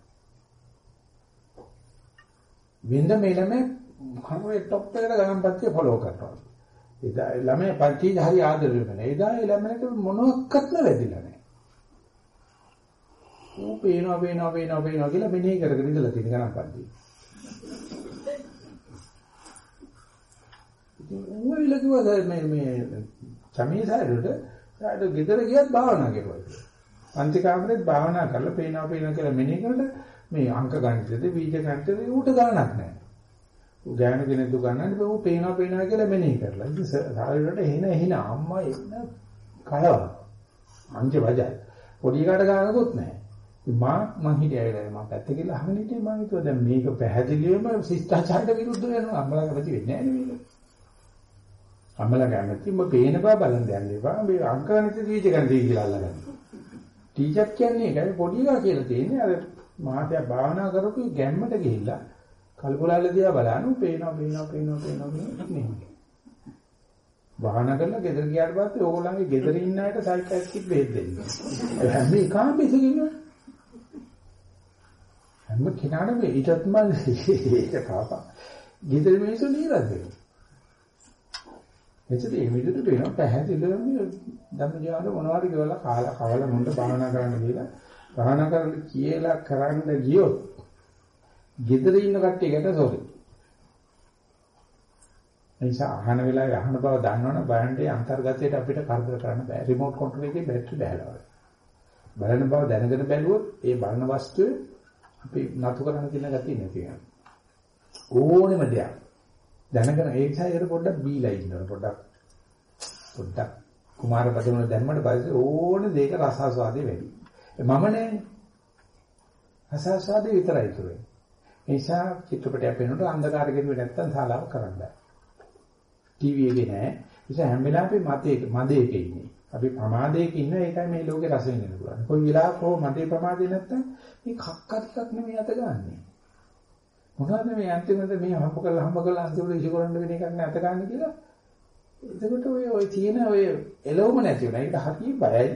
වෙනද මේ ළමයි කරුවේ টොප් එකට ගණන් පන්තිය ෆලෝ කරනවා. එදා ළමයි පන්තිය හරි ආදරේ වෙන. එදා ළමයට මොනවත්ක්ම වැදිලා නැහැ. ඌ පේනවා පේනවා පේනවා පේනවා කියලා මෙනෙහි කරගෙන ඉඳලා තියෙන ගණන් පන්තිය. ඌ විලකුවා මේ මේ සමීසාරට ආඩ ගෙදර ගියත් භාවනා කරුවා. පන්ති කාමරේත් භාවනා කරලා පේනවා පේනවා කියලා මෙනෙහි කරලා මේ අංක ගණිතද බීජ ගණිතද ඌට ගණනක් නැහැ. ඌ ගෑනු කෙනෙක් දු ගන්නන්නේ ඌ පේනවා පේනවා කියලා මෙනෙහි කරලා. ඉතින් සාරිරට එන එන අම්මා එන්න කලව. අංජ වජයි. පොඩි කාට ගානකුත් නැහැ. මා මං හිටියවිලා මම පැත්ත කියලා අහගෙන හිටියේ මම හිතුවා දැන් මේක පැහැදිලිවම ශිෂ්ටාචාරයට විරුද්ධ වෙනවා. අම්මලා කැමති වෙන්නේ නැහැ නේද අම්මලා කැමති ඔබ පේන බව බලන් යන්න එපා. මේ අංක ගණිත දීජ ගණිත කියලා අල්ලගන්න. ටීචර් කියන්නේ ඒකයි. පොඩි එකා කියලා තියෙන්නේ. අර මහත්ය භාවනා කරපු ගැම්මට ගිහිල්ලා කල්පුලාල දිහා බලනු පේනවා පේනවා පේනවා පේනවා නෙමෙයි. භාවනා කරලා ගෙදර ගියාට පස්සේ ඕගොල්ලන්ගේ ගෙදර ඉන්න අයට සයිකියාට්‍රික් බෙහෙත් දෙන්නේ. හැම එකම බෙසගෙන හැම කෙනාටම ඊටත් මල් ඒක කාපා. ගෙදර මිනිස්සු නීරස් වෙනවා. එතකොට මේ විදිහට වෙනවා පැහැදිලිවම ධම්මජාල මොනවද කියලා කාලා කවල මොන්ට භාවනා කරන්න කියලා භාවනා කරන්න කියලා කරන්න ගියොත් ගෙදර ඉන්න කට්ටියකට සෝරි. එනිසා අහන වෙලාවේ අහන බව දන්නවනම් බයන්ටේ අන්තර්ගතයට අපිට කරදර කරන්න බෑ. රිමෝට් කන්ට්‍රෝල් එකේ බැටරි බහැලා. බලන බව දැනගෙන බැලුවොත් ඒ බලන වස්තුවේ අපි නතු කරන්න තියෙන ගැතිය නැති වෙනවා. ඕනෙම දෙයක් දැනගෙන ඒ නිසා ඒකට පොඩ්ඩක් බීලා ඉන්නවා පොඩ්ඩක් පොඩ්ඩක් කුමාර බදවල දැම්මට පස්සේ ඕන දෙයක රසාස්වාදේ වැඩි. මම නෑනේ. රසාස්වාදේ විතරයි තුරේ. ඒ නිසා චිත්‍රපටයක් පේනකොට අන්ධකාරය ගෙදුවේ නැත්තම් ශාලාව කරන්න බෑ. ටීවී එකේ නෑ. ඒ නිසා හැම වෙලාවෙම මතේ මදේක ඉන්නේ. අපි ප්‍රමාදයක ඉන්න ඒකයි මේ ලෝකේ රස විඳින්න පුළුවන්. කොයි වෙලාවක හෝ මදේ ප්‍රමාදේ නැත්තම් මේ කක්ක ටිකක් නෙමෙයි අත ගන්නෙ. මොනවද මේ අන්තිමට මේ හම්බ කරලා හම්බ කරලා අන්තිමට ඉෂිකරන්න වෙන එකක් නැත ගන්න කියලා. එතකොට ඔය ඔය තියෙන ඔය එළවම නැති වෙනවා. ඒකට හරිය බයයි.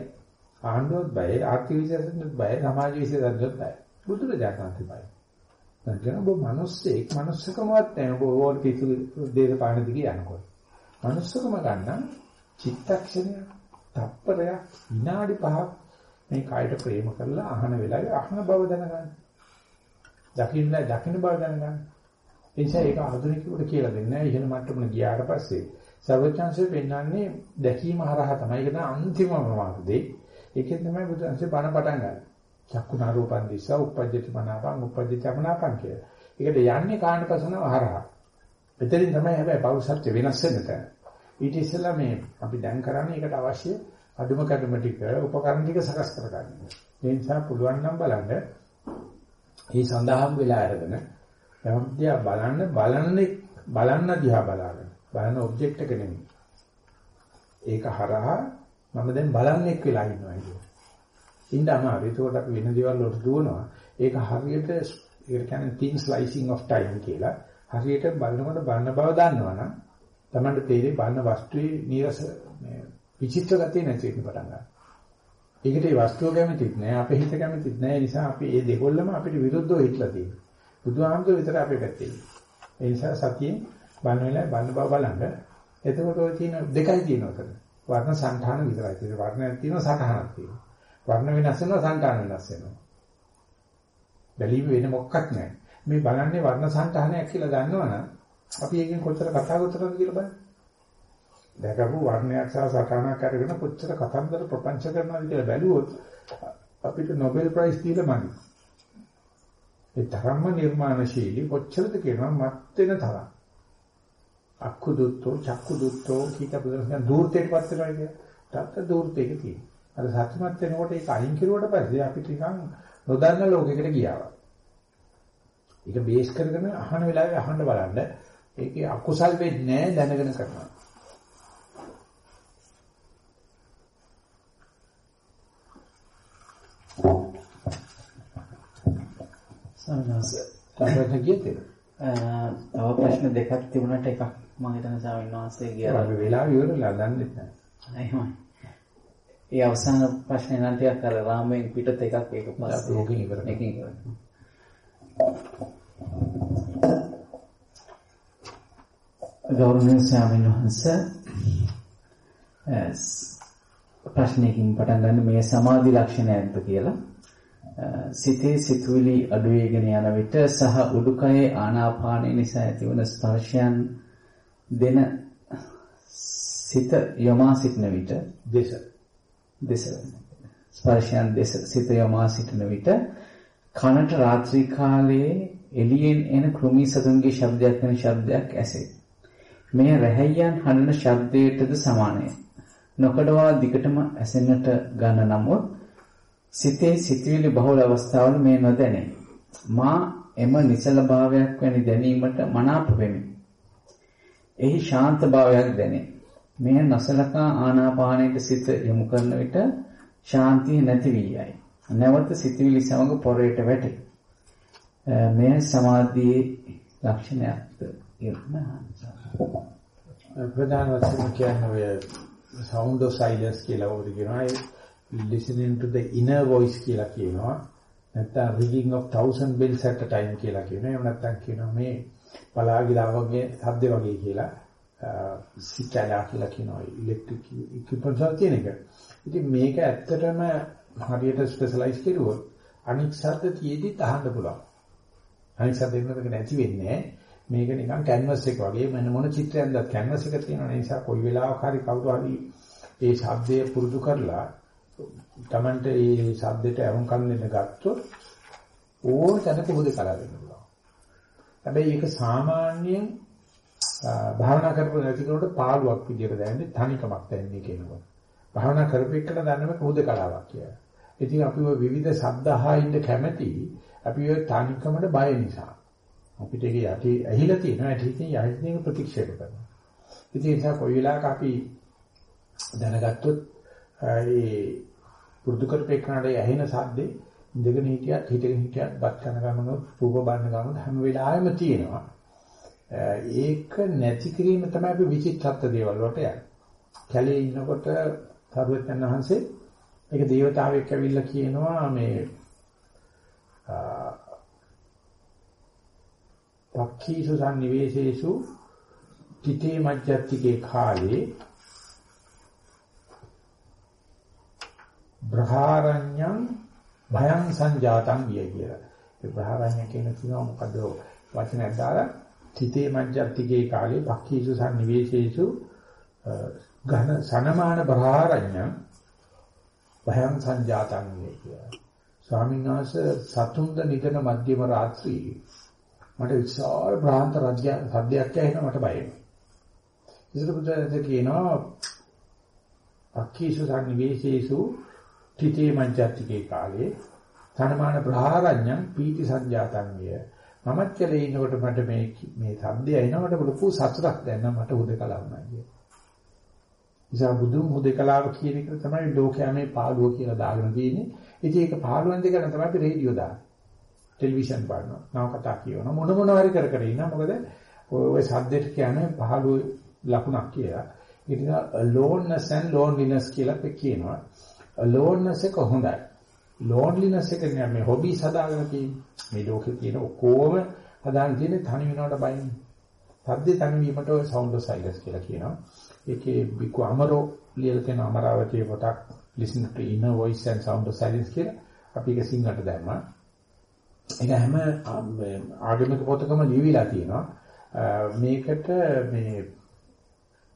ආණ්ඩුවත් බයයි, ආර්ථික විශේෂඥත් බයයි, සමාජ විශේෂඥත් බයයි. බුදුරජාණන් බයයි. දැන් ඔබ මිනිස්සෙක් මිනිස්සකමවත් නැහැ. ඔබ ඕල් කිසි දේශපාලන දිගේ යනකොට. මිනිස්සකම ගන්න චිත්තක්ෂණය, තප්පරය, විනාඩි 5ක් මේ කායට ප්‍රේම කරලා අහන වෙලාවේ අහන බව දැනගන්න. දකින්න දකින්න බව දැනගන්න. ඒ නිසා ඒක ආධුනිකයෙකුට කියලා දෙන්නේ නැහැ. ඉහළ මට්ටමට ගියාට පස්සේ සර්වඥාන්සේ පෙන්වන්නේ දැකීම හරහා තමයි. ඒක තමයි අන්තිමම මාර්ගය. ඒකෙන් තමයි බුදුන්සේ බණ පටන් ගන්න. චක්කුණා රූපං දිස්සා උපජ්ජති මනාපං උපජ්ජති මනාපං කිය. ඒකට යන්නේ කාණ්ඩපසනව හරහා. එතනින් තමයි හැබැයි පෞසත්‍ය වෙනස් වෙන්න තැන. ඊට ඉස්සෙල්ලා මේ අපි දැන් කරන්නේ ඒකට අවශ්‍ය අදුම කඩම ටික උපකරණ ටික සකස් කරගන්න. ඒ නිසා පුළුවන් නම් බලන්න මේ සඳහන් වෙලා අරගෙන යම්දියා බලන්න බලන්නේ බලන්න දිහා බලාගෙන බලන ඔබ්ජෙක්ට් එක නෙමෙයි. ඒක හරහා මම දැන් බලන්නෙක් වෙලා ඉන්නවා කියන්නේ. ඉන්න අමාරු. ඒකෝට අපි වෙන දේවල් වලට දුවනවා. ඒක හරියට ඒකට කියන්නේ thin slicing of time කියලා. හරියට බලනකොට බලන බව දන්නවනම් තමයි තේරෙන්නේ බලන වස්තුවේ නිරස විචිත්‍ර ගතිය නැති වෙන්න පටන් ගන්නවා. ඒකට ඒ වස්තුව කැමතිත් නෑ අපේ හිත කැමතිත් නෑ ඒ නිසා අපි මේ දෙකොල්ලම අපිට විරුද්ධව හිටලා තියෙනවා. බුදුහාමුදුරුවෝ විතර අපේ පැත්තේ. ඒ නිසා සතියේ බලන වෙලාවේ බලන බව බලන්න. එතකොට ඔය තියෙන දෙකයි තියෙනවා උතන. වර්ණ සංඨාන විතරයි තියෙන්නේ. වර්ණයක් තියෙනවා සටහනක් තියෙනවා. වර්ණ වෙනස් වෙනවා සංඨාන වෙනස් වෙනවා. බැලීම වෙන මොකක්වත් නෑ. මේ බලන්නේ වර්ණ සංඨානයක් කියලා දන්නවනම් අපි එකෙන් කොච්චර කතා කරනවද කියලා බලන්න. දැකපු වර්ණයක් සහ සටහනක් අරගෙන කොච්චර කතන්දර ප්‍රපංච කරනවද කියලා බැලුවොත් අපිට නොබෙල් ප්‍රයිස් දීලා මදි. ඒ ධර්ම නිර්මාණශීලී කොච්චරද කියනවා මත් වෙන තරම්. අක්ඛු දුත්තෝ චක්ඛු දුත්තෝ කීක බුදුරජාණන් දූර්තයටපත් වෙනවා කියන්නේ. තාත්ත දූර්තයක තියෙනවා. අර සත්‍යමත් වෙනකොට ඒක අයින් කරුවට පස්සේ අපි ටිකක් නොදන්න ලෝකයකට ගියා. ඒක බේස් කරගෙන අහන වෙලාවේ අහන්න බලන්න ඒකේ අකුසල් වෙන්නේ නැහැ දැනගෙන කරනවා. සමනස තමයි කියතේ. තව ප්‍රශ්න දෙකක් තිබුණාට එකක් මම හිතන ස්වාමීන් වහන්සේ ගියා. අපි වෙලාව ඉවරලා දන්නේ නැහැ. එහෙමයි. ඒ අවසාන ප්‍රශ්නේ නම් ටිකක් අර රාමයෙන් පිටත එකක් ඒක පස්සේ ඕකෙන් ඉවර කරමු. එකකින් ඉවර. ගෞරවනීය ස්වාමීන් වහන්සේ ප්‍රශ්නයකින් පටන් ගන්න මේ සමාධි ලක්ෂණයක්ද කියලා. සිතේ සිතුවිලි අඩු වේගෙන යන විට සහ උඩුකයේ ආනාපානය නිසා ඇතිවන ස්පර්ශයන් දෙන සිත යොමා සිටින විට දේශ දෙස. ස්පර්ශයන් දෙස සිත යොමා සිටින විට කනට රාත්‍රී කාලයේ එළියෙන් එන කෘමි සතුන්ගේ ශබ්දයක් වෙන ශබ්දයක් ඇසේ. මෙය රැහැයන් හඬන ශබ්දයටද සමානය. නොකඩවා දිගටම ඇසෙන්නට ගන්න නමුත් සිතේ සිතුවිලි බහුල අවස්ථාවල මේ නොදැනේ. මා එම නිසල භාවයක් වැනි දැනීමට මනාප වෙමි. එහි ශාන්ත භාවයක් දැනේ. මෙය නොසලකා ආනාපානයට සිත යොමු කරන විට ශාන්තිය නැති වී යයි. නැවත සිතුවිලි සමග පොරේට වැටේ. මෙය සමාධියේ ලක්ෂණයක්ද ප්‍රධාන වශයෙන් කියන්නේ ඔය sound of silence කියලා උඩ කියනවා. listening to the inner voice කියලා කියනවා. නැත්නම් ringing of thousand bells at a time කියලා කියනවා. එහෙම නැත්නම් කියනවා මේ පලාගිලා වගේ ශබ්ද වගේ කියලා. සිකලා කියලා කියනවා. ඉලෙක්ට්‍රික් ඉක්විප්මන්ට්ස් වල තියෙන එක. ඉතින් මේක ඇත්තටම හරියට ස්පෙෂලායිස් කරුවොත් අනික් ශබ්ද තියේදී තහන්න පුළුවන්. අනික් ශබ්ද වෙනකොට නැති වෙන්නේ මේක නිකන් canvas එක වගේ වෙන මොන චිත්‍රයක්ද canvas එක තියෙන නිසා කොයි වෙලාවක හරි කවුරු හරි ඒ ශබ්දය පුරුදු කරලා Tamanට ඒ ශබ්දයට අරුම්කම් දෙන්න ගත්තොත් ඕන තැන පුරුදු කරලා දෙන්න පුළුවන්. හැබැයි ඒක සාමාන්‍යයෙන් භාවනා කරපු නැති කෙනෙකුට පාළුවක් විදියට දැනෙන්නේ තනිකමක් දැනෙන්නේ කියනකොට. භාවනා කරපෙන්නට දැනෙන්නේ පුරුදු කලාවක් කියලා. ඉතින් අපි විවිධ ශබ්ද අහා ඉන්න කැමැති අපි ඔය තනිකමට බය නිසා අපිට ඒක යටි ඇහිලා තියෙනවා ඒත් ඉතින් යහිතින් ප්‍රතික්ෂේප කරනවා. ඉතින් ඒ නිසා කොයි වෙලාවක අපි දැනගත්තොත් ඒ පුරුදු කරපේකනට ඇහෙන සද්දේ ඉඳගෙන හිටියත් හිටගෙන හිටියත් බත් කන ගමනොත් රූප බලන ගමනොත් හැම වෙලාවෙම තියෙනවා. ඒක නැති කිරීම තමයි අපි විචිත්තත්ත්ව දේවල් වලට යන්නේ. කැලේ ඉන්නකොට සරුවචන් වහන්සේ ඒක දේවතාවෙක් ඇවිල්ලා කියනවා මේ පක්ඛීසු සංනිවේශේසු තිතේ මජ්ජත්තිකේ කාලේ බ්‍රහාරඤ්ඤං භයං සංජාතං විය කියලා. ඒ බ්‍රහාරඤ්ඤ කියන කිනෝ මොකද වචනයක් දාලා තිතේ මජ්ජත්තිකේ කාලේ පක්ඛීසු සංනිවේශේසු ඝන සනමාන බ්‍රහාරඤ්ඤං භයං සංජාතං විය කියලා. ස්වාමීන් වහන්සේ සතුන්ද නිදන මධ්‍යම රාත්‍රියේ මට විශාල භ්‍රාන්ත රජ්‍ය සද්දයක් ඇහෙනවා මට බය වෙනවා. ඉතින් බුදුරජාණන් කියනවා අක්ඛීසු සංනිවේශේසු තිතේ මංජත්තිකේ කාලේ තනමාන ප්‍රහාරඤ්ඤං පීති සංජාතං විය. මමත් කියලා ඉන්නකොට මට මේ මේ සද්දය එනකොට ලොකු සතුටක් දැනෙනවා මට හුදකලා වුණා කිය. නිසා බුදුන් හුදකලාව කියන එක තමයි ලෝකයා මේ පාළුව කියලා දාගෙන තියෙන්නේ. ඉතින් ඒක පාළුවෙන් දෙකන තමයි අපි රේඩියෝ දාන්නේ. ටෙලිවිෂන් බලනවා. නව කතා කියනවා. මොන මොන හරි කර කර ඉන්නවා. මොකද ඔය සද්දෙට කියන්නේ පහළුව ලකුණක් කියලා. ඒක නිසා aloneness and loneliness කියලා කියනවා. aloneness එක හොඳයි. loneliness එක නේ මේ hobbies හදාගෙන තියෙන්නේ. මේ ලෝකේ තියෙන ඔක්කොම හදාගෙන තියෙන තනි වෙනවට බයින්. සද්දේ තනි වීමට ඔය sound of silence කියලා කියනවා. ඒකේ බිකු අමරෝ ලියලා තියෙන අමරාවතියේ පොතක් listen to inner voice and sound of silence කියලා අපි ඒක සිංහලට දැම්මා. ඒක හැම ආගමික පොතකම ලියවිලා තියෙනවා. මේකට මේ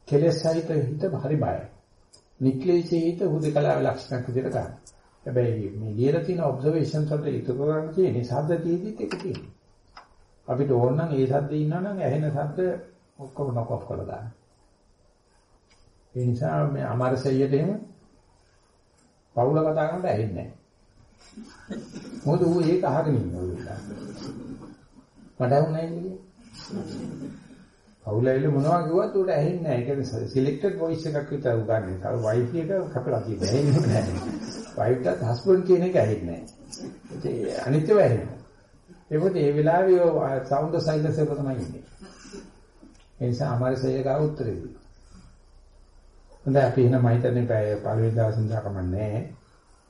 කෙලෙස් සහිත හිත හරි බයයි. නික්ලේශී හිත හුදකලාවේ ලක්ෂණක් විදිහට ගන්න. හැබැයි මේ ලියලා තියෙන ඔබ්සර්වේෂන්ස් වලට ඉතුරු කරන්න තියෙන්නේ ශබ්ද තියෙද්දිත් ඒක තියෙනවා. අපිට ඕන නම් ඒ ශබ්දේ ඉන්නා නම් ඇහෙන ශබ්ද ඔක්කොම නොක් ඔෆ් කරලා දාන්න. ඒ නිසා මේ අමරසෙයියට එහෙම පවුල කතා කරනට ඇහෙන්නේ නැහැ. මොකද ඌ ඒක අහගෙන ඉන්නේ ඔය වෙලාවට. මට වුණා නේද? අවුලයිල මොනවා කිව්වත් උඩ ඇහෙන්නේ නැහැ. ඒ කියන්නේ සිලෙක්ටඩ් වොයිස් එකක් විතර උගන්නේ. තව වයිෆ් එක කපලා තියෙන්නේ. ඇහෙන්නේ නැහැ. වයිෆ්ටත් හස්බන්ඩ් කියන එක ඇහෙන්නේ නැහැ. ඒ අනිත්‍යව ඇහෙනවා. ඒකත් ඒ වෙලාවේ සවුන්ඩ් සයිලන්ස් එක තමයි ඉන්නේ. ඒ නිසා අමාරුසේ ගාව උත්තරේ දී. හොඳයි අපි එහෙනම් මම හිතන්නේ පැය පළවෙනි දවසේ ඉඳලා කමන්නේ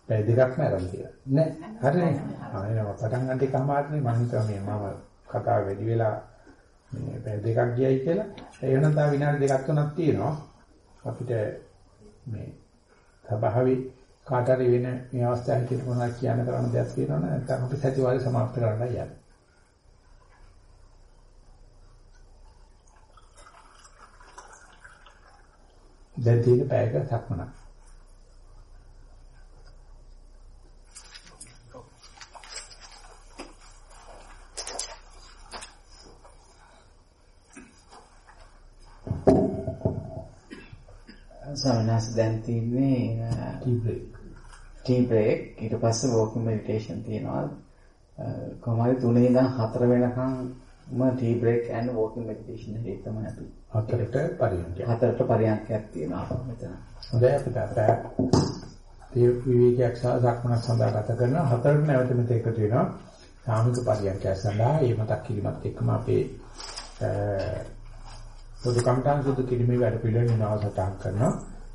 පැය දෙකක්ම ආරම්භ කියලා. නෑ. හරිනේ. ආයෙම පටන් ගන්න එකමාරනේ මම හිතුවා මේ මම කතාව වැඩි වෙලා මේ පැය දෙකක් ගියයි කියලා. ඒ වෙනම තව විනාඩි දෙකක් තුනක් තියෙනවා. අපිට මේ සභාවේ කාට හරි වෙන මේ අවස්ථාවේ හිතේ මොනවා කියන්න කරන දෙයක් තියෙනවනේ නැත්නම් අපි සතිවාරි සමාප්ත කරන්නයි යන්නේ. දැන් තියෙන පැයක සක්මනක්. සමනස් දැන් තින්නේ ටී බ්‍රේක්. ටී බ්‍රේක් ඊට පස්සේ වෝකින් මෙඩිටේෂන් තියෙනවා. කොහොම හරි 3 ඉඳන් 4 වෙනකම්ම tea break and walking meditation එකේ තමයි අපි. හතරට පරියන්කය. හතරට පරියන්කයක් තියෙනවා මෙතන. හොඳයි අපේ ඒ විවේකයක් සක්මනක් සඳහා ගත කරන හතරට නැවත මෙතන එකතු වෙනවා. සාමික පරියන්කය සඳහා මේ මතක් කිරීමත් එක්කම අපේ පොදු කම්ටාන් සුදු කිරීමේ වැඩ පිළිවෙල නිවාසටහන් කරනවා.